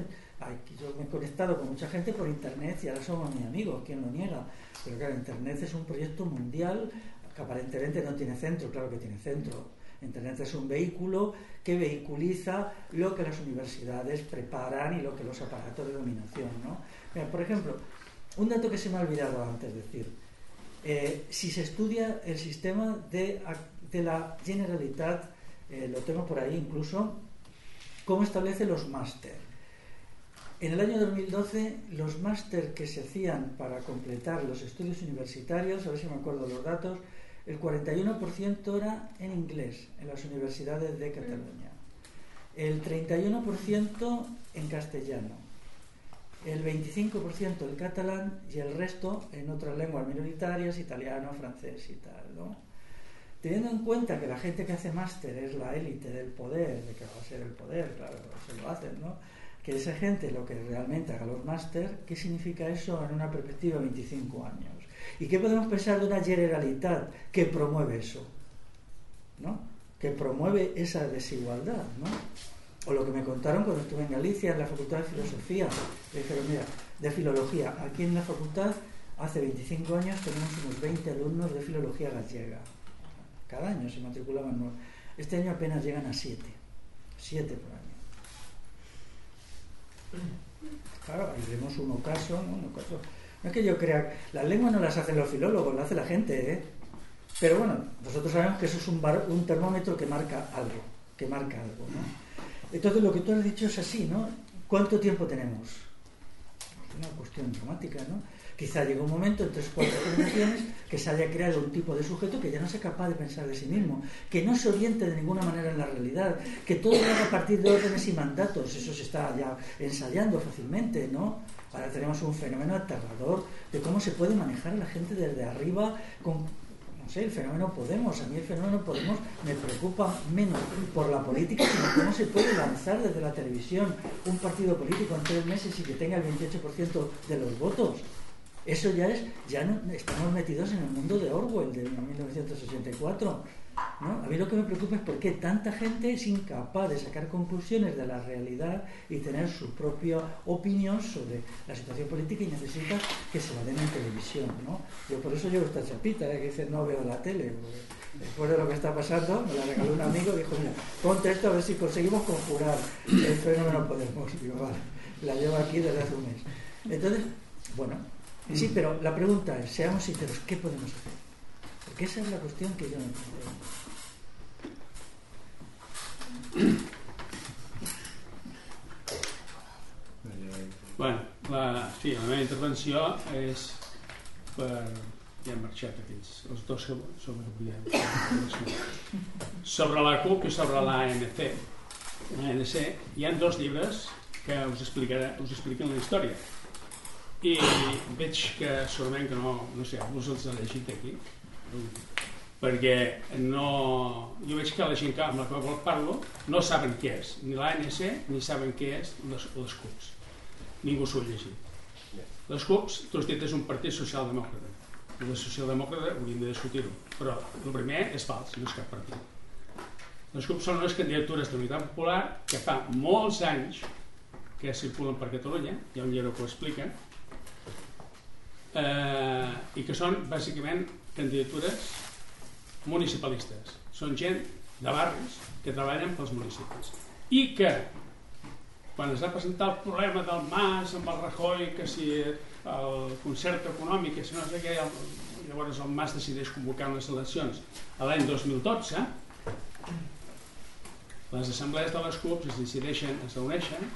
yo me he conectado con mucha gente por Internet y ahora somos mis amigos, ¿quién lo niega? Pero claro, Internet es un proyecto mundial que aparentemente no tiene centro, claro que tiene centro Internet es un vehículo que vehiculiza lo que las universidades preparan y lo que los aparatos de dominación. ¿no? por ejemplo, un dato que se me ha olvidado antes decir. Eh, si se estudia el sistema de, la Generalitat, eh, lo tengo por ahí incluso, cómo establece los máster. En el año 2012, los máster que se hacían para completar los estudios universitarios, a ver si me acuerdo los datos, el 41% era en inglés en las universidades de Cataluña, el 31% en castellano, el 25% el catalán y el resto en otras lenguas minoritarias, italiano, francés y tal. Teniendo en cuenta que la gente que hace máster es la élite del poder, de que va a ser el poder, claro, se lo hacen, ¿no? que esa gente lo que realmente haga los máster, ¿qué significa eso en una perspectiva de 25 años? ¿Y qué podemos pensar de una generalidad que promueve eso? ¿no? Que promueve esa desigualdad. ¿no? O lo que me contaron cuando estuve en Galicia, en la Facultad de Filosofía. Me dijeron, mira, de Filología, aquí en la facultad, hace 25 años tenemos unos 20 alumnos de Filología gallega. Cada año se matriculaban nuevos. Este año apenas llegan a 7. 7 por año. Claro, ahí vemos un ocaso, ¿no? Un ocaso no es que yo crea, las lenguas no las hacen los filólogos, las hace la gente, ¿eh? Pero bueno, nosotros sabemos que eso es un, un termómetro que marca algo, que marca algo, ¿no? Entonces lo que tú has dicho es así, ¿no? ¿Cuánto tiempo tenemos? Es una cuestión dramática, ¿no? Quizá llegue un momento en tres cuatro generaciones que se haya creado un tipo de sujeto que ya no sea capaz de pensar de sí mismo, que no se oriente de ninguna manera en la realidad, que todo lo haga a partir de órdenes y mandatos, eso se está ya ensayando fácilmente, ¿no? Ahora tenemos un fenómeno aterrador de cómo se puede manejar a la gente desde arriba con, no sé, el fenómeno Podemos. A mí el fenómeno Podemos me preocupa menos por la política, sino cómo se puede lanzar desde la televisión un partido político en tres meses y que tenga el 28% de los votos. Eso ya es, ya no, estamos metidos en el mundo de Orwell de 1984 a mí lo que me preocupa es por qué tanta gente es incapaz de sacar conclusiones de la realidad y tener su propia opinión sobre la situación política y necesita que se la den en televisión. ¿no? Yo por eso llevo esta chapita ¿eh? que dice no veo la tele. Después de lo que está pasando, me la regaló un amigo y dijo, mira, ponte esto a ver si conseguimos conjurar el fenómeno Podemos. Y vale, la llevo aquí desde hace un mes. Entonces, bueno, sí, pero la pregunta es, seamos sinceros, ¿qué podemos hacer? Porque esa es la cuestión que yo no entiendo. Bueno, la, sí, la meva intervenció és per... Ja han marxat aquells, els dos que sobre, sobre la CUP i sobre l'ANC. L'ANC hi ha dos llibres que us, explicaré, us expliquen la història i veig que segurament que no, no sé, us els ha llegit aquí perquè no... jo veig que la gent que amb la qual parlo no saben què és, ni l'ANC ni saben què és les, les CUPs. Ningú s'ho ha llegit. Les CUPs, has dit, és un partit socialdemòcrata. El socialdemòcrata hauríem de discutir-ho. Però el primer és fals, no és cap partit. Les CUPs són unes candidatures d'unitat popular que fa molts anys que circulen per Catalunya hi ha un llibre que ho explica eh, i que són bàsicament candidatures municipalistes. Són gent de barris que treballen pels municipis. I que, quan es va presentar el problema del Mas amb el Rajoy, que si el concert econòmic, que si no sé què, llavors el Mas decideix convocar unes eleccions a l'any 2012, les assemblees de les CUPs es decideixen, es reuneixen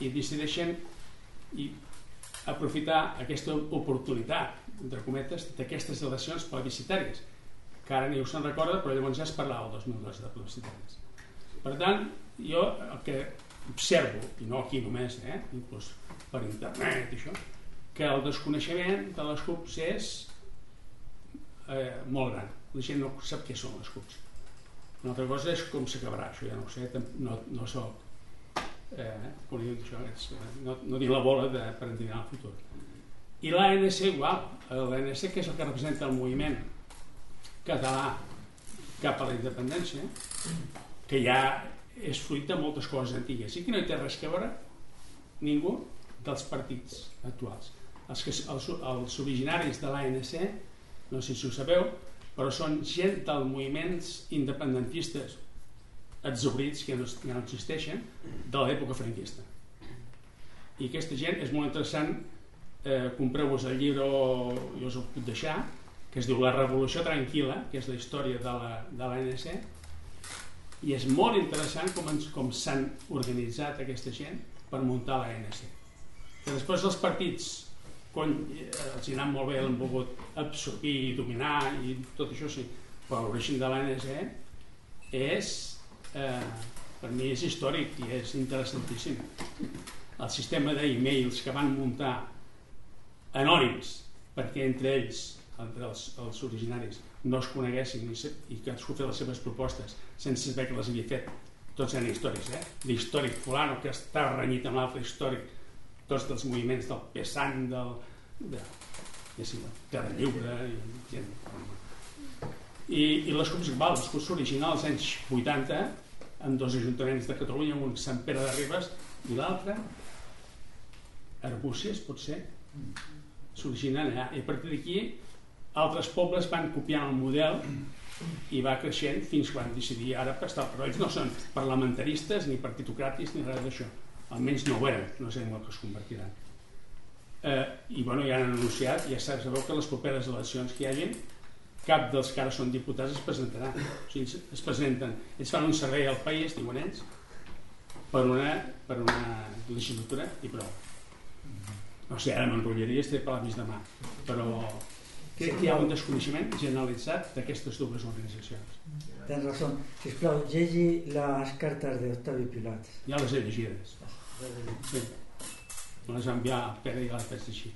i decideixen i aprofitar aquesta oportunitat, entre cometes, d'aquestes eleccions plebiscitàries, que ara ningú se'n recorda, però llavors ja es parlava el 2002 de plebiscitàries. Per tant, jo el que observo, i no aquí només, eh, inclús per internet i això, que el desconeixement de les CUPs és eh, molt gran. La gent no sap què són les CUPs. Una altra cosa és com s'acabarà, això ja no ho sé, no, no soc eh, com diu això, és, no, no tinc la bola de, per endivinar el futur. I l'ANC igual, l'ANC que és el que representa el moviment català cap a la independència, que ja és fruit de moltes coses antigues i que no hi té res a veure ningú dels partits actuals. Els, que, els, els originaris de l'ANC, no sé si ho sabeu, però són gent dels moviments independentistes exobrits que ja no existeixen de l'època franquista. I aquesta gent és molt interessant, eh, compreu-vos el llibre, jo us el puc deixar, que es diu La revolució tranquil·la, que és la història de l'ANC, i és molt interessant com, ens, com s'han organitzat aquesta gent per muntar l'ANC. Que després els partits cony, eh, els hi anat molt bé, l'han volgut absorbir i dominar i tot això sí, però l'origen de l'ANC és eh, per mi és històric i és interessantíssim. El sistema d'e-mails que van muntar anònims perquè entre ells entre els, els originaris no es coneguessin i, i que es fet les seves propostes sense saber que les havia fet. Tots eren històrics, eh? l'històric fulano que està renyit amb l'altre històric. Tots dels moviments del pesant del, de, ja sí, Terra Lliure i, i, i les Cups igual, les Cups originals als anys 80 amb dos ajuntaments de Catalunya un Sant Pere de Ribes i l'altre Arbúcies potser s'originen allà. I a partir d'aquí altres pobles van copiant el model i va creixent fins quan decidir ara estar, però no són parlamentaristes ni partitocràtics ni res d'això. Almenys no ho eren, no sé en el que es convertiran. Eh, i bueno, ja han anunciat ja sabeu que les properes eleccions que hi hagin cap dels que ara són diputats es presentarà o sigui, es presenten ells fan un servei al país, diuen ells per una, per una legislatura i prou no sé, ara m'enrotllaria estaré per l'avís de mà però crec que hi ha un desconeixement generalitzat d'aquestes dues organitzacions Tens raó. Sisplau, llegi les cartes d'Octavi Pilat. Ja les he llegides. Sí me les va enviar a Pere i les vaig així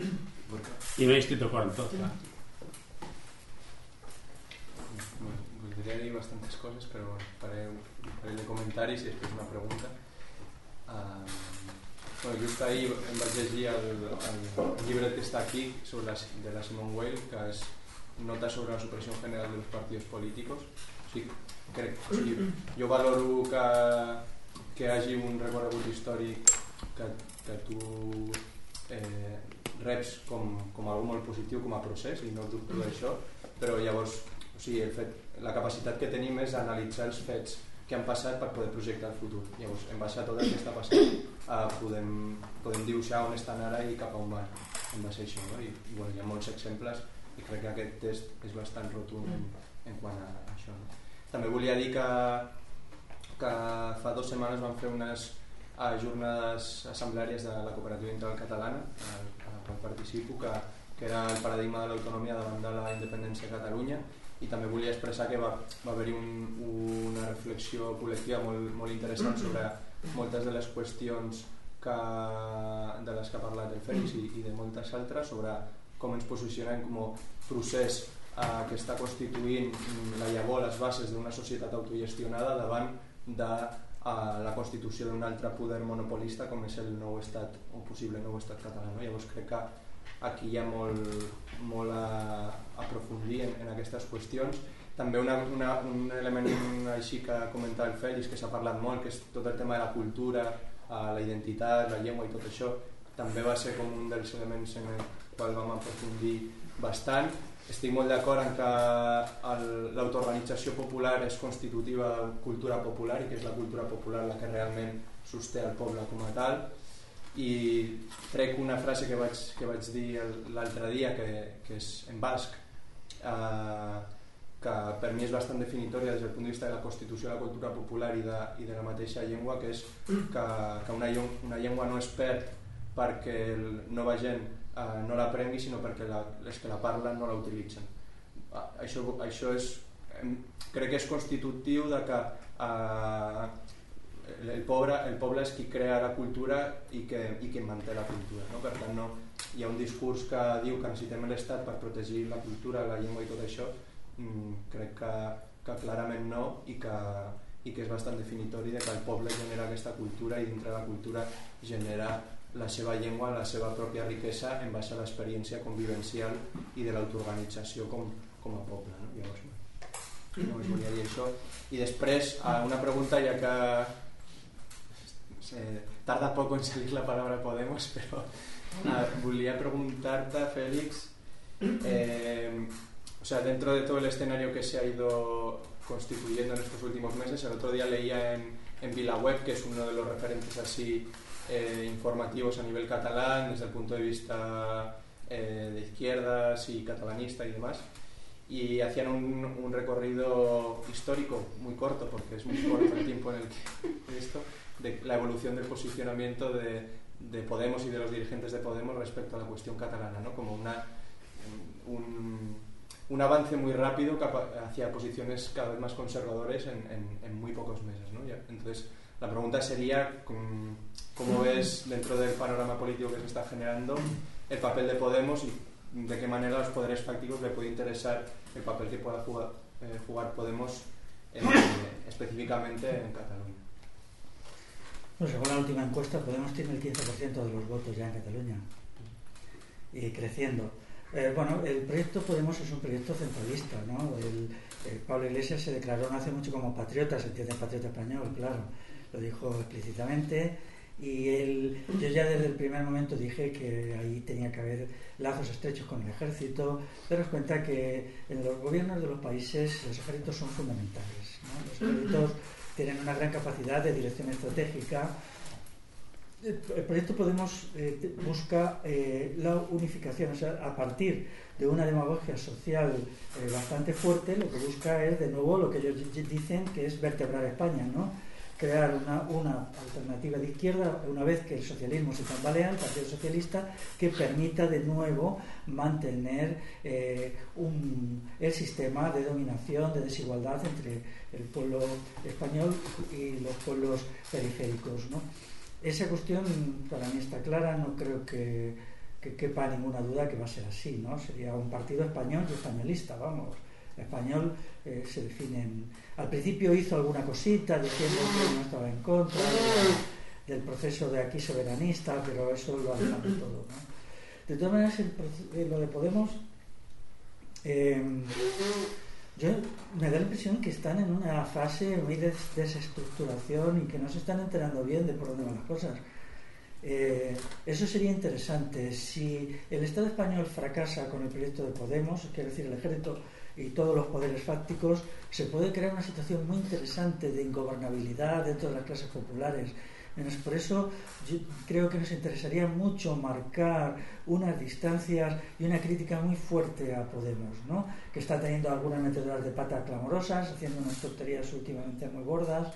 i no hi estic d'acord amb tot clar. Voldria dir bastantes coses però faré un parell de comentaris i després una pregunta. Uh, bueno, just ahir em vaig llegir el, el, el llibre que està aquí sobre la, de la Simone Weil que és nota sobre la supressió general de los partidos políticos. O sigui, crec, o sigui, jo valoro que que hi hagi un recorregut històric que, que tu eh, reps com, com algo molt positiu com a procés i no dubto d'això però llavors o sigui, el fet, la capacitat que tenim és analitzar els fets que han passat per poder projectar el futur llavors en base a tot el que està passant eh, podem, podem dibuixar on estan ara i cap a on van en base a això no? I, bueno, hi ha molts exemples i crec que aquest test és bastant rotund en, en quant a això no? també volia dir que que fa dues setmanes vam fer unes uh, jornades assembleàries de la cooperativa integral catalana a, a la qual participo que, que era el paradigma de l'autonomia davant de la independència de Catalunya i també volia expressar que va, va haver-hi un, una reflexió col·lectiva molt, molt interessant sobre moltes de les qüestions que, de les que ha parlat el Fèlix i, i de moltes altres sobre com ens posicionem com a procés eh, que està constituint la llavor, les bases d'una societat autogestionada davant de uh, la constitució d'un altre poder monopolista com és el nou estat o possible nou estat català no? llavors crec que aquí hi ha molt, molt a, aprofundir en, en aquestes qüestions. També una, una, un element així que comentava el Fèlix que s'ha parlat molt que és tot el tema de la cultura uh, la identitat, la llengua i tot això també va ser com un dels elements en el qual vam aprofundir bastant. Estic molt d'acord en que l'autoorganització popular és constitutiva de cultura popular i que és la cultura popular la que realment sosté el poble com a tal i trec una frase que vaig, que vaig dir l'altre dia que, que és en basc eh, que per mi és bastant definitòria des del punt de vista de la constitució de la cultura popular i de, i de la mateixa llengua que és que, que una, una llengua no es perd perquè el, nova gent eh, no l'aprengui sinó perquè la, les que la parlen no la utilitzen. Ah, això, això és crec que és constitutiu de que eh, el, pobre, el poble és qui crea la cultura i que, i que manté la cultura no? per tant no, hi ha un discurs que diu que necessitem l'Estat per protegir la cultura, la llengua i tot això mm, crec que, que clarament no i que, i que és bastant definitori de que el poble genera aquesta cultura i dintre la cultura genera la seva llengua, la seva pròpia riquesa en base a l'experiència convivencial i de l'autoorganització com, com a poble. No? Llavors, no volia dir això. I després, una pregunta ja que eh, tarda poc en salir la paraula Podemos, però eh, volia preguntar-te, Félix, eh, o sea, dentro de todo el escenario que se ha ido constituyendo en estos últimos meses. El otro día leía en, en VilaWeb, que es uno de los referentes así eh, informativos a nivel catalán, desde el punto de vista eh, de izquierdas y catalanista y demás. Y hacían un, un, recorrido histórico muy corto, porque es muy corto el tiempo en el que esto, de la evolución del posicionamiento de, de Podemos y de los dirigentes de Podemos respecto a la cuestión catalana, ¿no? como una, un, avance muy rápido hacia posiciones cada vez más conservadores en, en, muy pocos meses. ¿no? Entonces, la pregunta sería, ¿cómo ves dentro del panorama político que se está generando el papel de Podemos y de qué manera a los poderes fácticos le puede interesar el papel que pueda jugar, eh, Podemos eh, específicamente en Cataluña? Según la última encuesta, Podemos tiene el 15% de los votos ya en Cataluña y creciendo. Eh, bueno, el proyecto Podemos es un proyecto centralista, ¿no? El, eh, Pablo Iglesias se declaró no hace mucho como patriota, se entiende patriota español, claro, lo dijo explícitamente. Y él, yo ya desde el primer momento dije que ahí tenía que haber lazos estrechos con el ejército. Daros cuenta que en los gobiernos de los países los ejércitos son fundamentales. ¿no? Los ejércitos tienen una gran capacidad de dirección estratégica, el proyecto Podemos eh, busca eh, la unificación, o sea, a partir de una demagogia social eh, bastante fuerte, lo que busca es de nuevo lo que ellos dicen que es vertebrar España, ¿no? Crear una, una, alternativa de izquierda una vez que el socialismo se tambalea, el Partido Socialista, que permita de nuevo mantener un, el sistema de dominación, de desigualdad entre el pueblo español y los pueblos periféricos. ¿no? Esa cuestión para mí está clara, no creo que, que, quepa ninguna duda que va a ser así, ¿no? Sería un partido español y españolista, vamos. Español eh, se define. Al principio hizo alguna cosita diciendo que no estaba en contra del proceso de aquí soberanista, pero eso lo ha dejado todo. De todas maneras, el, lo de Podemos. Eh, yo me da la impresión que están en una fase muy de desestructuración y que no se están enterando bien de por dónde van las cosas. Eh, eso sería interesante. Si el Estado español fracasa con el proyecto de Podemos, quiere decir el ejército y todos los poderes fácticos, se puede crear una situación muy interesante de ingobernabilidad dentro de las clases populares por eso yo creo que nos interesaría mucho marcar unas distancias y una crítica muy fuerte a Podemos, ¿no? que está teniendo algunas meteduras de pata clamorosas, haciendo unas tonterías últimamente muy gordas,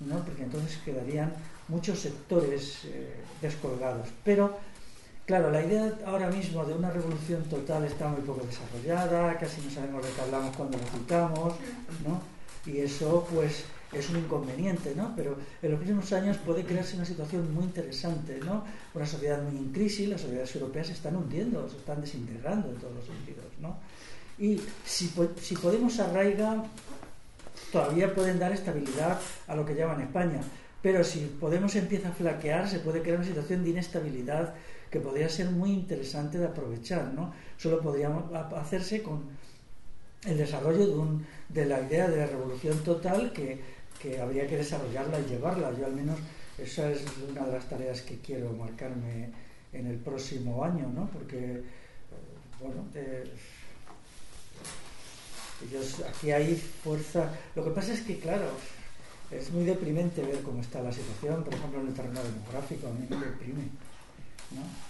¿no? porque entonces quedarían muchos sectores eh, descolgados. Pero, claro, la idea ahora mismo de una revolución total está muy poco desarrollada, casi no sabemos de qué hablamos cuando lo citamos, ¿no? y eso pues es un inconveniente, ¿no? Pero en los próximos años puede crearse una situación muy interesante, ¿no? Una sociedad muy en crisis, las sociedades europeas se están hundiendo, se están desintegrando en todos los sentidos, ¿no? Y si, Podemos arraiga, todavía pueden dar estabilidad a lo que llaman España, pero si Podemos empieza a flaquear, se puede crear una situación de inestabilidad que podría ser muy interesante de aprovechar, ¿no? Solo podría hacerse con el desarrollo de, un, de la idea de la revolución total que que habría que desarrollarla y llevarla. Yo al menos esa es una de las tareas que quiero marcarme en el próximo año, ¿no? Porque, eh, bueno, eh, ellos, aquí hay fuerza. Lo que pasa es que, claro, es muy deprimente ver cómo está la situación, por ejemplo, en el terreno demográfico, a mí me deprime, ¿no?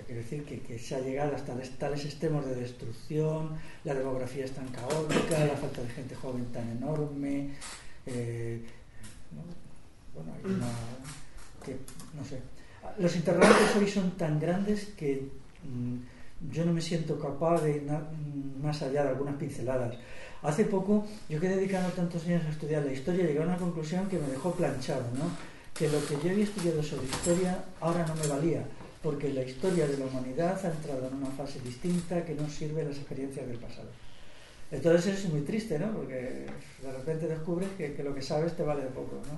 Quiere decir que, que, se ha llegado hasta tales extremos de destrucción, la demografía es tan caótica, la falta de gente joven tan enorme, eh, bueno, hay una, que, no sé. los interrogantes hoy son tan grandes que mm, yo no me siento capaz de ir mm, más allá de algunas pinceladas. Hace poco, yo que he dedicado tantos años a estudiar la historia, llegué a una conclusión que me dejó planchado, ¿no? que lo que yo había estudiado sobre historia ahora no me valía, porque la historia de la humanidad ha entrado en una fase distinta que no sirve a las experiencias del pasado. Entonces es muy triste, ¿no? Porque de repente descubres que, que lo que sabes te vale de poco, ¿no?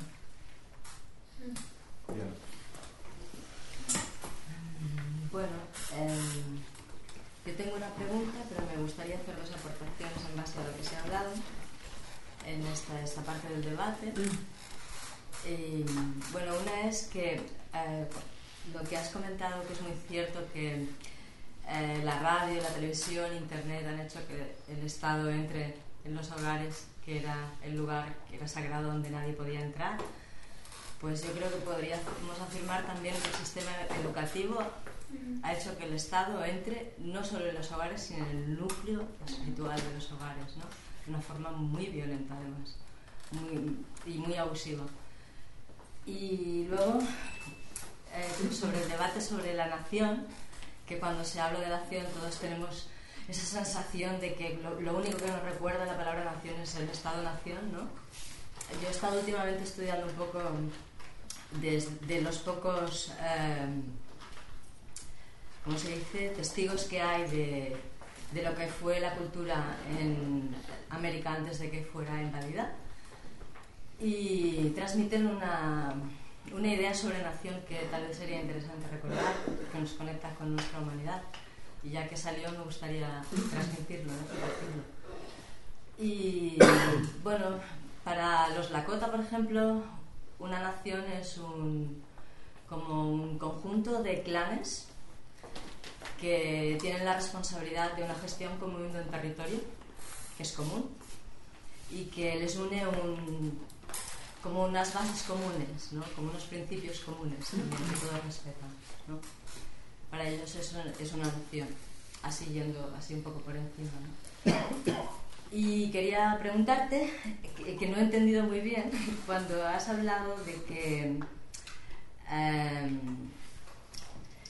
Bueno, eh, yo tengo una pregunta, pero me gustaría hacer dos aportaciones en base a lo que se ha hablado en esta, esta parte del debate. Y, bueno, una es que eh, lo que has comentado, que es muy cierto que eh, la radio, la televisión, internet han hecho que el Estado entre en los hogares, que era el lugar que era sagrado donde nadie podía entrar. Pues yo creo que podríamos afirmar también que el sistema educativo ha hecho que el Estado entre no solo en los hogares, sino en el núcleo espiritual de los hogares, ¿no? de una forma muy violenta además muy, y muy abusiva. Y luego, eh, sobre el debate sobre la nación, que cuando se habla de nación todos tenemos esa sensación de que lo, único que nos recuerda la palabra nación es el Estado-nación, ¿no? Yo he estado últimamente estudiando un poco de, los pocos, eh, ¿cómo se dice?, testigos que hay de, de lo que fue la cultura en América antes de que fuera invadida y transmiten una, una idea sobre nación que tal vez sería interesante recordar, que nos conecta con nuestra humanidad. Y ya que salió, me gustaría transmitirlo, Y bueno, para los Lakota, por ejemplo, una nación es un, como un conjunto de clanes que tienen la responsabilidad de una gestión común de un territorio, que es común, y que les une un, como unas bases comunes, ¿no? como unos principios comunes que todos respetan. ¿no? Para ellos eso es una noción, así yendo así un poco por encima. Y quería preguntarte, que, no he entendido muy bien, cuando has hablado de que em,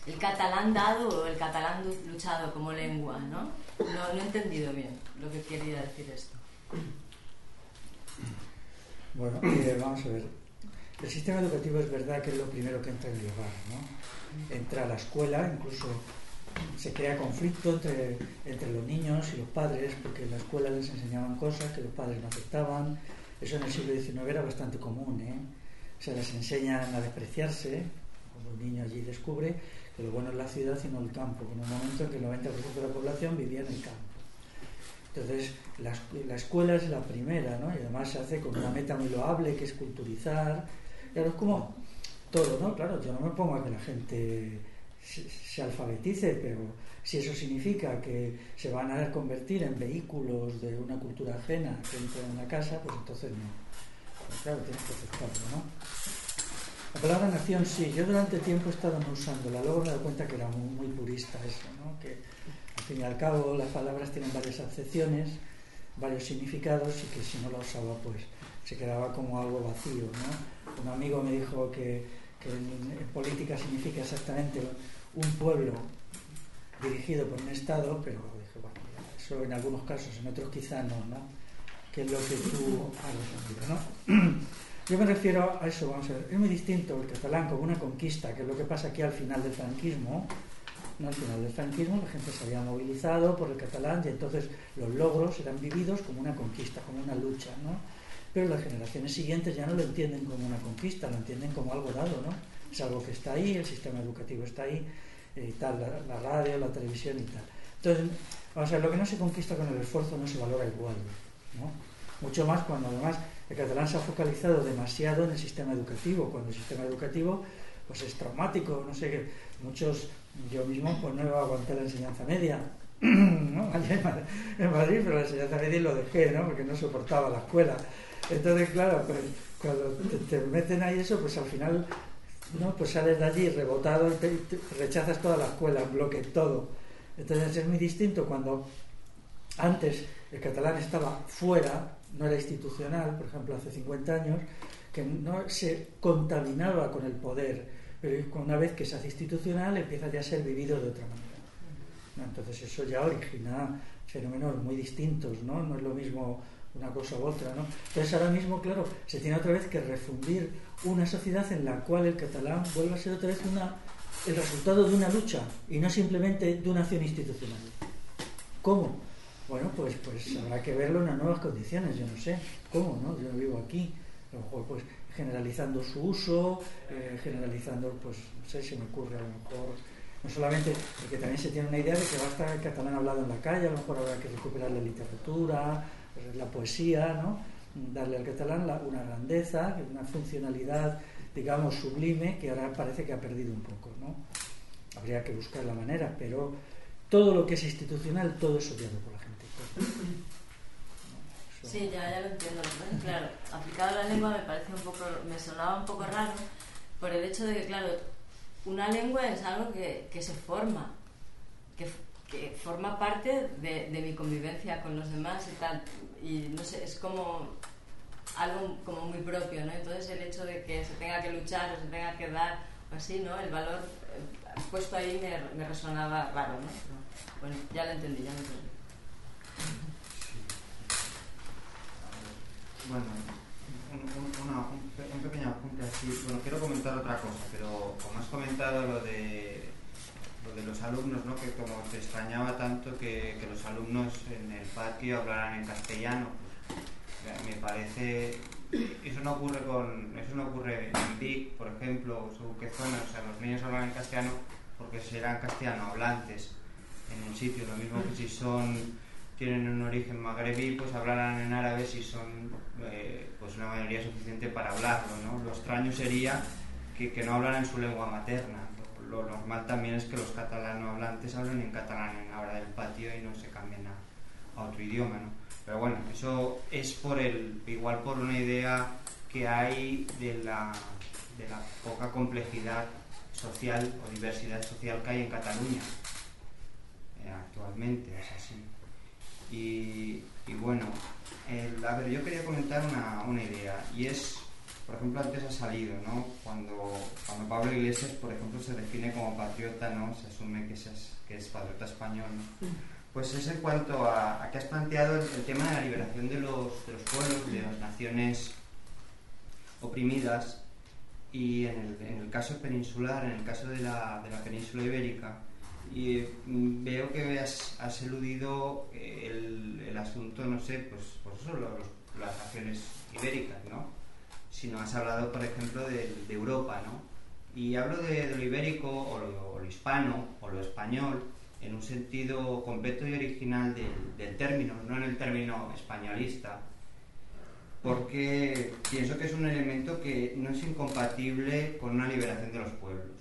el catalán dado o el catalán luchado como lengua, ¿no? ¿no? No he entendido bien lo que quería decir esto. Bueno, eh, vamos a ver. El sistema educativo es verdad que es lo primero que entra en el hogar, ¿no? Entra a la escuela, incluso se crea conflicto entre, entre los niños y los padres, porque en la escuela les enseñaban cosas que los padres no aceptaban. Eso en el siglo XIX era bastante común, ¿eh? Se les enseñan a despreciarse, los niños allí descubre que lo bueno es la ciudad y no el campo, en un momento en que el 90% de la población vivía en el campo. Entonces, la, escuela es la primera, ¿no? Y además se hace con una meta muy loable, que es culturizar. Claro, es como todo, ¿no? Claro, yo no me pongo a que la gente se, alfabetice, pero si eso significa que se van a convertir en vehículos de una cultura ajena que entran en la casa, pues entonces no. Pues claro, tienes que aceptarlo, ¿no? La palabra nación sí, yo durante tiempo he estado no usándola, luego me he dado cuenta que era muy, purista eso, ¿no? Que, fin y al cabo las palabras tienen varias acepciones, varios significados y que si no la usaba pues se quedaba como algo vacío. ¿no? Un amigo me dijo que, en, política significa exactamente un pueblo dirigido por un Estado, pero dije, bueno, eso en algunos casos, en otros quizá no, ¿no? Que es lo que tú has respondido, ¿no? Yo me refiero a eso, vamos a ver, es muy distinto el catalán como una conquista, que es lo que pasa aquí al final del franquismo, ¿no? Al final del franquismo la gente se había movilizado por el catalán y entonces los logros eran vividos como una conquista, como una lucha. ¿no? Pero las generaciones siguientes ya no lo entienden como una conquista, lo entienden como algo dado. ¿no? Es algo que está ahí, el sistema educativo está ahí, eh, tal, la, radio, la televisión y tal. Entonces, vamos a ver, lo que no se conquista con el esfuerzo no se valora igual. ¿no? Mucho más cuando además el catalán se ha focalizado demasiado en el sistema educativo, cuando el sistema educativo pues es traumático, no sé qué. Muchos yo mismo pues no iba a aguantar la enseñanza media, ¿no? en Madrid, pero la enseñanza media lo dejé, ¿no? Porque no soportaba la escuela. Entonces, claro, pues, cuando te, meten ahí eso, pues al final, ¿no? Pues sales de allí rebotado rechazas toda la escuela, bloque, todo. Entonces es muy distinto cuando antes el catalán estaba fuera, no era institucional, por ejemplo, hace 50 años, que no se contaminaba con el poder pero una vez que se hace institucional empieza ya a ser vivido de otra manera. ¿no? Entonces eso ya origina fenómenos muy distintos, ¿no? No es lo mismo una cosa u otra, ¿no? Entonces ahora mismo, claro, se tiene otra vez que refundir una sociedad en la cual el catalán vuelva a ser otra vez una, el resultado de una lucha y no simplemente de una acción institucional. ¿Cómo? Bueno, pues, pues habrá que verlo en las nuevas condiciones, yo no sé cómo, ¿no? Yo vivo aquí, a lo mejor pues generalizando su uso, eh, generalizando, pues no sé, si me ocurre a lo mejor, no solamente, porque también se tiene una idea de que basta el catalán hablado en la calle, a lo mejor habrá que recuperar la literatura, la poesía, ¿no? darle al catalán una grandeza, una funcionalidad, digamos, sublime, que ahora parece que ha perdido un poco. ¿no? Habría que buscar la manera, pero todo lo que es institucional, todo es odiado por la gente. Sí, ya, ya lo entiendo. Claro, aplicado a la lengua me parece un poco, me sonaba un poco raro por el hecho de que, claro, una lengua es algo que, que se forma, que, que forma parte de, de, mi convivencia con los demás y tal. Y no sé, es como algo como muy propio, ¿no? Entonces el hecho de que se tenga que luchar o se tenga que dar o así, ¿no? El valor eh, puesto ahí me, me resonaba raro, ¿no? Pero, bueno, ya lo entendí, ya lo entendí. Bueno, un, un, una, un, un, pequeño apunte así. Bueno, quiero comentar otra cosa, pero como has comentado lo de, lo de los alumnos, ¿no? que como te extrañaba tanto que, los alumnos en el patio hablaran en castellano, pues me parece eso no ocurre con eso no ocurre en Vic por ejemplo o según qué zona o sea los niños hablan en castellano porque serán castellano hablantes en un sitio lo mismo que si son tienen un origen magrebí, pues hablarán en árabe si son eh, pues una mayoría suficiente para hablarlo. ¿no? Lo extraño sería que, que no hablaran su lengua materna. Lo, lo, normal también es que los catalano hablantes hablen en catalán en la hora del patio y no se cambien a, a otro idioma. ¿no? Pero bueno, eso es por el, igual por una idea que hay de la, de la poca complejidad social o diversidad social que hay en Cataluña eh, actualmente, es así. Y, y bueno, el, a ver, yo quería comentar una, una, idea y es, por ejemplo, antes ha salido, ¿no? Cuando, cuando Pablo Iglesias, por ejemplo, se define como patriota, ¿no? Se asume que es, que es patriota español, ¿no? Pues es en cuanto a, a que has planteado el, el, tema de la liberación de los, de los pueblos, de las naciones oprimidas y en el, en el caso peninsular, en el caso de la, de la península ibérica, y mm, veo que has, has eludido el, el, asunto, no sé, pues, pues eso, los, las naciones ibéricas, ¿no? Sino has hablado, por ejemplo, de, de Europa, ¿no? Y hablo de, de lo ibérico o lo, o lo, hispano o lo español en un sentido completo y original del, del término, no en el término españolista, porque pienso que es un elemento que no es incompatible con una liberación de los pueblos.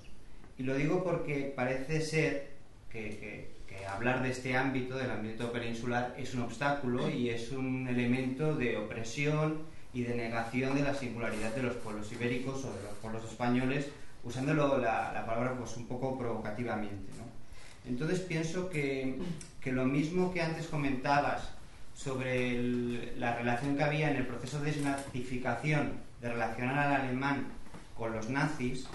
Y lo digo porque parece ser que, que, que, hablar de este ámbito, del ámbito peninsular, es un obstáculo y es un elemento de opresión y de negación de la singularidad de los pueblos ibéricos o de los pueblos españoles, usándolo la, la palabra pues un poco provocativamente. ¿no? Entonces pienso que, que, lo mismo que antes comentabas sobre el, la relación que había en el proceso de desnazificación, de relacionar al alemán con los nazis,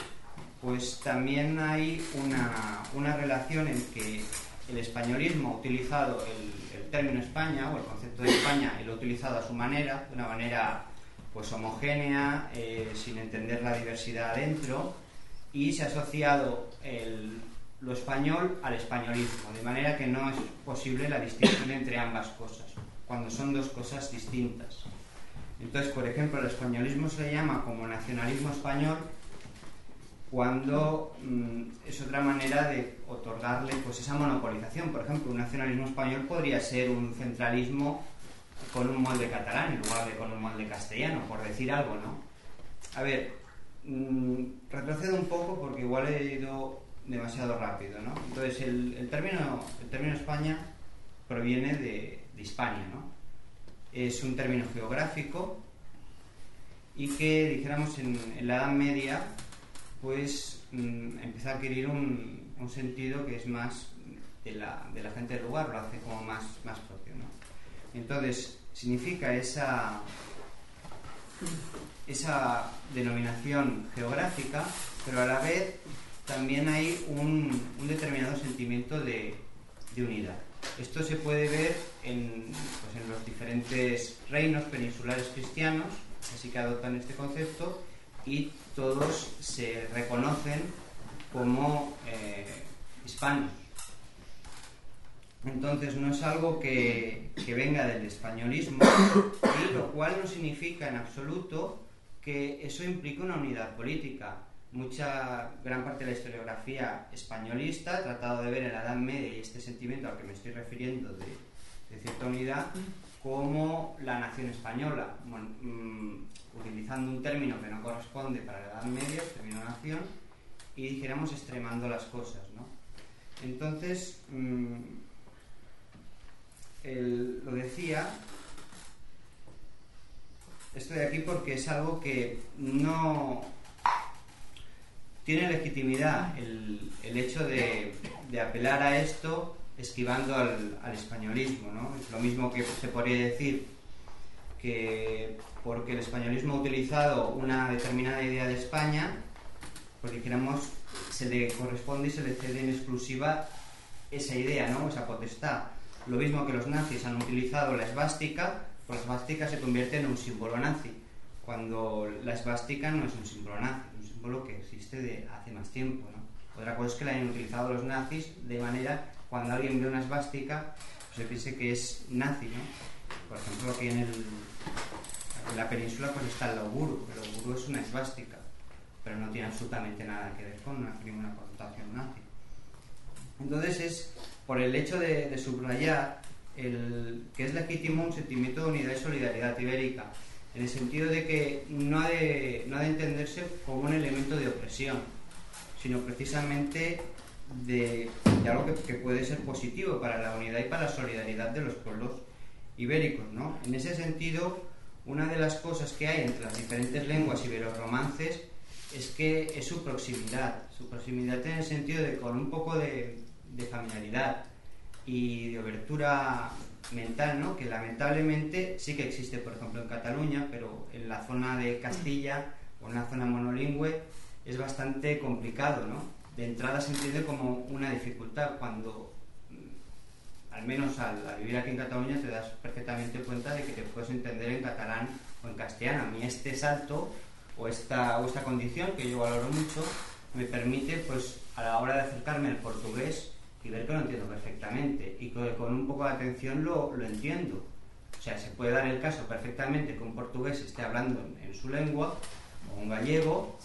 pues también hay una, una, relación en que el españolismo ha utilizado el, el, término España o el concepto de España y lo ha utilizado a su manera, de una manera pues homogénea, eh, sin entender la diversidad adentro, y se ha asociado el, lo español al españolismo, de manera que no es posible la distinción entre ambas cosas, cuando son dos cosas distintas. Entonces, por ejemplo, el españolismo se llama como nacionalismo español cuando mmm, es otra manera de otorgarle pues esa monopolización. Por ejemplo, un nacionalismo español podría ser un centralismo con un molde catalán en lugar de con un molde castellano, por decir algo, ¿no? A ver, mmm, retrocedo un poco porque igual he ido demasiado rápido, ¿no? Entonces, el, el término, el término España proviene de, de Hispania, ¿no? Es un término geográfico y que, dijéramos, en, en la Edad Media pues mmm, empieza a adquirir un, un, sentido que es más de la, de la, gente del lugar, lo hace como más, más propio. ¿no? Entonces, significa esa, esa denominación geográfica, pero a la vez también hay un, un determinado sentimiento de, de, unidad. Esto se puede ver en, pues en, los diferentes reinos peninsulares cristianos, así que adoptan este concepto y todos se reconocen como eh, hispanos. Entonces no es algo que, que venga del españolismo, y lo cual no significa en absoluto que eso implique una unidad política. Mucha, gran parte de la historiografía españolista ha tratado de ver en la Edad Media y este sentimiento al que me estoy refiriendo de, cierta unidad como la nación española, bueno, mmm, utilizando un término que no corresponde para la Edad Media, el término nación, y dijéramos extremando las cosas. ¿no? Entonces, mmm, el, lo decía estoy aquí porque es algo que no tiene legitimidad el, el hecho de, de, apelar a esto esquivando al, al, españolismo. ¿no? Es lo mismo que se podría decir que porque el españolismo ha utilizado una determinada idea de España, pues dijéramos, se le corresponde y se le cede en exclusiva esa idea, ¿no? esa potestad. Lo mismo que los nazis han utilizado la esvástica pues la esvástica se convierte en un símbolo nazi, cuando la esvástica no es un símbolo nazi, es un símbolo que existe de hace más tiempo. ¿no? Otra cosa es que la hayan utilizado los nazis de manera, cuando alguien ve una esvástica, pues se piense que es nazi. ¿no? Por ejemplo, aquí en, el, en la península pues está el auguro, el auguro es una esvástica, pero no tiene absolutamente nada que ver con una, ninguna connotación nazi. Entonces es por el hecho de, subrayar el, que es legítimo un sentimiento de unidad y solidaridad ibérica, en el sentido de que no ha de, no de entenderse como un elemento de opresión, sino precisamente de, algo que, puede ser positivo para la unidad y para la solidaridad de los pueblos ibéricos. ¿no? En ese sentido, una de las cosas que hay entre las diferentes lenguas ibero-romances es que es su proximidad, su proximidad en el sentido de con un poco de, de familiaridad, y de obertura mental, ¿no? que lamentablemente sí que existe, por ejemplo, en Cataluña, pero en la zona de Castilla o en la zona monolingüe es bastante complicado. ¿no? De entrada se entiende como una dificultad cuando, al menos al, al, vivir aquí en Cataluña, te das perfectamente cuenta de que te puedes entender en catalán o en castellano. A mí este salto o esta, o esta condición, que yo valoro mucho, me permite, pues, a la hora de acercarme al portugués, y ver que lo entiendo perfectamente y que con un poco de atención lo, lo, entiendo. O sea, se puede dar el caso perfectamente que un portugués esté hablando en, su lengua, o un gallego,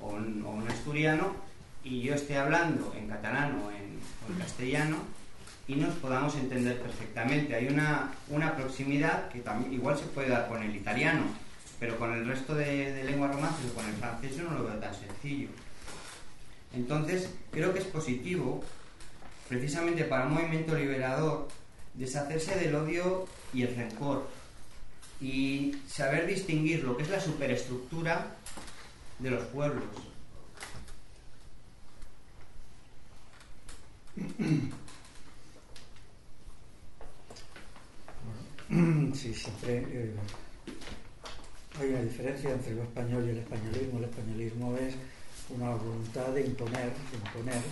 o un, asturiano, y yo esté hablando en catalán o en castellano, y nos podamos entender perfectamente. Hay una, una proximidad que igual se puede dar con el italiano, pero con el resto de, de lenguas romances o con el francés yo no lo veo tan sencillo. Entonces, creo que es positivo precisamente para un movimiento liberador, deshacerse del odio y el rencor y saber distinguir lo que es la superestructura de los pueblos. Sí, siempre eh, hay una diferencia entre lo español y el españolismo. El españolismo es una voluntad de imponer, de imponer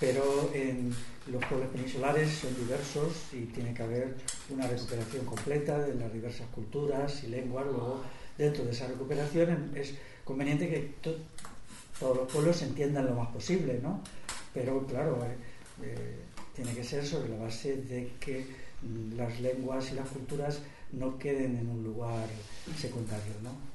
pero en los pueblos peninsulares son diversos y tiene que haber una recuperación completa de las diversas culturas y lenguas. Luego, dentro de esa recuperación es conveniente que to todos los pueblos entiendan lo más posible, ¿no? Pero claro, eh, eh, tiene que ser sobre la base de que las lenguas y las culturas no queden en un lugar secundario, ¿no?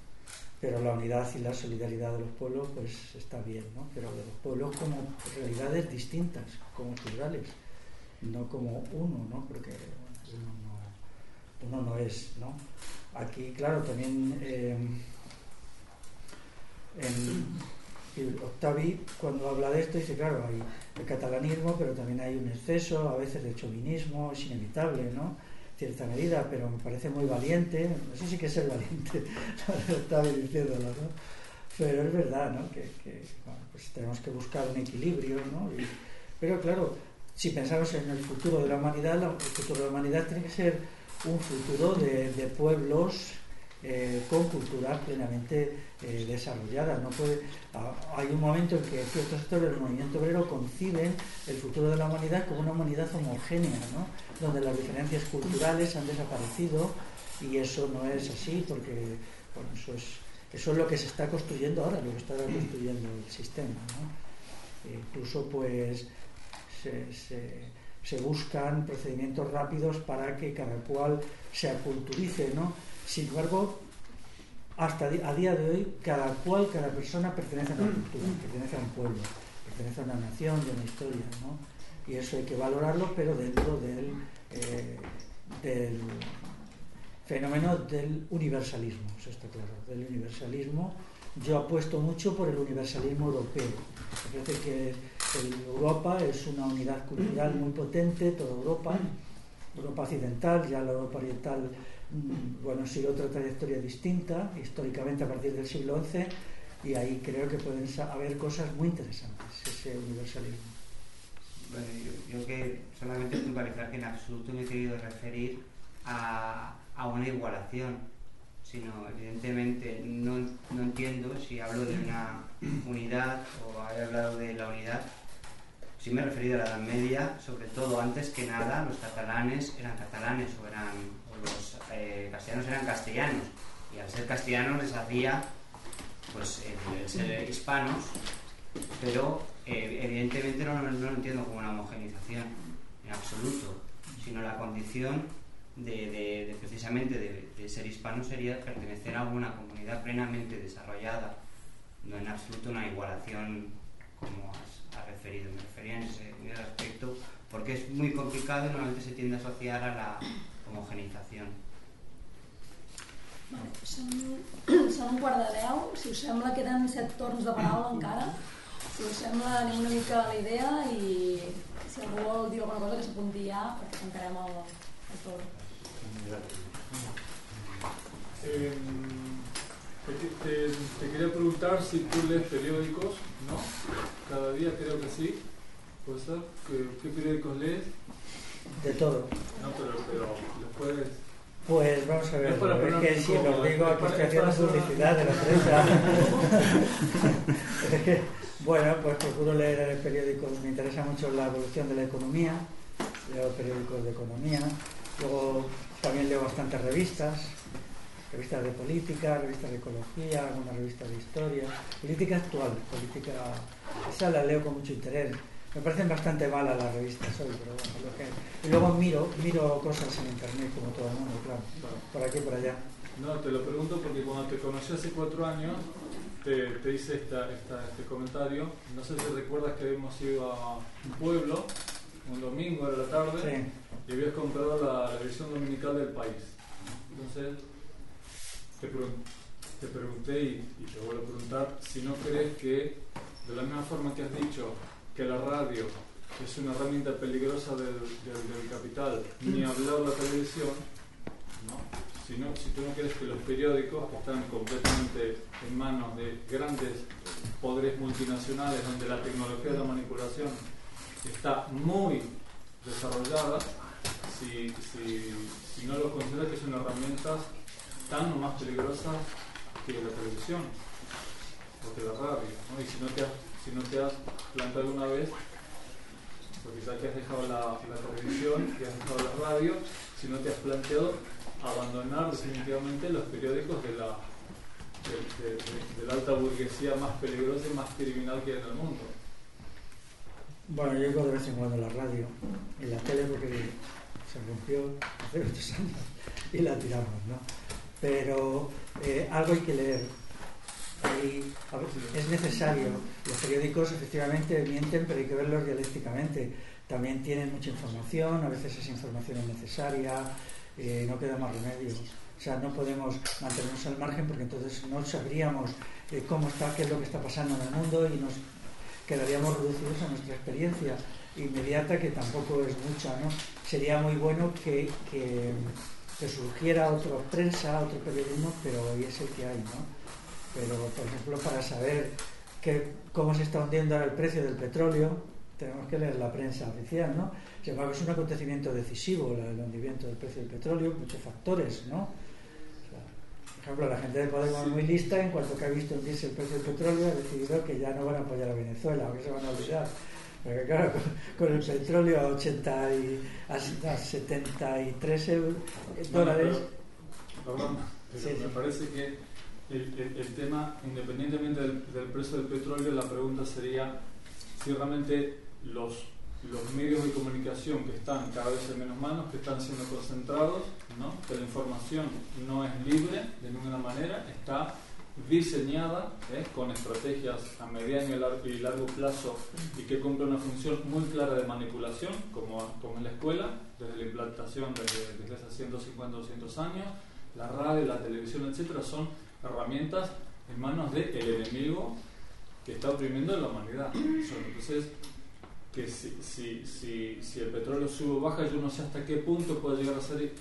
pero la unidad y la solidaridad de los pueblos pues está bien, ¿no? Pero de los pueblos como realidades distintas, como plurales, no como uno, ¿no? Porque uno no, es, ¿no? Aquí, claro, también eh, Octavi cuando habla de esto dice, claro, hay el catalanismo, pero también hay un exceso a veces de chauvinismo, es inevitable, ¿no? cierta medida, pero me parece muy valiente, no sé si que ser valiente, estaba diciéndolo, ¿no? Pero es verdad, ¿no? Que, pues tenemos que buscar un equilibrio, ¿no? Y, pero claro, si pensamos en el futuro de la humanidad, el futuro de la humanidad tiene que ser un futuro de, de pueblos eh, con culturas plenamente eh, desarrolladas. No puede, hay un momento en que ciertos sectores del movimiento obrero conciben el futuro de la humanidad como una humanidad homogénea, ¿no? donde las diferencias culturales han desaparecido y eso no es así porque eso, es, eso es lo que se está construyendo ahora, lo que está construyendo el sistema. Incluso pues se, buscan procedimientos rápidos para que cada cual se aculturice, ¿no? Sin embargo, hasta a día de hoy, cada cual, cada persona pertenece a una cultura, pertenece a un pueblo, pertenece a una nación, de una historia, ¿no? Y eso hay que valorarlo, pero dentro del, eh, del fenómeno del universalismo, eso está claro, del universalismo. Yo apuesto mucho por el universalismo europeo. Me parece que Europa es una unidad cultural muy potente, toda Europa, Europa occidental, ya la Europa oriental, mm, bueno, sigue otra trayectoria distinta, históricamente a partir del siglo XI, y ahí creo que pueden haber cosas muy interesantes, ese universalismo. Bueno, yo, yo que solamente puntualizar que en absoluto me he querido referir a, a una igualación, sino evidentemente no, no, entiendo si hablo de una unidad o he hablado de la unidad. Sí me he referido a la Edad Media, sobre todo antes que nada los catalanes eran catalanes o, eran, los eh, castellanos eran castellanos y al ser castellanos les hacía pues el, ser hispanos, pero eh, evidentemente no, no, lo entiendo como una homogenización en absoluto, sino la condición de, precisamente de, ser hispano sería pertenecer a una comunidad plenamente desarrollada, no en absoluto una igualación como has, referido. Me refería en ese, aspecto porque es muy complicado y normalmente se tiende a asociar a la homogenización. Vale, són, són un quart de deu. Si us sembla, queden set torns de paraula encara. Si us sembla, anem una mica a la idea i si algú vol dir alguna cosa que s'apunti ja, perquè tancarem el, el torn. Eh, te, quería preguntar si tú lees periódicos, ¿no? Cada día creo que sí. ¿Puede ser? ¿Qué, periódicos lees? De todo. No, pero, pero puedes... Pues vamos a ver, es, que si lo digo, aquí estoy haciendo publicidad de la prensa. es que, bueno, pues procuro leer periódicos, me interesa mucho la evolución de la economía, leo periódicos de economía, luego también leo bastantes revistas, revistas de política, revistas de ecología, algunas revistas de historia, política actual, política, esa la leo con mucho interés. Me parecen bastante malas las revistas hoy, pero bueno, lo que... Y luego miro, miro cosas en internet como todo el mundo, claro, por aquí y por allá. No, te lo pregunto porque cuando te conocí hace cuatro años, te, te hice esta, este comentario. No sé si recuerdas que habíamos ido a un pueblo, un domingo a la tarde. Sí y habías comprado la, edición dominical del país. Entonces, te, pregunté y, te vuelvo a preguntar si no crees que, de la misma forma que has dicho que la radio es una herramienta peligrosa del, capital, ni hablar la televisión, ¿no? Si, si tú no crees que los periódicos, que están completamente en manos de grandes poderes multinacionales, donde la tecnología de la manipulación está muy desarrollada, si, si, no lo consideras que son herramientas tan o más peligrosas que la televisión o que la radio. Y si no te has, si no te has planteado una vez, porque quizás que has dejado la, televisión, que has dejado la radio, si no te has planteado abandonar definitivamente los periódicos de la, de, la alta burguesía más peligrosa y más criminal que hay en el mundo. Bueno, yo digo de vez en cuando la radio, en la tele porque se rompió hace muchos años y la tiramos, ¿no? Pero eh, algo hay que leer. Es necesario. Los periódicos efectivamente mienten, pero hay que verlos dialécticamente. También tienen mucha información, a veces esa información es necesaria, eh, no queda más remedio. O sea, no podemos mantenernos al margen porque entonces no sabríamos eh, cómo está, qué es lo que está pasando en el mundo y nos quedaríamos reducidos a nuestra experiencia inmediata, que tampoco es mucha, ¿no? Sería muy bueno que, que, surgiera otra prensa, otro periodismo, pero hoy es el que hay, ¿no? Pero, por ejemplo, para saber que, cómo se está hundiendo ahora el precio del petróleo, tenemos que leer la prensa oficial, ¿no? Sin embargo, es un acontecimiento decisivo el hundimiento del precio del petróleo, muchos factores, ¿no? ejemplo, la gente de Podemos es muy lista, en cuanto que ha visto hundirse el precio del petróleo, ha decidido que ya no van a apoyar a Venezuela, o que se van a olvidar. Porque claro, con, con el petróleo a, 80 y, a, a 73 euros, dólares... Perdón, pero Sí, me sí. parece que el, el- el tema, independientemente del, del precio del petróleo, la pregunta sería si realmente los, los medios de comunicación que están cada vez en menos manos, que están siendo concentrados, ¿no? que la información no es libre de ninguna manera, está diseñada ¿eh? con estrategias a mediano y lar- y largo plazo y que cumple una función muy clara de manipulación, como, como en la escuela, desde la implantación desde, desde hace 150 o 200 años, la radio, la televisión, etcétera, son herramientas en manos del enemigo que está oprimiendo a la humanidad. Entonces, que si, si, si, si el petróleo sube o baja, yo no sé hasta qué punto puede llegar a ser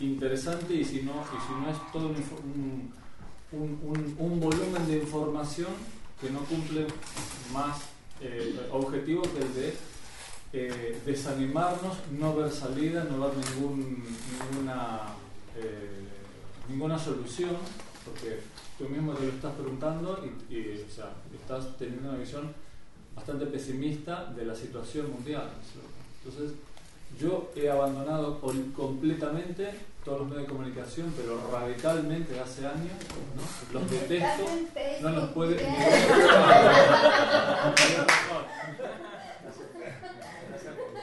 interesante y si no, y si no es todo un- un- un volumen de información que no cumple más eh, objetivo que el de eh, desanimarnos, no ver salida, no ver ningún, ninguna, eh, ninguna solución, porque tú mismo te lo estás preguntando y, y, o sea, estás teniendo una visión bastante pesimista de la situación mundial. Entonces, yo he abandonado completamente todos los medios de comunicación, pero radicalmente hace años, ¿no? los detesto, no los puede...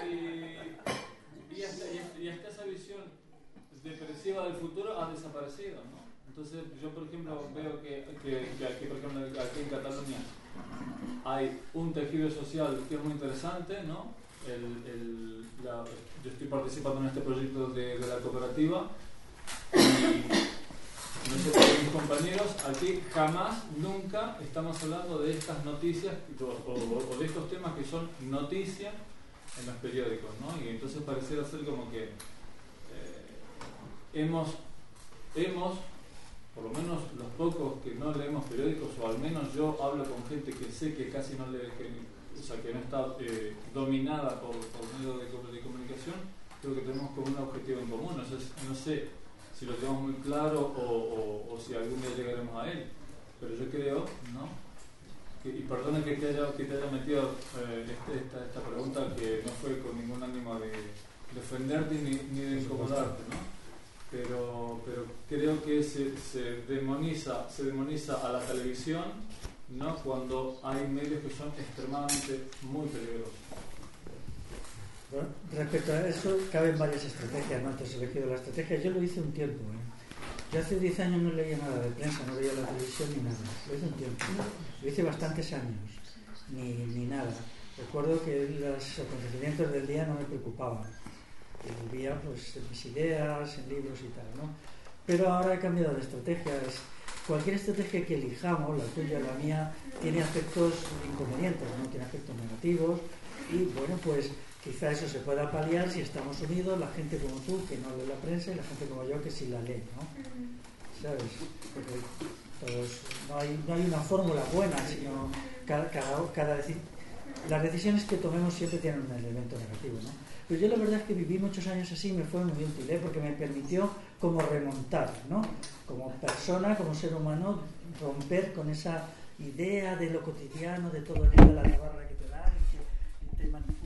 Y, y hasta, y hasta- y hasta esa visión depresiva del futuro ha desaparecido, ¿no? Entonces yo, por ejemplo, veo que, que- que aquí, por ejemplo, aquí en Cataluña hay un tejido social que es muy interesante, ¿no? El- el- la- yo estoy participando en este proyecto de, de la cooperativa y no sé por mis compañeros, aquí jamás, nunca estamos hablando de estas noticias o, o- o de estos temas que son noticias en los periódicos, ¿no? Y entonces pareciera ser como que eh, hemos, hemos, por lo menos los pocos que no leemos periódicos, o al menos yo hablo con gente que sé que casi no lee, que, o sea, que no está eh, dominada por, por medios de, com- de comunicación, creo que tenemos como un objetivo en común. Entonces, no sé si lo tenemos muy claro o, o- o si algún día llegaremos a él, pero yo creo, ¿no? Que- y perdona que te haya, que te haya metido eh, este- esta, esta pregunta que no fue con ningún ánimo de defenderte ni, ni de incomodarte, ¿no? Pero, pero creo que se, se demoniza se demoniza a la televisión ¿no? cuando hay medios que son extremadamente muy peligrosos. Respecto a eso, caben varias estrategias. ¿no? Antes he elegido la estrategia. Yo lo hice un tiempo. ¿eh? Yo hace 10 años no leía nada de prensa, no veía la televisión ni nada. Lo hice un tiempo. Lo hice bastantes años. Ni, ni nada. Recuerdo que los acontecimientos del día no me preocupaban. Vivía pues, en mis ideas, en libros y tal. ¿no? Pero ahora he cambiado de estrategia. Es- cualquier estrategia que elijamos, la tuya, la mía, tiene aspectos inconvenientes, ¿no? tiene aspectos negativos. Y bueno, pues quizá eso se pueda paliar si estamos unidos, la gente como tú que no lee la prensa y la gente como yo que sí la lee, ¿no? ¿Sabes? Porque todos, no, hay, no hay una fórmula buena, sino cada, cada, cada las decisiones que tomemos siempre tienen un elemento negativo, ¿no? Pero yo la verdad es que viví muchos años así y me fue muy útil, ¿eh? porque me permitió como remontar, ¿no? Como persona, como ser humano, romper con esa idea de lo cotidiano, de todo el día, la barra que te dan y que te manipula